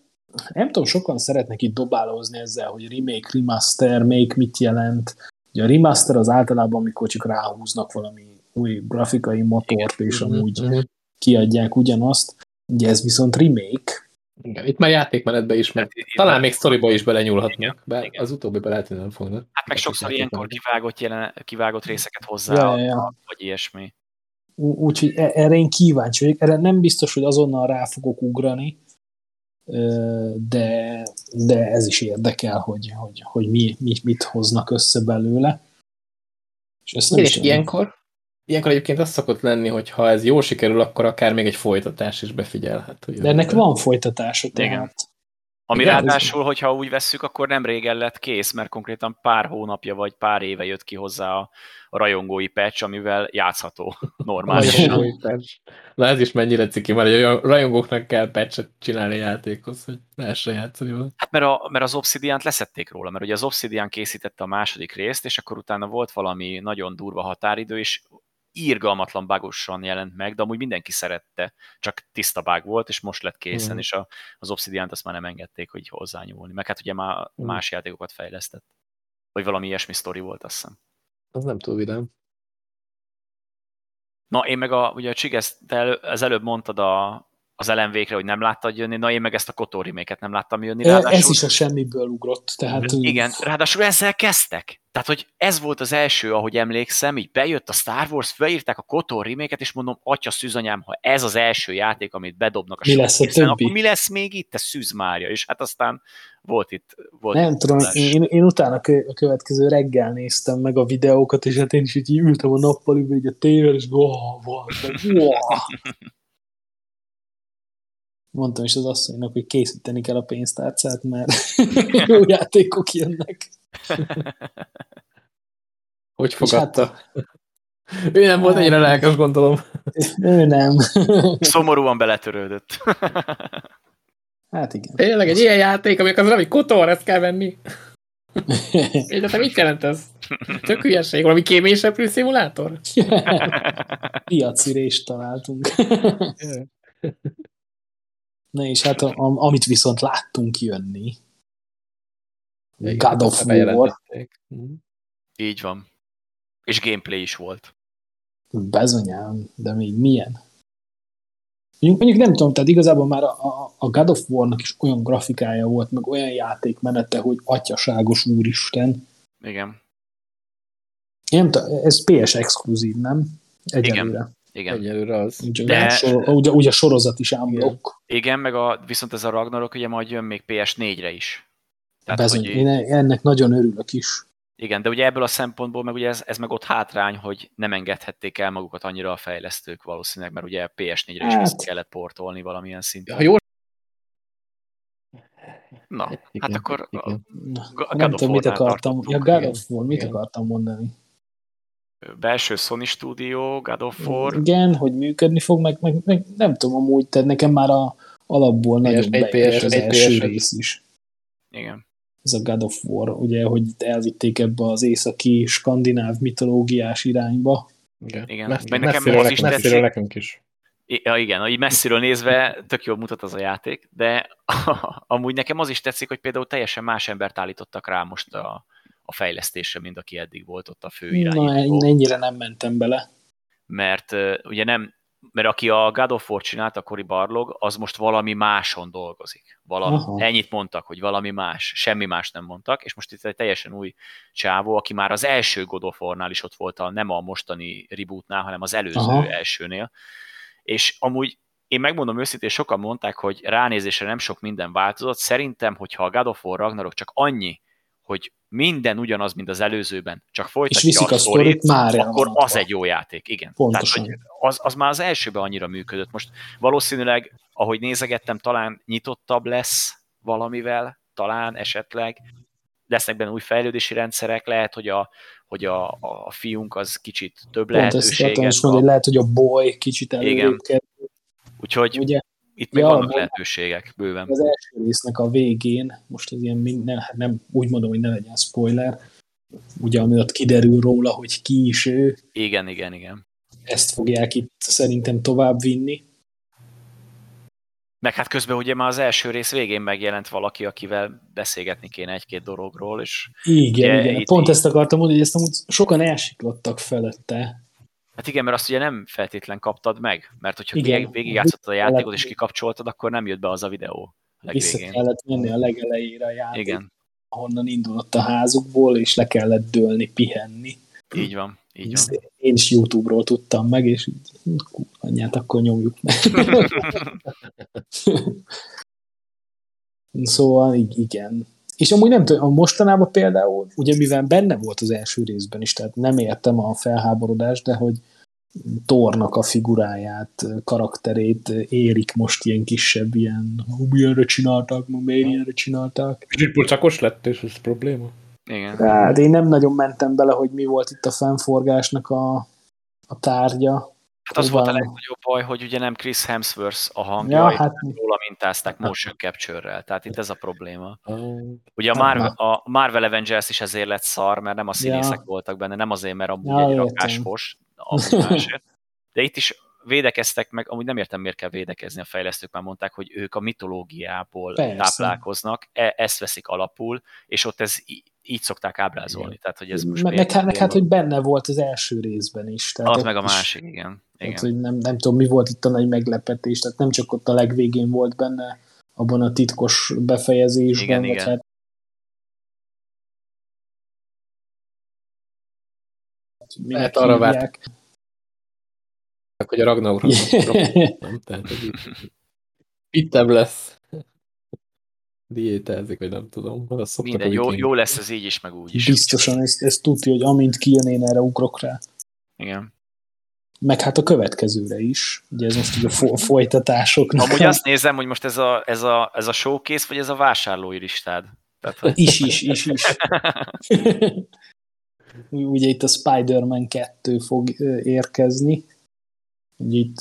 nem tudom, sokan szeretnek itt dobálózni ezzel, hogy remake, remaster, make mit jelent. Ugye a remaster az általában, amikor csak ráhúznak valami új grafikai motort, és amúgy
Mhm.
kiadják ugyanazt. Ugye ez viszont remake.
Igen, itt már játékmenetbe is, mert
Hát,
talán még sztoriba is belenyúlhatnak,
Igen,
bár
igen.
az utóbbiba lehet, hogy nem fognak.
Hát meg sokszor ilyenkor kivágott, jelen, kivágott részeket hozzá,
Ja, ja, ja.
vagy ilyesmi.
Úgyhogy e- erre én kíváncsi vagyok. Erre nem biztos, hogy azonnal rá fogok ugrani, de, de ez is érdekel, hogy, hogy, hogy mi, mi, mit hoznak össze belőle. És ezt nem
Igen,
is
és
tudom.
ilyenkor, ilyenkor egyébként az szokott lenni, hogy ha ez jól sikerül, akkor akár még egy folytatás is befigyelhet.
De ennek van folytatása,
Igen.
tehát.
Ami
Igen,
ráadásul, hogyha úgy vesszük, akkor nem régen lett kész, mert konkrétan pár hónapja vagy pár éve jött ki hozzá a, a rajongói patch, amivel játszható *laughs* normálisan.
Na ez is mennyire ciki, mert hogy a rajongóknak kell patchet csinálni a játékhoz, hogy lehessen játszani vele.
Hát mert, a, mert az Obsidian-t leszették róla, mert ugye az Obsidian készítette a második részt, és akkor utána volt valami nagyon durva határidő, és írgalmatlan bugosan jelent meg, de amúgy mindenki szerette, csak tiszta bug volt, és most lett készen, mm. és a, az Obsidian-t azt már nem engedték, hogy hozzányúlni. Meg hát ugye már
Mhm.
más játékokat fejlesztett. Vagy valami ilyesmi sztori volt, azt hiszem.
Az nem túl vidám.
Na, én meg a, ugye a Csigesz, te elő, az előbb mondtad a, az LMV-kre, hogy nem láttad jönni, na én meg ezt a Kotor remake nem láttam jönni.
E- Ez is a semmiből ugrott, tehát
Igen, ráadásul ezzel kezdtek. Tehát, hogy ez volt az első, ahogy emlékszem, így bejött a Star Wars, felírták a Kotor remake és mondom, atya szűzanyám, ha ez az első játék, amit bedobnak a
Mi lesz a többi?
akkor mi lesz még itt, te szűz Mária? És hát aztán volt itt volt
nem
itt
tudom, én, én utána a következő reggel néztem meg a videókat, és hát én is így ültem a nappaliba, így a tévén, és wow, Mondtam is az asszonynak, hogy készíteni kell a pénztárcát, mert *laughs* jó játékok jönnek. *laughs*
Hogy
hát-
fogadta? Ő nem volt ennyire lelkes, gondolom.
Ő nem. *laughs*
Szomorúan beletörődött. *laughs*
Hát igen.
Tényleg egy ilyen játék, amik az valami kotor, ezt kell venni. Egyetem mit jelent ez? Tök hülyeség, valami kéményseprő szimulátor?
Piaci rést találtunk. Na és hát a, a, amit viszont láttunk jönni, God of War.
Mhm.
Így van. És gameplay is volt.
bezonyám, de még milyen? Mondjuk, mondjuk nem tudom, tehát igazából már a, a- a God of War-nak is olyan grafikája volt, meg olyan játékmenete, hogy atyaságos úristen.
Igen.
Én Nem tudom, ez PS exkluzív, nem? Egyelőre.
Igen.
Egyelőre az.
Ugye,
De-
sor, ugye, ugye a sorozat is unblock.
Igen, meg a, viszont ez a Ragnarok ugye majd jön még PS4-re is. Tehát,
Bezony,
hogy,
én ennek nagyon örülök is.
igen, de ugye ebből a szempontból meg ugye ez, ez meg ott hátrány, hogy nem engedhették el magukat annyira a fejlesztők valószínűleg, mert ugye PS4-re is
Hát.
vissza kellett portolni valamilyen szinten.
Ha jól
Na, hát
Igen,
akkor
igen.
God
nem tudom, mit akartam. Ja, God of War, mit
Igen.
akartam mondani?
a belső Sony stúdió, God of War,
Igen, hogy működni fog, meg, meg, meg nem tudom amúgy, tehát nekem már a alapból nagyon
PS1,
bejött az
PS1,
első
PS1.
rész is.
igen.
Ez a God of War, ugye, hogy elvitték ebbe az északi skandináv mitológiás irányba.
Igen.
Igen.
Messz,
Meg nekem
messziről,
az is
messziről nekünk is.
Ja, igen, így messziről nézve tök jól mutat az a játék, de *laughs* amúgy nekem az is tetszik, hogy például teljesen más embert állítottak rá most a, a fejlesztésre, mint aki eddig volt ott a fő
Na,
irányító.
én ennyire nem mentem bele.
Mert uh, ugye nem, mert aki a God of War csinált, a Cory Barlog, az most valami máson dolgozik. Valami,
Aha.
ennyit mondtak, hogy valami más, semmi más nem mondtak, és most itt egy teljesen új csávó, aki már az első God of War-nál is ott volt, a, nem a mostani rebootnál, hanem az előző
Aha.
elsőnél. És amúgy én megmondom őszintén, sokan mondták, hogy ránézésre nem sok minden változott. Szerintem, hogyha a God of War Ragnarok csak annyi, hogy minden ugyanaz, mint az előzőben, csak folytatja
viszik a sztorit, már
akkor az
adva.
egy jó játék, igen.
Pontosan.
Tehát, hogy az, az már az elsőben annyira működött. Most valószínűleg, ahogy nézegettem, talán nyitottabb lesz valamivel, talán esetleg, lesznek benne új fejlődési rendszerek, lehet, hogy a, hogy a, a fiunk az kicsit több
Pont ezt
lehetőséget
is mondani, hogy
kap.
lehet, hogy a boy kicsit
Igen.
előrébb.
Úgyhogy
Ugye
itt még
Ja,
vannak
van-
lehetőségek bőven.
az első résznek a végén, most ez ilyen minden, hát nem, úgy mondom, hogy ne legyen spoiler, ugye ami ott kiderül róla, hogy ki is ő,
Igen, igen, igen.
ezt fogják itt szerintem tovább vinni.
Meg hát közben ugye már az első rész végén megjelent valaki, akivel beszélgetni kéne egy-két dologról, és
Igen,
Ugye,
igen. Pont
így-
ezt akartam mondani, hogy ezt amúgy sokan elsiklottak felette.
Hát igen, mert azt ugye nem feltétlen kaptad meg, mert hogyha
Igen.
végig, végigjátszottad a játékot és kikapcsoltad, akkor nem jött be az a videó a
Vissza kellett menni a legelejére a játék,
Igen,
ahonnan indulott a házukból, és le kellett dőlni, pihenni.
így van, így van.
Én is YouTube-ról tudtam meg, és így, hm, anyját, akkor nyomjuk meg. *laughs* *laughs* szóval igen. És amúgy nem tudom, a mostanában például, ugye mivel benne volt az első részben is, tehát nem értem a felháborodást, de hogy Tornak a figuráját, karakterét érik most ilyen kisebb, ilyen, milyenre csinálták, ma miért ilyenre csinálták.
Kicsit pulcsakos lett, és ez probléma.
Igen.
Hát én nem nagyon mentem bele, hogy mi volt itt a fennforgásnak a, a tárgya.
Hát az volt a legnagyobb baj, hogy ugye nem Chris Hemsworth a hangja,
Ja, hát
róla mintázták motion capture-rel, tehát itt ez a probléma. Ugye a
Hát
Marvel, a Marvel Avengers is ezért lett szar, mert nem a színészek
Ja.
voltak benne, nem azért, mert amúgy
Ja,
egy rakásfos. *laughs* De itt is védekeztek meg, amúgy nem értem, miért kell védekezni, a fejlesztők már mondták, hogy ők a mitológiából
Persze.
táplálkoznak, e- ezt veszik alapul, és ott ez így szokták ábrázolni. Tehát, hogy ez most
meg, meg, hát, meg hát, hogy benne volt az első részben is. Tehát
Az meg a másik, igen.
Tehát,
igen.
hogy nem, nem tudom, mi volt itt a nagy meglepetés, tehát nem csak ott a legvégén volt benne abban a titkos befejezésben,
Igen, igen.
hát
Lehet arra várt-
hívják.
hogy a Ragnarok *laughs* nem, tehát hogy ittebb lesz. Diétázik, vagy nem tudom. Az szoktak
Minden, jó, jó lesz ez így is, meg úgy is.
Biztosan ezt, ezt tudja, hogy amint kijön, én erre ugrok rá.
Igen.
Meg hát a következőre is. Ugye ez most ugye a fo- folytatásoknak.
Amúgy azt nézem, hogy most ez a, ez a, ez a showcase, vagy ez a vásárlói listád. Tehát, hogy-
Is, is, is, is. *laughs* Ugye itt a Spider-Man 2 fog érkezni. Ugye itt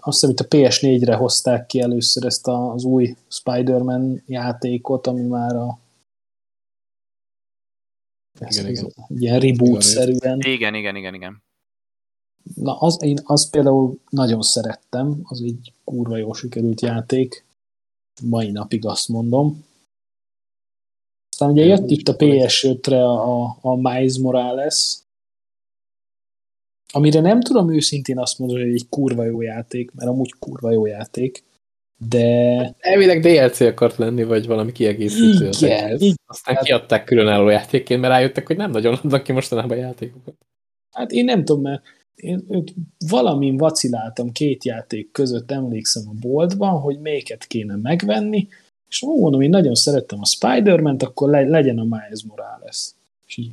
azt hiszem itt a PS4-re hozták ki először ezt a- az új Spider-Man játékot, ami már a
Igen, igen.
ilyen reboot-szerűen.
igen, igen, igen, igen.
Na, az, én azt például nagyon szerettem, az egy kurva jól sikerült játék. Mai napig azt mondom. Aztán ugye jött itt a PS5-re a, a Miles Morales, amire nem tudom őszintén azt mondani, hogy egy kurva jó játék, mert amúgy kurva jó játék, de...
Elvileg DLC akart lenni, vagy valami kiegészítő. az
Igen,
egész.
igen.
Aztán kiadták különálló játékként, mert rájöttek, hogy nem nagyon adnak ki mostanában játékokat.
Hát én nem tudom, mert én őt valamin vaciláltam két játék között, emlékszem a boltban, hogy melyiket kéne megvenni, és mondom, én nagyon szerettem a Spider-Man-t, akkor le, legyen a Miles Morales. És így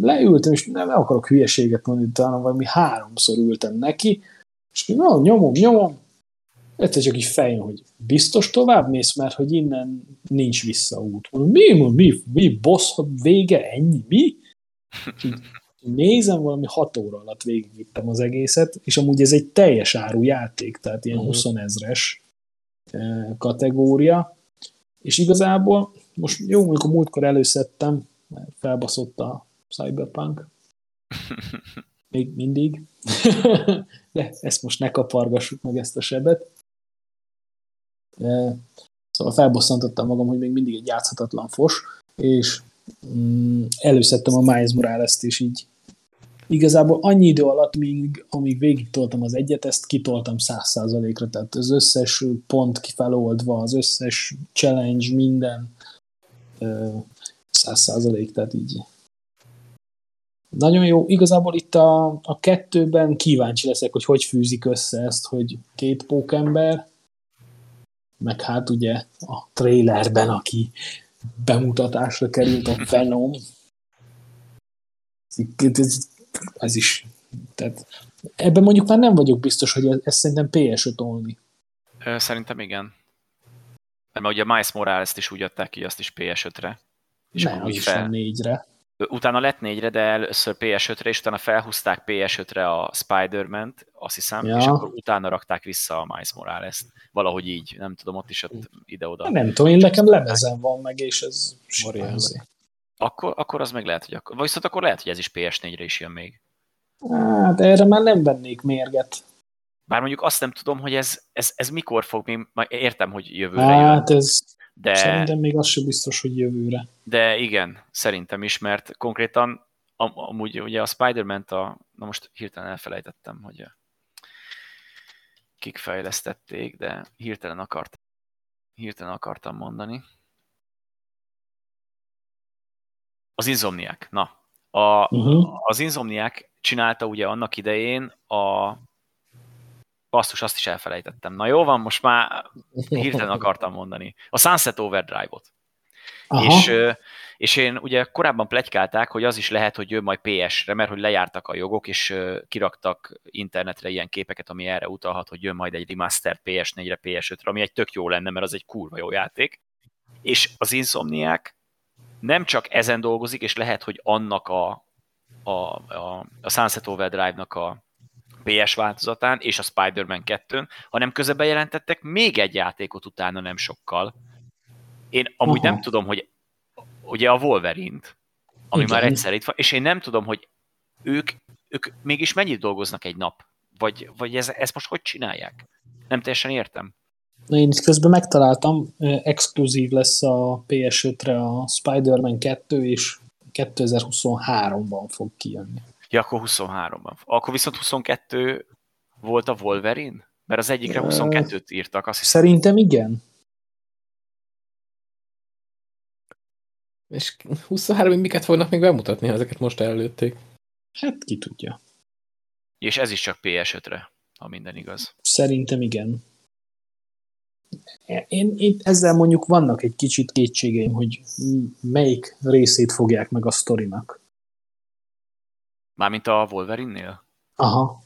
leültem, és nem akarok hülyeséget mondani, talán valami háromszor ültem neki, és no, nyomom, nyomom, egyszer csak így fejön, hogy biztos tovább mész, mert hogy innen nincs visszaút. Mondom, mi, mi, mi, boss vége, ennyi, mi? Így nézem, valami hat óra alatt végigvittem az egészet, és amúgy ez egy teljes áru játék, tehát ilyen
Mhm.
20 ezres eh, kategória, és igazából most jó, mondjuk a múltkor előszedtem, mert felbaszott a Cyberpunk, *laughs* még mindig, *laughs* de ezt most ne kapargassuk meg ezt a sebet. Eh, Szóval felbosszantottam magam, hogy még mindig egy játszhatatlan fos, és mm, előszedtem a Miles Morales-t, így igazából annyi idő alatt, míg, amíg végig toltam az egyet, ezt kitoltam száz százalékra, tehát az összes pont kifeloldva, az összes challenge, minden száz százalék, tehát így nagyon jó. Igazából itt a, a kettőben kíváncsi leszek, hogy hogy fűzik össze ezt, hogy két pókember, meg hát ugye a trailerben, aki bemutatásra került a Venom. Ez, is. Tehát ebben mondjuk már nem vagyok biztos, hogy ez, ez szerintem PS5 only.
Ö, Szerintem igen. Mert ugye Miles Morales-t is úgy adták ki, azt is PS5-re. És
Ne,
akkor
az
úgy
is
fel,
van négyre.
Utána lett négyre, de először PS5-re, és utána felhúzták PS5-re a Spider-Man-t, azt hiszem,
Ja.
és akkor utána rakták vissza a Miles Morales-t. Valahogy így, nem tudom, ott is ott ide-oda.
Nem tudom, én nekem lemezem van meg, és ez azért.
Akkor, akkor az meg lehet, hogy akkor, viszont akkor lehet, hogy ez is PS4-re is jön még.
Hát erre már nem vennék mérget.
Bár mondjuk azt nem tudom, hogy ez, ez, ez mikor fog, még, majd értem, hogy jövőre jön,
Hát ez
de,
szerintem még az sem biztos, hogy jövőre.
de igen, szerintem is, mert konkrétan am, amúgy ugye a Spider-Man-t a, na most hirtelen elfelejtettem, hogy kik fejlesztették, de hirtelen akart, hirtelen akartam mondani. Az Insomniac, na. A,
Uh-huh.
az Insomniac csinálta ugye annak idején a basszus, azt is elfelejtettem. Na jó van, most már hirtelen akartam mondani. A Sunset Overdrive-ot.
Aha.
És, és én ugye korábban plegykálták, hogy az is lehet, hogy jön majd PS-re, mert hogy lejártak a jogok, és kiraktak internetre ilyen képeket, ami erre utalhat, hogy jön majd egy remaster PS4-re, PS5-re, ami egy tök jó lenne, mert az egy kurva jó játék. És az Insomniac nem csak ezen dolgozik, és lehet, hogy annak a, a, a, a Sunset Overdrive-nak a PS változatán és a Spider-Man 2-n, hanem közben bejelentettek még egy játékot utána nem sokkal. Én amúgy
Aha.
nem tudom, hogy ugye a Wolverine-t, ami
Igen.
már egyszer itt van, és én nem tudom, hogy ők, ők mégis mennyit dolgoznak egy nap? Vagy, vagy ez, ezt most hogy csinálják? Nem teljesen értem.
Na, Én itt közben megtaláltam, exkluzív lesz a PS5-re a Spider-Man 2, és 2023-ban fog kijönni.
Ja, akkor 23-ban. Akkor viszont 22 volt a Wolverine? Mert az egyikre
Ö,
22-t írtak, azt hiszem.
Szerintem igen.
És 23 miket fognak még bemutatni, ha ezeket most előtték?
Hát ki tudja.
És ez is csak PS5-re, ha minden igaz.
Szerintem igen. Én, én ezzel mondjuk vannak egy kicsit kétségeim, hogy melyik részét fogják meg a sztorinak.
Mármint a Wolverine-nél?
Aha.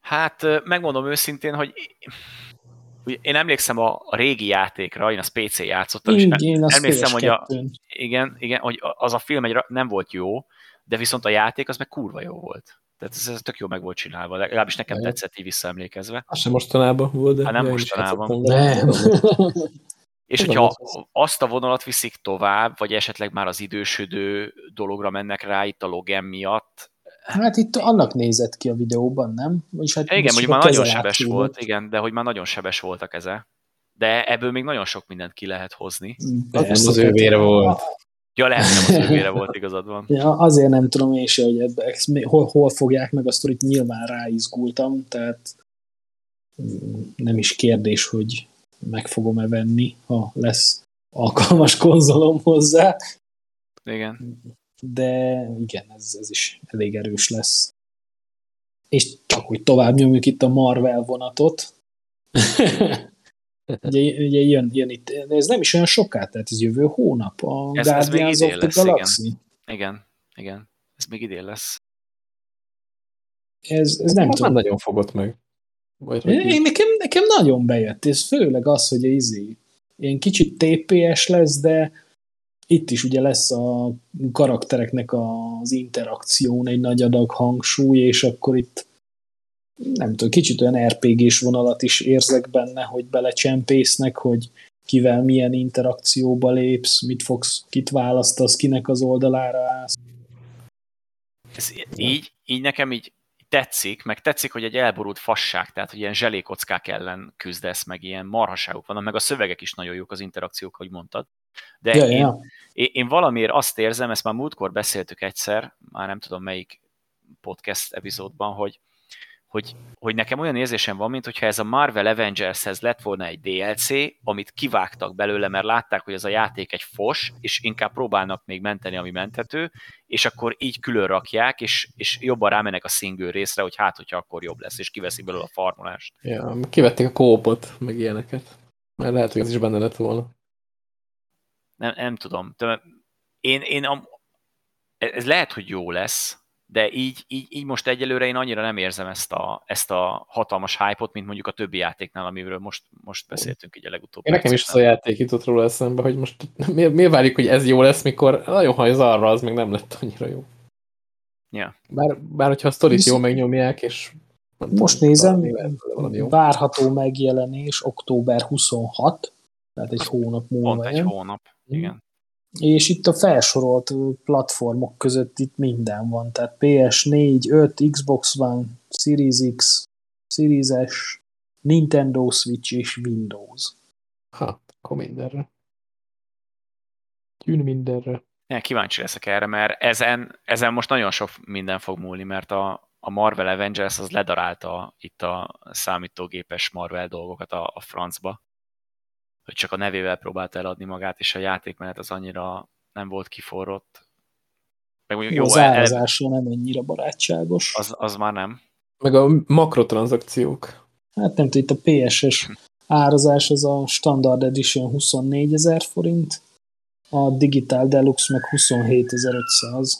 Hát megmondom őszintén, hogy én emlékszem a, a régi játékra, én az PC játszottam, és
Így, én
emlékszem, hogy a,
PS2-n.
igen, igen, hogy az a film egy, nem volt jó, de viszont a játék az meg kurva jó volt. Tehát ez, ez tök jó meg volt csinálva, legalábbis nekem
Igen.
tetszett így visszaemlékezve.
Az sem mostanában volt, de...
Hát nem mostanában.
Nem. *laughs*
És hogyha
az.
azt a vonalat viszik tovább, vagy esetleg már az idősödő dologra mennek rá itt a Logan miatt,
Hát itt annak nézett ki a videóban, nem? Vagyis hát
igen, mondjuk
a
már nagyon sebes volt, igen, de hogy már nagyon sebes volt a keze. De ebből még nagyon sok mindent ki lehet hozni.
Az, az ő vére volt.
Ja, lehet, nem a *laughs* szövére volt, igazad van.
Ja, azért nem tudom én se, hogy ebbe, hol, hol fogják meg a sztorit, nyilván ráizgultam, tehát nem is kérdés, hogy meg fogom-e venni, ha lesz alkalmas konzolom hozzá.
Igen.
De igen, ez, ez is elég erős lesz. És csak hogy tovább nyomjuk itt a Marvel vonatot. *laughs* ugye, ugye jön, jön itt, de ez nem is olyan soká, tehát ez jövő hónap, a
Ez- ez még
Guardians
idén
of the
lesz, igen.
Galaxy.
Igen, igen. Ez még idén lesz.
Ez, ez nem
Nem,
tudom.
nem nagyon fogott meg. Vagy,
Én, nekem, nekem nagyon bejött, és főleg az, hogy izé, ilyen kicsit TPS lesz, de itt is ugye lesz a karaktereknek az interakción egy nagy adag hangsúly, és akkor itt nem tudom, kicsit olyan RPG-s vonalat is érzek benne, hogy belecsempésznek, hogy kivel milyen interakcióba lépsz, mit fogsz, kit választasz, kinek az oldalára állsz.
Ez így, így nekem így tetszik, meg tetszik, hogy egy elborult fasság, tehát hogy ilyen zselékockák ellen küzdesz, meg ilyen marhaságok vannak, meg a szövegek is nagyon jók az interakciók, ahogy mondtad. De
Ja,
én,
ja.
én, én valamiért azt érzem, ezt már múltkor beszéltük egyszer, már nem tudom melyik podcast epizódban, hogy, hogy, hogy nekem olyan érzésem van, mint hogyha ez a Marvel Avengershez lett volna egy DLC, amit kivágtak belőle, mert látták, hogy ez a játék egy fos, és inkább próbálnak még menteni, ami menthető, és akkor így külön rakják, és, és jobban rámennek a single részre, hogy hát, hogyha akkor jobb lesz, és kiveszik belőle a farmolást.
Ja, kivették a kópot, meg ilyeneket. Mert lehet, hogy ez is benne lett volna.
Nem, nem tudom. Én, én a, ez lehet, hogy jó lesz, de így, így, így most egyelőre én annyira nem érzem ezt a, ezt a hatalmas hype-ot, mint mondjuk a többi játéknál, amiről most, most beszéltünk így a legutóbb.
Én nekem is az a játék jutott róla eszembe, hogy most *laughs* miért, miért várjuk, hogy ez jó lesz, mikor nagyon hajz arra, az még nem lett annyira jó.
Ja.
Bár, bár hogyha a sztorit
Viszont-
jól megnyomják, és
Most
tudom,
nézem,
valami,
várható megjelenés október 26, tehát egy hónap múlva
Pont egy hónap. Igen.
És itt a felsorolt platformok között itt minden van, tehát PS4, 5, Xbox One, Series X, Series S, Nintendo Switch és Windows.
Ha, akkor mindenre. Tűn mindenre.
Ja, kíváncsi leszek erre, mert ezen, ezen most nagyon sok minden fog múlni, mert a, a Marvel Avengers az ledarálta itt a számítógépes Marvel dolgokat a, a francba. Hogy csak a nevével próbált eladni magát, és a játékmenet az annyira nem volt kiforrott. Meg mondjuk,
Jó, az
el,
árazásra nem ennyire barátságos.
az, az már nem.
Meg a makrotranszakciók.
Hát nem tudom, itt a PSS árazás az a Standard Edition 24 ezer forint, a Digital Deluxe meg 27.500.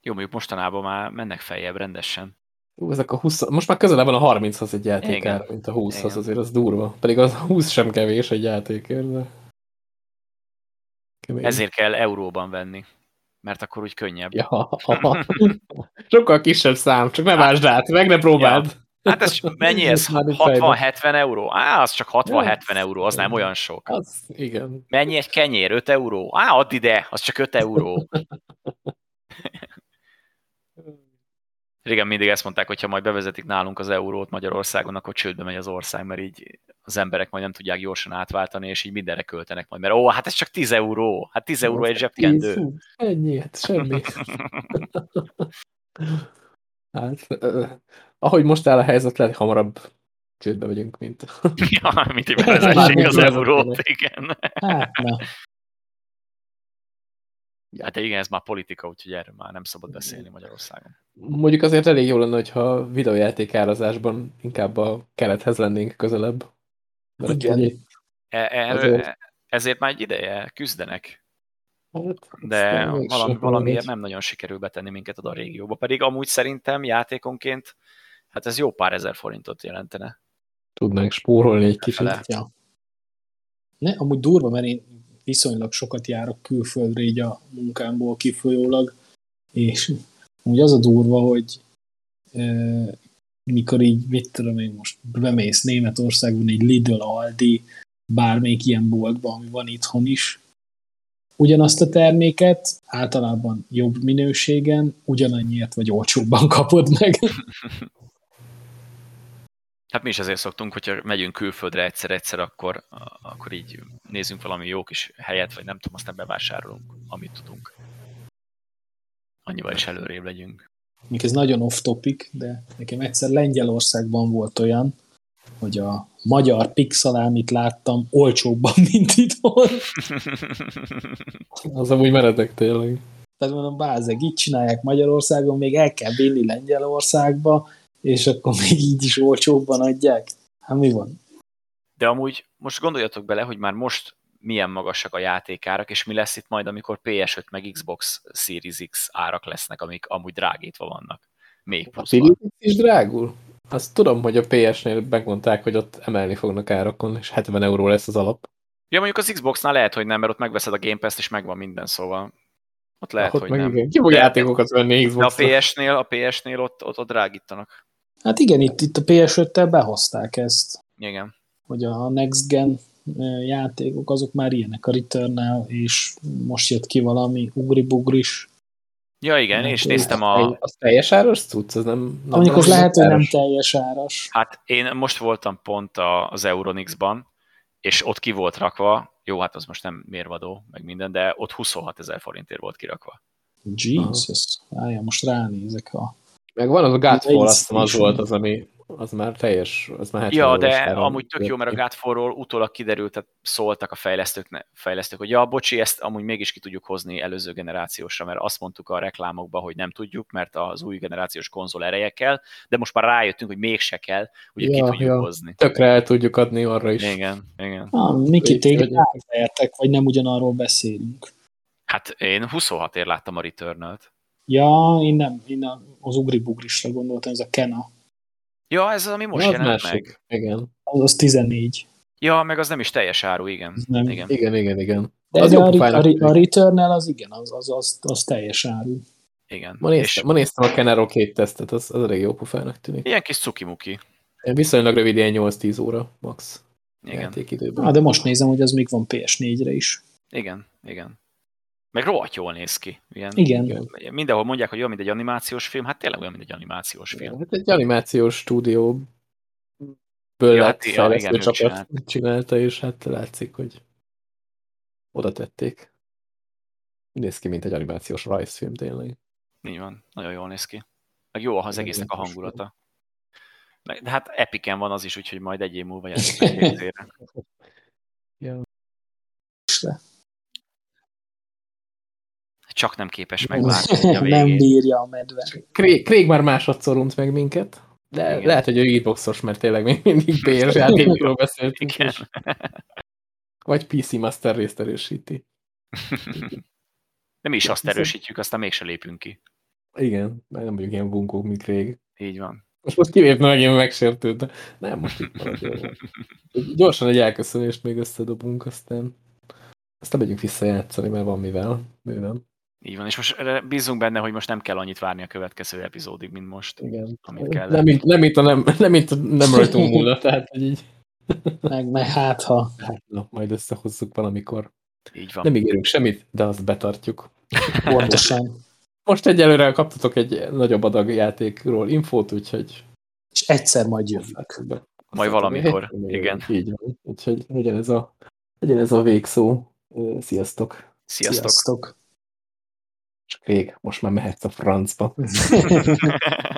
Jó, mondjuk mostanában már mennek feljebb rendesen.
Ú, ezek a 20, most már közelebb van a 30-hoz egy játékára, mint a 20-hoz,
Igen.
azért az durva. Pedig az 20 sem kevés egy játékért, de... Kemény.
Ezért kell euróban venni, mert akkor úgy könnyebb.
Ja. *laughs* Sokkal kisebb szám, csak ne vásd át, meg ne próbáld.
Hát ez *laughs* mennyi ez?
Már nincs fejben.
60-70 euró? Á, az csak 60-70
Ja.
euró, az nem olyan sok.
Az, igen.
Mennyi egy kenyér? 5 euró? Á, add ide, az csak 5 euró. *laughs* Régen mindig ezt mondták, hogy ha majd bevezetik nálunk az eurót Magyarországon, akkor csődbe megy az ország, mert így az emberek majd nem tudják gyorsan átváltani, és így mindenre költenek majd. Mert ó, hát ez csak 10 euró. Hát 10 euró egy zsebkendő.
Ennyi, hát semmi. *laughs* Hát, ö, ahogy most áll a helyzet, lehet hamarabb csődbe vagyunk, mint... *laughs*
ja, mint hogy bevezessék az eurót, igen.
Hát, na.
Hát de igen, ez már politika, úgyhogy erről már nem szabad beszélni Magyarországon.
Mondjuk azért elég jó lenne, hogyha videójáték árazásban inkább a kelethez lennénk közelebb. Mert
Igen.
E- erről,
Azért.
ezért már egy ideje küzdenek,
hát,
de valami, valamiért nem nagyon sikerül betenni minket oda a régióba. Pedig amúgy szerintem játékonként, hát ez jó pár ezer forintot jelentene.
Tudnánk spórolni egy kicsit.
Ja. Ne, amúgy durva, mert én viszonylag sokat járok külföldre így a munkámból kifolyólag, és úgy az a durva, hogy e, mikor így, mit tudom én most, bemész Németországban egy Lidl, Aldi, bármelyik ilyen boltban, ami van itthon is, ugyanazt a terméket általában jobb minőségen, ugyanannyiért vagy olcsóbban kapod meg. *laughs*
Hát mi is ezért szoktunk, hogyha megyünk külföldre egyszer-egyszer, akkor, akkor így nézzünk valami jó kis helyet, vagy nem tudom, aztán bevásárolunk, amit tudunk. Annyival is előrébb legyünk.
Még ez nagyon off-topic, de nekem egyszer Lengyelországban volt olyan, hogy a magyar pixalámit láttam olcsóbban, *laughs* mint itthon.
Az amúgy meredek tényleg.
Tehát mondom, bázeg, így csinálják Magyarországon, még el kell vinni Lengyelországba, és akkor *laughs* még így is olcsóbban adják. Hát mi van?
De amúgy most gondoljatok bele, hogy már most milyen magasak a játékárak, és mi lesz itt majd, amikor PS5 meg Xbox Series X árak lesznek, amik amúgy drágítva vannak. Még
plusz. A is drágul? Azt tudom, hogy a PS-nél megmondták, hogy ott emelni fognak árakon, és 70 euró lesz az alap.
Ja, mondjuk az Xboxnál lehet, hogy nem, mert ott megveszed a Game Pass-t, és megvan minden, szóval ott lehet, ott hogy meg nem. Igen.
Ki fog játékokat venni Xbox
De a PS-nél, a PS-nél ott, ott, ott drágítanak.
Hát igen, itt, itt a PS5-tel behozták ezt.
Igen.
Hogy a Next Gen játékok, azok már ilyenek a return és most jött ki valami ugri-bugris.
Ja igen, és néztem a...
Az teljes áras tudsz? Az nem...
Mondjuk az lehet, hogy nem teljes áras.
Hát én most voltam pont az Euronix-ban, és ott ki volt rakva, jó, hát az most nem mérvadó, meg minden, de ott 26 ezer forintért volt kirakva.
Jesus, állja, most ránézek a...
Meg van az a Godfall, azt az volt az, ami az már teljes, az már
Ja, de amúgy tök jó, mert a Godfall-ról utólag kiderült, tehát szóltak a fejlesztők, fejlesztők, hogy ja, bocsi, ezt amúgy mégis ki tudjuk hozni előző generációsra, mert azt mondtuk a reklámokban, hogy nem tudjuk, mert az új generációs konzol ereje kell, de most már rájöttünk, hogy mégse kell, hogy ja, ki tudjuk ja. hozni.
Tökre el tudjuk adni arra is.
Igen, igen.
Ah, Miki, téged átvertek, vagy nem ugyanarról beszélünk?
Hát én 26 ér láttam a return -t.
Ja, én nem, én az ugri-bugrisra gondoltam, ez a Kena.
Ja, ez az, ami most ja, jelent meg.
Igen.
Az, az 14.
Ja, meg az nem is teljes áru, igen.
Nem. Igen, igen, igen. igen.
De, az a, a, a Returnal az igen, az, az, az, az teljes áru.
Igen.
Ma néztem, és... ma néztem a Kenaro két tesztet, az, az elég jó pofának tűnik.
Ilyen kis cukimuki.
Viszonylag rövid, ilyen 8-10 óra max.
Igen.
Játékidőben.
Ah, de most nézem, hogy az még van PS4-re is.
Igen, igen. Meg rohadt jól néz ki.
Ilyen, Igen.
Mindenhol mondják, hogy olyan, mint egy animációs film, hát tényleg olyan, mint egy animációs film.
Hát egy animációs stúdió ből ja, lett ja, igen, csapat csinált. csinálta, és hát látszik, hogy oda tették. Néz ki, mint egy animációs rajzfilm tényleg.
Így van, nagyon jól néz ki. Meg jó az egésznek a hangulata. De hát epiken van az is, úgyhogy majd egy év múlva játszik
ja.
Csak nem képes meglátni a
nem bírja a medve.
Craig, Craig már másodszor unt meg minket, de Igen. lehet, hogy ő Xboxos, mert tényleg még mindig *laughs* PS játékról beszéltünk. Igen. Is. Vagy PC Master részt erősíti.
Nem is azt erősítjük, aztán mégse lépünk ki.
Igen, mert nem vagyunk ilyen bunkók, mint Craig.
Így van.
Most, most kivétve megint megsértőd, de nem, most itt marad. Gyorsan egy elköszönést még összedobunk, aztán aztán megyünk visszajátszani, mert van mivel, bőven.
Így van, és most bízunk benne, hogy most nem kell annyit várni a következő epizódig, mint most.
Igen. Amit kell. Nem, mint, nem, mint a nem, nem, mint a nem rajtunk *laughs* múlva, tehát hogy így.
Meg, meg hát ha.
Hát, na, majd összehozzuk valamikor.
Így van.
Nem ígérünk semmit, de azt betartjuk. *laughs*
Pontosan.
Most egyelőre kaptatok egy nagyobb adag játékról infót, úgyhogy...
És egyszer majd jövünk.
Be. Majd valamikor, igen.
Így van. Úgyhogy legyen ez a, legyen ez a végszó. Sziasztok!
Sziasztok! Sziasztok.
Csak rég, most már mehetsz a francba. *laughs*